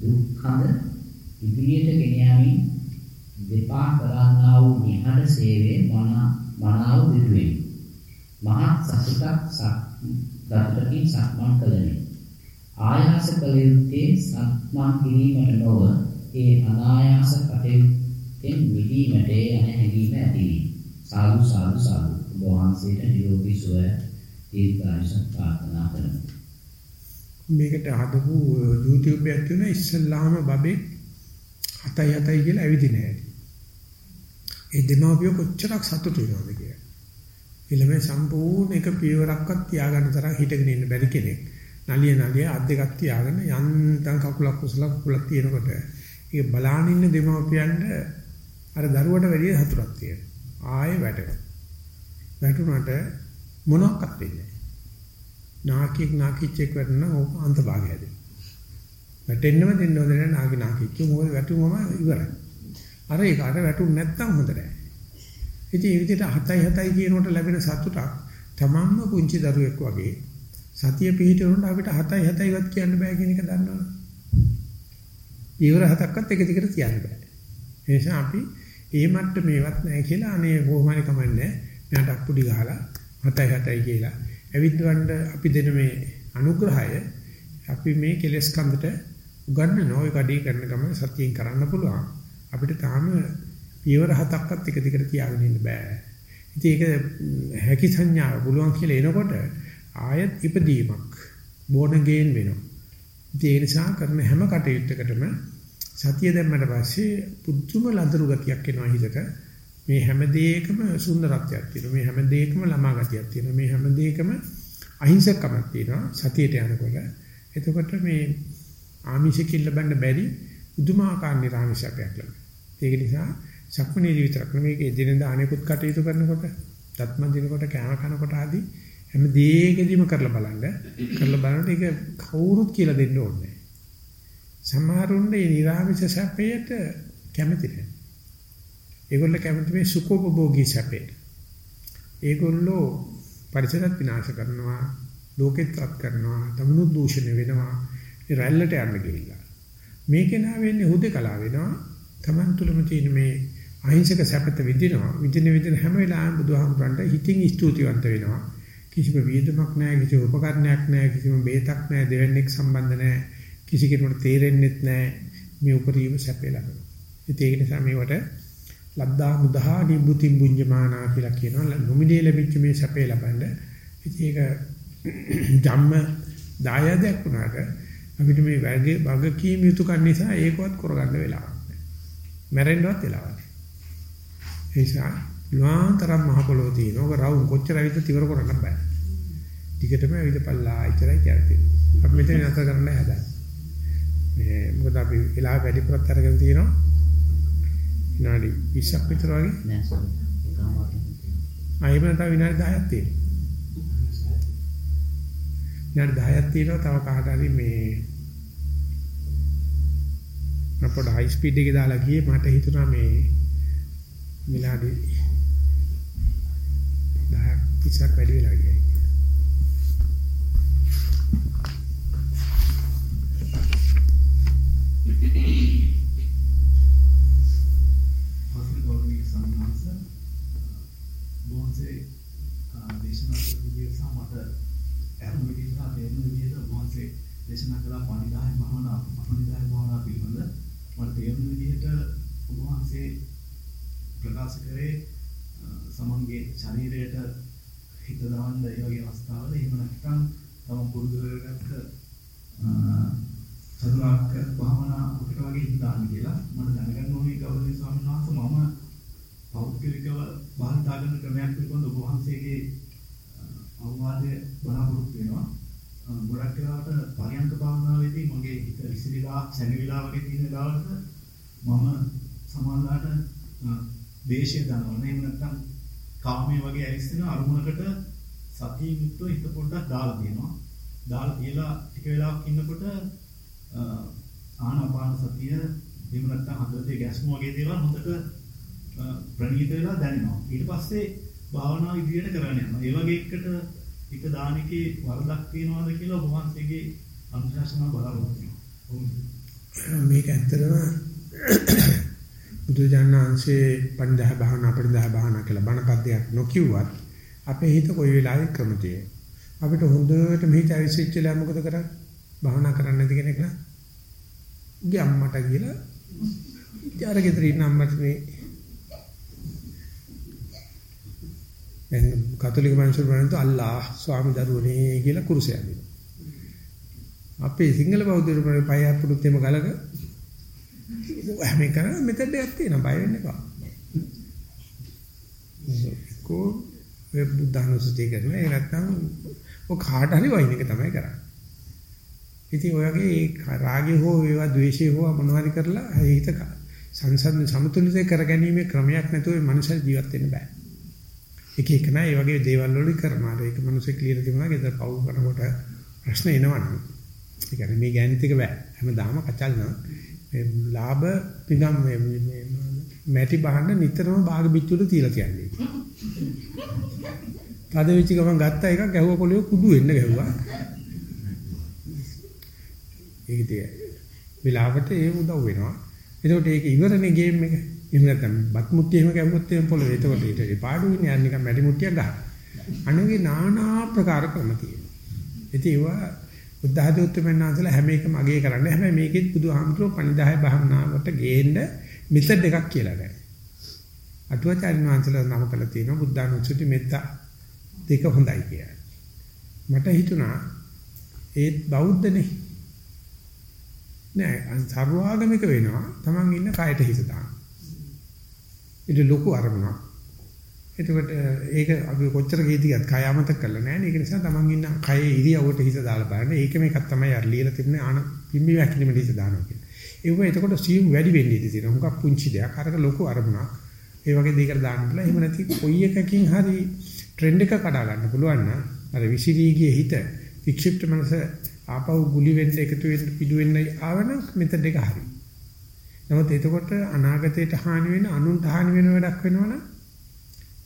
Speaker 2: දුක්ඛඳ ඉදිරියට ගෙන යමින් දෙපා කරන්නා වූ නිහඬ සේවයේ මනාව දිරුවේ. මහත් සතුටක් සතුටකින් සක්මන් කළෙමි. ආයාස කළ යුත්තේ සක්මන් කිරීමට නොව ඒ අනායාස කටයුත්තෙන් මිදීමට යන හැඟීම ඇති වී. සාදු සාදු සාදු. ඔබ වහන්සේට නිරෝගී සුවය දීර්ඝායුෂ ප්‍රාර්ථනා කරමි.
Speaker 1: මේකට හදපු YouTube එකක් තියෙනවා ඉස්සල්ලාම බබේ හතයි හතයි කියලා ඇවිදින හැටි. ඒ දෙමාපිය කොච්චරක් සතුටු වෙනවද කියලා. ළමයි සම්පූර්ණ එක පියවරක්වත් තියාගන්න තරම් හිටගෙන ඉන්න බැරි කෙනෙක්. නලිය නලිය අත් දෙකක් තියාගෙන යන්තම් කකුලක් කුසල කකුලක් තියෙනකොට ඒක බලාන ඉන්න දෙමාපියන්ට අර දරුවට වැඩි සතුටක් තියෙනවා. ආයෙ වැටෙනවා. වැටුණාට මොනවත් වෙන්නේ නාකියෙක් නාකිච්චෙක් වැටෙන අන්තභාගය හැදෙනවා. වැටෙන්නම දෙන්න හොඳ නැහැ නාකි නාකිච්ච මොකද වැටුමම ඉවරයි. අර ඒක අර වැටුනේ නැත්තම් හොඳ නැහැ. ඉතින් මේ විදිහට හතයි හතයි කියනකොට ලැබෙන සතුටක් තමන්ම පුංචි දරුවෙක් වගේ සතිය පිහිටවුනොත් අපිට හතයි හතයිවත් කියන්න බෑ කියන එක දන්නවනේ. ඊවර හතක්වත් එක දිගට කියන්න බෑ. ඒ නිසා අපි ඒ මට්ටමේවත් නැහැ කියලා අනේ කොහොමරි කමන්නේ. මෙයාට අක්කුඩි ගහලා හතයි හතයි කියලා. ඇවිද්දවන්න අපි දෙන මේ අනුග්‍රහය අපි මේ කෙලස් කන්දට උගන්න නොය කඩේ කරන ගමන් සතියෙන් කරන්න පුළුවන්. අපිට තාම පියවර හතක්වත් එක දිගට තියාගෙන ඉන්න බෑ. ඉතින් ඒක හැකි සංඥාව පුළුවන් කියලා එනකොට ආයත් ඉපදීමක් බෝන ගේන් වෙනවා. ඉතින් ඒ නිසා කරන හැම කටයුත්තකටම සතිය දැම්මට පස්සේ පුදුම ලදරු ගතියක් එනවා හිතට. මේ හැම දෙයකම සුන්දරත්වයක් තියෙනවා. මේ හැම දෙයකම ළමා ගතියක් තියෙනවා. මේ හැම දෙයකම අහිංසකමක් තියෙනවා සතියට යනකොට. එතකොට මේ ආමිෂකින් ලබන්න බැරි උදුමාකාර නිර්ආමිෂයක් ලැබෙනවා. ඒක නිසා සක්මණේදී විතරක් නෙමෙයි ඒක එදිනෙදා අනෙකුත් කටයුතු කරනකොට, දත්ම දිනකොට, කෑම කනකොට ආදී හැම දෙයකදීම කරලා බලන්න. කරලා බලනකොට ඒක කවුරුත් කියලා දෙන්න ඕනේ සමහරුන්නේ මේ නිර්ආමිෂ සැපයට කැමති නැහැ. ඒගොල්ලෝ කැමති මේ සුඛෝපභෝගී සැපයට. ඒගොල්ලෝ පරිසරත් විනාශ කරනවා, ලෝකෙත් රත් කරනවා, තමනුත් දූෂණය වෙනවා. ඒ රැල්ලට යන්න ගිහිල්ලා. මේකේ නා වෙන්නේ හුදේකලා වෙනවා. Taman තුලම තියෙන මේ අහිංසක සැපත විඳිනවා. විඳින විඳින හැම වෙලාවෙම බුදුහාමුදුරන්ට හිතින් ස්තුතිවන්ත වෙනවා. කිසිම වියදමක් නැහැ, කිසිම උපකරණයක් නැහැ, කිසිම බේතක් නැහැ, දෙවන්නේක් සම්බන්ධ නැහැ. කිසි කෙනෙකුට තේරෙන්නෙත් නැහැ මේ උපරිම සැපේ ලබනවා. ඒක නිසා මේවට ලද්දා මුදහා නිබුතින් බුඤ්ජමානා කියලා කියනවා. නොමිනේ ලැබිච්ච මේ සැපේ ලබන්න. ඉතින් ඒක ධම්ම දායදයක් වුණාට අපිට මේ වගේ වගකීම් යුතුකම් නිසා ඒකවත් කරගන්න වෙලාවක් නැහැ. මැරෙන්නවත් වෙලාවක් නැහැ. ඒ නිසා ලුවාතරම් මහ පොළොව තියෙන ඔබ රවුම් කොච්චර ඇවිත් ඉවර කරන්න බෑ. ටිකටම ඇවිදපල්ලා ඉතරයි කියන්නේ. අපි මෙතන නැතර කරන්න හදා. මේ මොකද අපි වෙලාව වැඩිපුරත් අරගෙන තියෙනවා. විනාඩි 20ක් විතර වගේ.
Speaker 2: නෑ සර්.
Speaker 1: ආයෙම තව විනාඩි 10ක් තියෙනවා. විනාඩි 10ක් තියෙනවා තව කාට හරි මේ අපොඩ හයි ස්පීඩ් එකේ දාලා ගියේ මට හිතුණා මේ විනාඩි 10ක් 20ක් වැඩි වෙලා ගියා.
Speaker 4: ගෞරවනීය සම්මානස බොන්සේ දේශනා කරපු විදිහට සහ මට අරුම විදිහට තේරෙන විදිහට බොන්සේ දේශනා කළා පණිදාය භාවනා පණිදාය භාවනා පිළිබඳ මට තේරුණ විදිහට වහන්සේ ප්‍රකාශ කරේ සමන්ගේ ශරීරයට හිත දාන්න ඒ වගේ අවස්ථාවල එහෙම නැත්නම් තම පුරුදු කරගත්ත චතුරාර්ය භාවනා උකට වගේ හිත දාන්න කියලා මට දැනගන්න ඕනේ ගෞරවනීය ස්වාමීන් වහන්සේ මම පෞද්ගලිකව භාවිතා කරන ක්‍රමයක් පිළිබඳ ඔබ වහන්සේගේ අවවාදය බලාපොරොත්තු වෙනවා. ගොඩක් වෙලාවට සැනවිලා වගේ තියෙන වෙලාවක මම සමානලාට දේශය දනවන එහෙම නැත්නම් කාමයේ වගේ ඇවිස්සෙන අරමුණකට සතිය යුක්තව හිත පොඩ්ඩක් දාලා තියෙනවා. දාලා තියලා ටික වෙලාවක් ඉන්නකොට ආනාපාන සතිය එහෙම නැත්නම් හදවතේ ගැස්ම වගේ දේවල් හොඳට ප්‍රණීත වෙලා දැනෙනවා. ඊට පස්සේ භාවනාව ඉදිරියට කරගෙන යනවා. ඒ වගේ එකට එක දානිකේ වරදක් තියනවාද කියලා ඔබ වහන්සේගේ අනුශාසනා බලාපොරොත්තු වෙනවා.
Speaker 1: මේක ඇත්තටම බුදුජානනාංශේ පණ්ඩහ භාවනා පණ්ඩහ භාවනා කියලා බණ පද්‍යයක් නොකියුවත් අපේ හිත කොයි වෙලාවෙත් ක්‍රම තියෙනවා. අපිට හොඳට මෙහි චෛසිච්චලා මොකද කරන්නේ? භාවනා කරන්න නැති කෙනෙක් නම් උගේ අම්මට කියලා ඉතින් අර ගෙදර ඉන්න අම්මට මේ දැන් කතෝලික මිනිස්සු වරන්තු අල්ලා ස්වාමි දරුවනේ කියලා කුරුසයක් දෙනවා. අපේ සිංහල බෞද්ධ වරුන් පය අපුරුත් එම ගලක හැම කරා මෙතෙන් දෙයක් තියෙනවා බය වෙන්න එපා. කො වෙබ් බුද්ධානුස්සතිය කරනවා ඒ නැත්නම් ඔය කාට හරි වයින් එක තමයි කරන්නේ. ඉතින් ඔය වගේ ඒ රාගය හෝ වේවා ද්වේෂය හෝ මොනවාරි කරලා හිත සංසන්ද සමතුලිත කරගැනීමේ ක්‍රමයක් නැතුව මනුෂ්‍ය ජීවත් වෙන්න බෑ. එක එක නෑ මේ වගේ දේවල් වල කරනවා. ඒක මනුෂ්‍ය ක්ලියර් තිබුණා ගෙදර පව් කරනකොට ප්‍රශ්න එනවනම්. ඒ කියන්නේ මේ ගෑනිත් එක බෑ. හැමදාම කචල් නෝ. මේ ලාභ පිනම් මේ මැටි බහන්න නිතරම බාග පිටුල තියලා කියන්නේ. තද වෙච්ච ගමන් ගත්ත එකක් ගැහුව පොළවේ කුඩු වෙන්න ගැහුවා. ඒක තිය. වෙලාවට ඒ උදව් වෙනවා. එතකොට ඒක ඉවරනේ ගේම් එක. එහෙම නැත්නම් බත් මුට්ටිය එහෙම ගැහුවොත් එහෙම පොළවේ එතකොට ඊට පාඩු වෙන්නේ යන්න නිකන් මැටි මුට්ටියක් ගන්න. අනගේ নানা ප්‍රකාර ක්‍රම තියෙනවා. ඉතින් ඒවා බුද්ධහදෝත්තමයන්ාන්සලා හැම එකම අගේ කරන්නේ. හැබැයි මේකෙත් බුදුහාමුදුරුවෝ පණිදාය භාවනාවට ගේන්න මෙතඩ් එකක් කියලා නැහැ. අටුවාචාර්යන් වහන්සේලා නම කළා තියෙනවා බුද්ධානුස්සති මෙත්ත දෙක හොඳයි කියලා. මට හිතුණා ඒත් බෞද්ධනේ. නෑ සර්වාගමික වෙනවා. Taman ඉන්න කයට හිත දාන්න. ඒක ලොකු අරමුණක්. එතකොට ඒක අපි කොච්චර කීතියත් කය අමතක කරලා නැහැ. ඒක නිසා තමන් ඉන්න කයේ ඉරියව්වට හිත දාලා බලන්න. ඒකම එකක් තමයි අර ලියලා තිබුණේ ආන පිම්බි වැක්කිලිමට හිත දානවා කියන්නේ. ඒක එතකොට සියුම් වැඩි වෙන්නේ ඉඳී තියෙනවා. මොකක් පුංචි දෙයක්. අරක ලොකු අරමුණක්. ඒ වගේ දෙයකට දාන්න පුළුවන්. එහෙම නැති කොයි එකකින් හරි ට්‍රෙන්ඩ් එක කඩා ගන්න පුළුවන් නම් අර විසිරීගියේ හිත වික්ෂිප්ත මනස ආපහු ගුලි වෙන්න එකතු වෙන්න පිටු වෙන්න ආවනම් මෙතන දෙක හරි. නමුත් එතකොට අනාගතයට හානි වෙන අනුන්ට හානි වෙන වැඩක් වෙනවනම්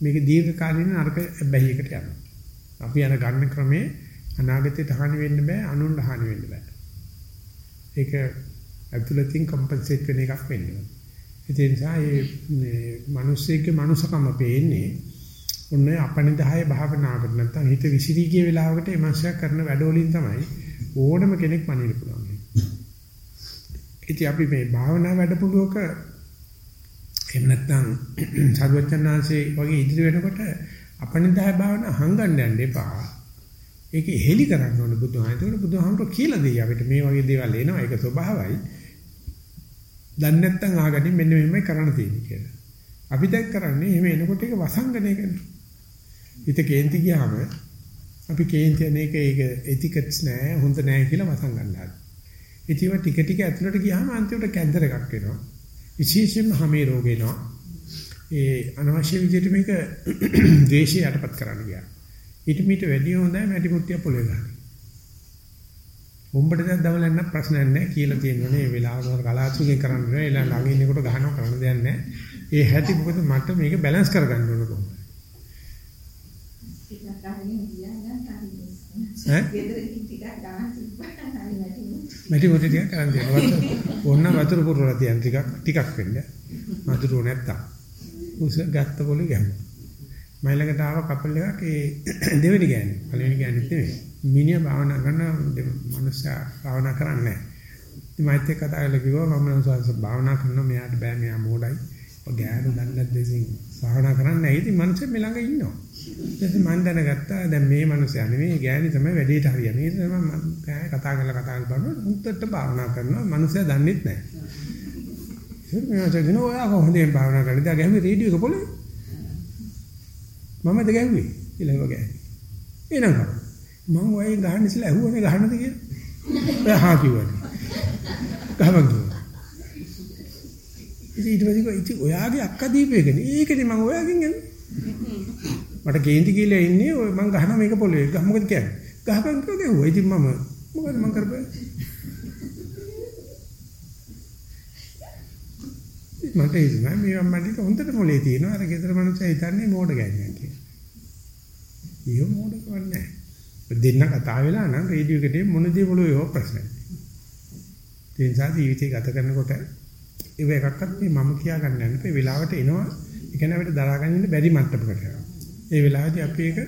Speaker 1: මේක දීර්ඝ කාලින නරක බැහැයකට යනවා. අපි යන ගන්න ක්‍රමේ අනාගතයට හානි වෙන්න බෑ අනුන්ට හානි වෙන්න බෑ. ඒක ඇතුළතින් කම්පන්සේට් වෙන එකක් වෙන්නේ. ඒ නිසා මේ මිනිස්සෙක්ගේ මනුසකම පේන්නේ ඔන්න අපනිදාය භාවනාවකට නැත්නම් හිත විසිරී ගිය වෙලාවකට ඒ මාසය කරන වැඩවලින් තමයි ඕනම කෙනෙක් මනින්න පුළුවන්. ඉතින් අපි මේ භාවනා වැඩපොළුවක එහෙම නැත්නම් සර්වචන්නාංශේ වගේ ඉදිරි වෙනකොට අපනිදාය භාවනා හංගන්න යන්න එපා. ඒක හෙලි කරන්න ඕනේ බුදුහාම. ඒකට බුදුහාමර කියලා දෙයි අපිට මේ වගේ දේවල් එනවා. ඒක ස්වභාවයි. දැන් නැත්නම් ආගනින් මෙන්න මෙහෙමයි කරන්න තියෙන්නේ කියලා. අපි දැන් කරන්නේ එහෙම එනකොට ඒක වසංගනය කරනවා. හිත කේන්ති ගියාම අපි කේන්ති අනේක ඒක එටිකට්ස් නෑ හොඳ නෑ කියලා වසං ගන්නවා. ඉතින් ටික ටික ඇතුළට ගියාම අන්තිමට කැන්සර් එකක් වෙනවා. විශේෂයෙන්ම හැමේ රෝග එනවා. ඒ අනවශ්‍ය විදිහට මේක ද්වේෂය යටපත් කරන්න ගියා. ඊට මීට වැඩි හොඳයි මැටි මුට්ටිය පොළවේ ගන්න. උඹට දැන් දවලන්න ප්‍රශ්නයක් නැහැ කියලා තියෙනවා නේ වෙලාවකට කලාතුරකින් කරන්න බෑ. එලා ළඟ ඉන්නකොට ගහනවා කරන්න දෙයක් නැහැ. ඒ හැටි මොකද මට මේක බැලන්ස් කරගන්න ඕන කොහොමද? ඈ? මැටි මුට්ටිය ටිකක් කරන් දෙනවා. ඕන්න වතුර පුරවලා තියන් ටිකක් ටිකක් වෙන්න. වතුර නැත්තම්. උස ගත්ත පොලේ ගහනවා. මයිලකට ආව කපල් එකක් ඒ දෙවෙනි ගෑණි. පළවෙනි ගෑණිත් නෙවෙයි. මිනිහා භාවනා කරන මනුස්සයා භාවනා කරන්නේ නැහැ. ඉතින් මයිත් එක්ක කතා කරලා කිව්වා මම නම් භාවනා කරනවා මෙයාට බෑ මෙයා මෝඩයි. ඔය ගෑනු දන්නේ නැද්ද ඉතින් භාවනා කරන්නේ නැහැ. ඉතින් මනුස්සයා මේ ළඟ ඉන්නවා. ඊට මම දැනගත්තා දැන් මේ මනුස්සයා නෙමෙයි ගෑණි තමයි වැඩේට හරියන්නේ. ඊට තමයි මම කතා කරලා කතා කරලා බලනවා මුත්තට භාවනා කරනවා මනුස්සයා දන්නෙත් නැහැ. ඉතින් මම හිතුවා ඔයා කොහොමද භාවනා කරන්නේ? දැන් ගැහුවේ රේඩියෝ එක පොළේ. මමද ගැහුවේ කියලා වගේ. එනං මම ඔය ගහන්න ඉස්සලා ඇහුවනේ ගහන්නද කියලා. ඔය හා කිව්වනේ. ගහපන් කිව්වා. ඉතින් ඊට පස්සේ කිව්වා ඉතින් ඔයාගේ අක්කා දීපේකනේ. ඒකනේ මම ඔයාගෙන් යන්නේ. මට කේන්ති කියලා ඉන්නේ ඔය මං ගහන මේක පොළවේ. ගහ මොකද කියන්නේ? ගහපන් කිව්වා ගැහුවා. ඉතින් මම මොකද මං කරපේ? මට හිතුණා මේ අම්මන්ට හොඳට මොලේ තියෙනවා. අර ගෙදර මනුස්සයා හිතන්නේ මෝඩ ගෑනියක් කියලා. ඊයෝ මෝඩ කවන්නේ නැහැ. දෙන්න කතා වෙලා නම් රේඩියෝ එකේ මොන දේ බලෝ ඒව ප්‍රශ්නයි. ඒ නිසා ජීවිතය ගත කරනකොට ඒව එකක්වත් මේ මම කියා ගන්න නැහැ. ඒ වෙලාවට එනවා. ඒ කියන්නේ අපිට දරා ගන්න ඉන්න බැරි මට්ටමකට යනවා. ඒ වෙලාවේදී අපි ඒක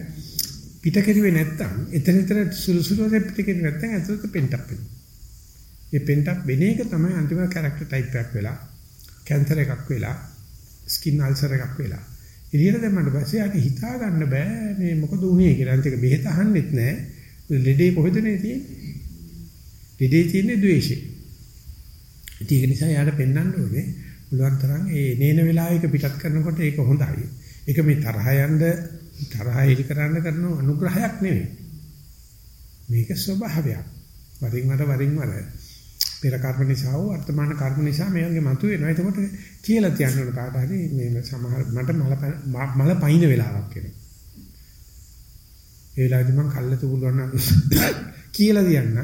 Speaker 1: පිට කෙරුවේ නැත්තම් එතන එතන සුළු සුළු පිට කෙරුවේ නැත්තම් ඇතුළත පෙන්ටප් වෙනවා. ඒ පෙන්ටප් වෙන එක තමයි අන්තිම කැරක්ටර් ටයිප් එකක් වෙලා කැන්සර් එකක් වෙලා ස්කින් අල්සර් එකක් වෙලා. ඉතින් දැම්මට පස්සේ ආට හිතා ගන්න බෑ මේ මොකද උනේ කියලා. අන්තික බෙහෙත අහන්නෙත් නෑ. ලෙඩේ කොහෙද නේ තියෙන්නේ? ලෙඩේ තියෙන්නේ ද්වේෂය. ඒක නිසා යාට පෙන්වන්න ඕනේ පුළුවන් තරම් ඒ නේන වෙලාවයක පිටත් කරනකොට ඒක හොඳයි. ඒක මේ තරහ යන්න තරහ එලි කරන්න කරන අනුග්‍රහයක් නෙවෙයි. මේක ස්වභාවයක්. වරින් වර වරින් වර පෙර කර්ම නිසා හෝ වර්තමාන කර්ම නිසා මේ වගේ මතුවෙනවා. එතකොට කියලා තියන්න ඕන කාට හරි මේ සමහර මට මල මල පයින් වෙලාවක් එනවා. ඒ වෙලාවදී මම කල්ලතු පුළුවන් නම් කියලා තියන්න.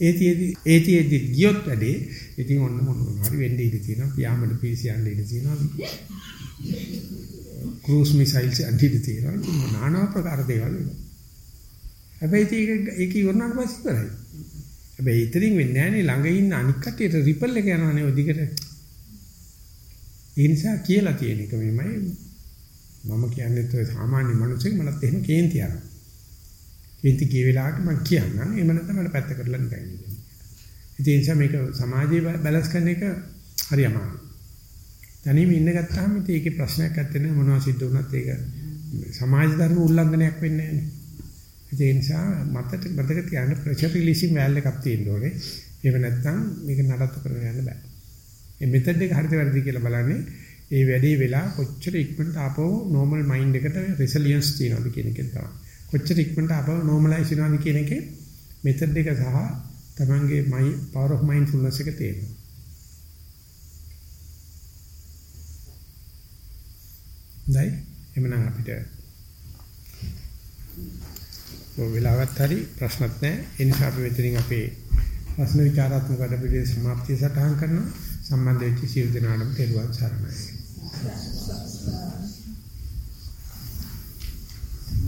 Speaker 1: ඒතියෙදි ඒතියෙදි ගියොත් වැඩේ ඉතින් ඔන්න මොන හරි වෙන්නේ ඉඳී තියෙනවා. පියාඹඩ පීසියන්න ඉඳී තියෙනවා. ක්‍රූස් මිසයිල්ස් අන්තිද තියෙනවා. ඉතින් নানা ප්‍රකාර දේවල් වෙනවා. හැබැයි ඒක ඒක ඉවරනාට පස්සේ ඉවරයි. හැබැයි ඉතින් වෙන්නේ නැහැ නේ ළඟ ඉන්න අනික් කටියට රිපල් එක යනවානේ ඔය දිගට. ඒ නිසා කියලා තියෙන එක මෙමය මම කියන්නේ તો සාමාන්‍ය මිනිස්සෙක් මලත් එහෙම කේන්ති යනවා. කේන්ති ගිය වෙලාවට මම කියන්නම් එහෙම නැත්නම් මට පැත්ත කරලා නිකන් ඉන්නේ. ඒ නිසා මේක සමාජයේ බැලන්ස් කරන එක හරි අමාරුයි. තනියම ඉන්න ගත්තාම ඉතින් ඒකේ ප්‍රශ්නයක් නැත්තේ නේ මොනවා සිද්ධ වුණත් ඒක සමාජ ධර්ම උල්ලංඝනයක් වෙන්නේ නැහැ නේ. ඒ නිසා මතට මතක තියාගන්න ප්‍රෙෂර් රිලීසින් වැල් එකක් තියෙන්න ඕනේ. එහෙම නැත්නම් මේක නඩත්තු කරගෙන යන්න බෑ. මේ මෙතඩ් එක හරිද වැරදි කියලා බලන්නේ ඒ වැඩේ වෙලා කොච්චර ඉක්මනට ආපහු normal mind එකට resilience තියනවද කියන එක තමයි. කොච්චර ඉක්මනට ආපහු normalize වෙනවද කියන එකේ මෙතඩ් එක සහ තමන්ගේ power of mindfulness එක තේරෙනවා. දැයි එමනම් අපිට ඔය වෙලාවත් හරි ප්‍රශ්නත් නැහැ. ඒ නිසා අපි මෙතනින් අපේ ප්‍රශ්න විචාරාත්මක වැඩපිළිවෙල සමාප්තිය සටහන් කරනවා. සම්බන්ධ වෙච්ච සියලු දෙනාටම තෙරුවන් සරණයි.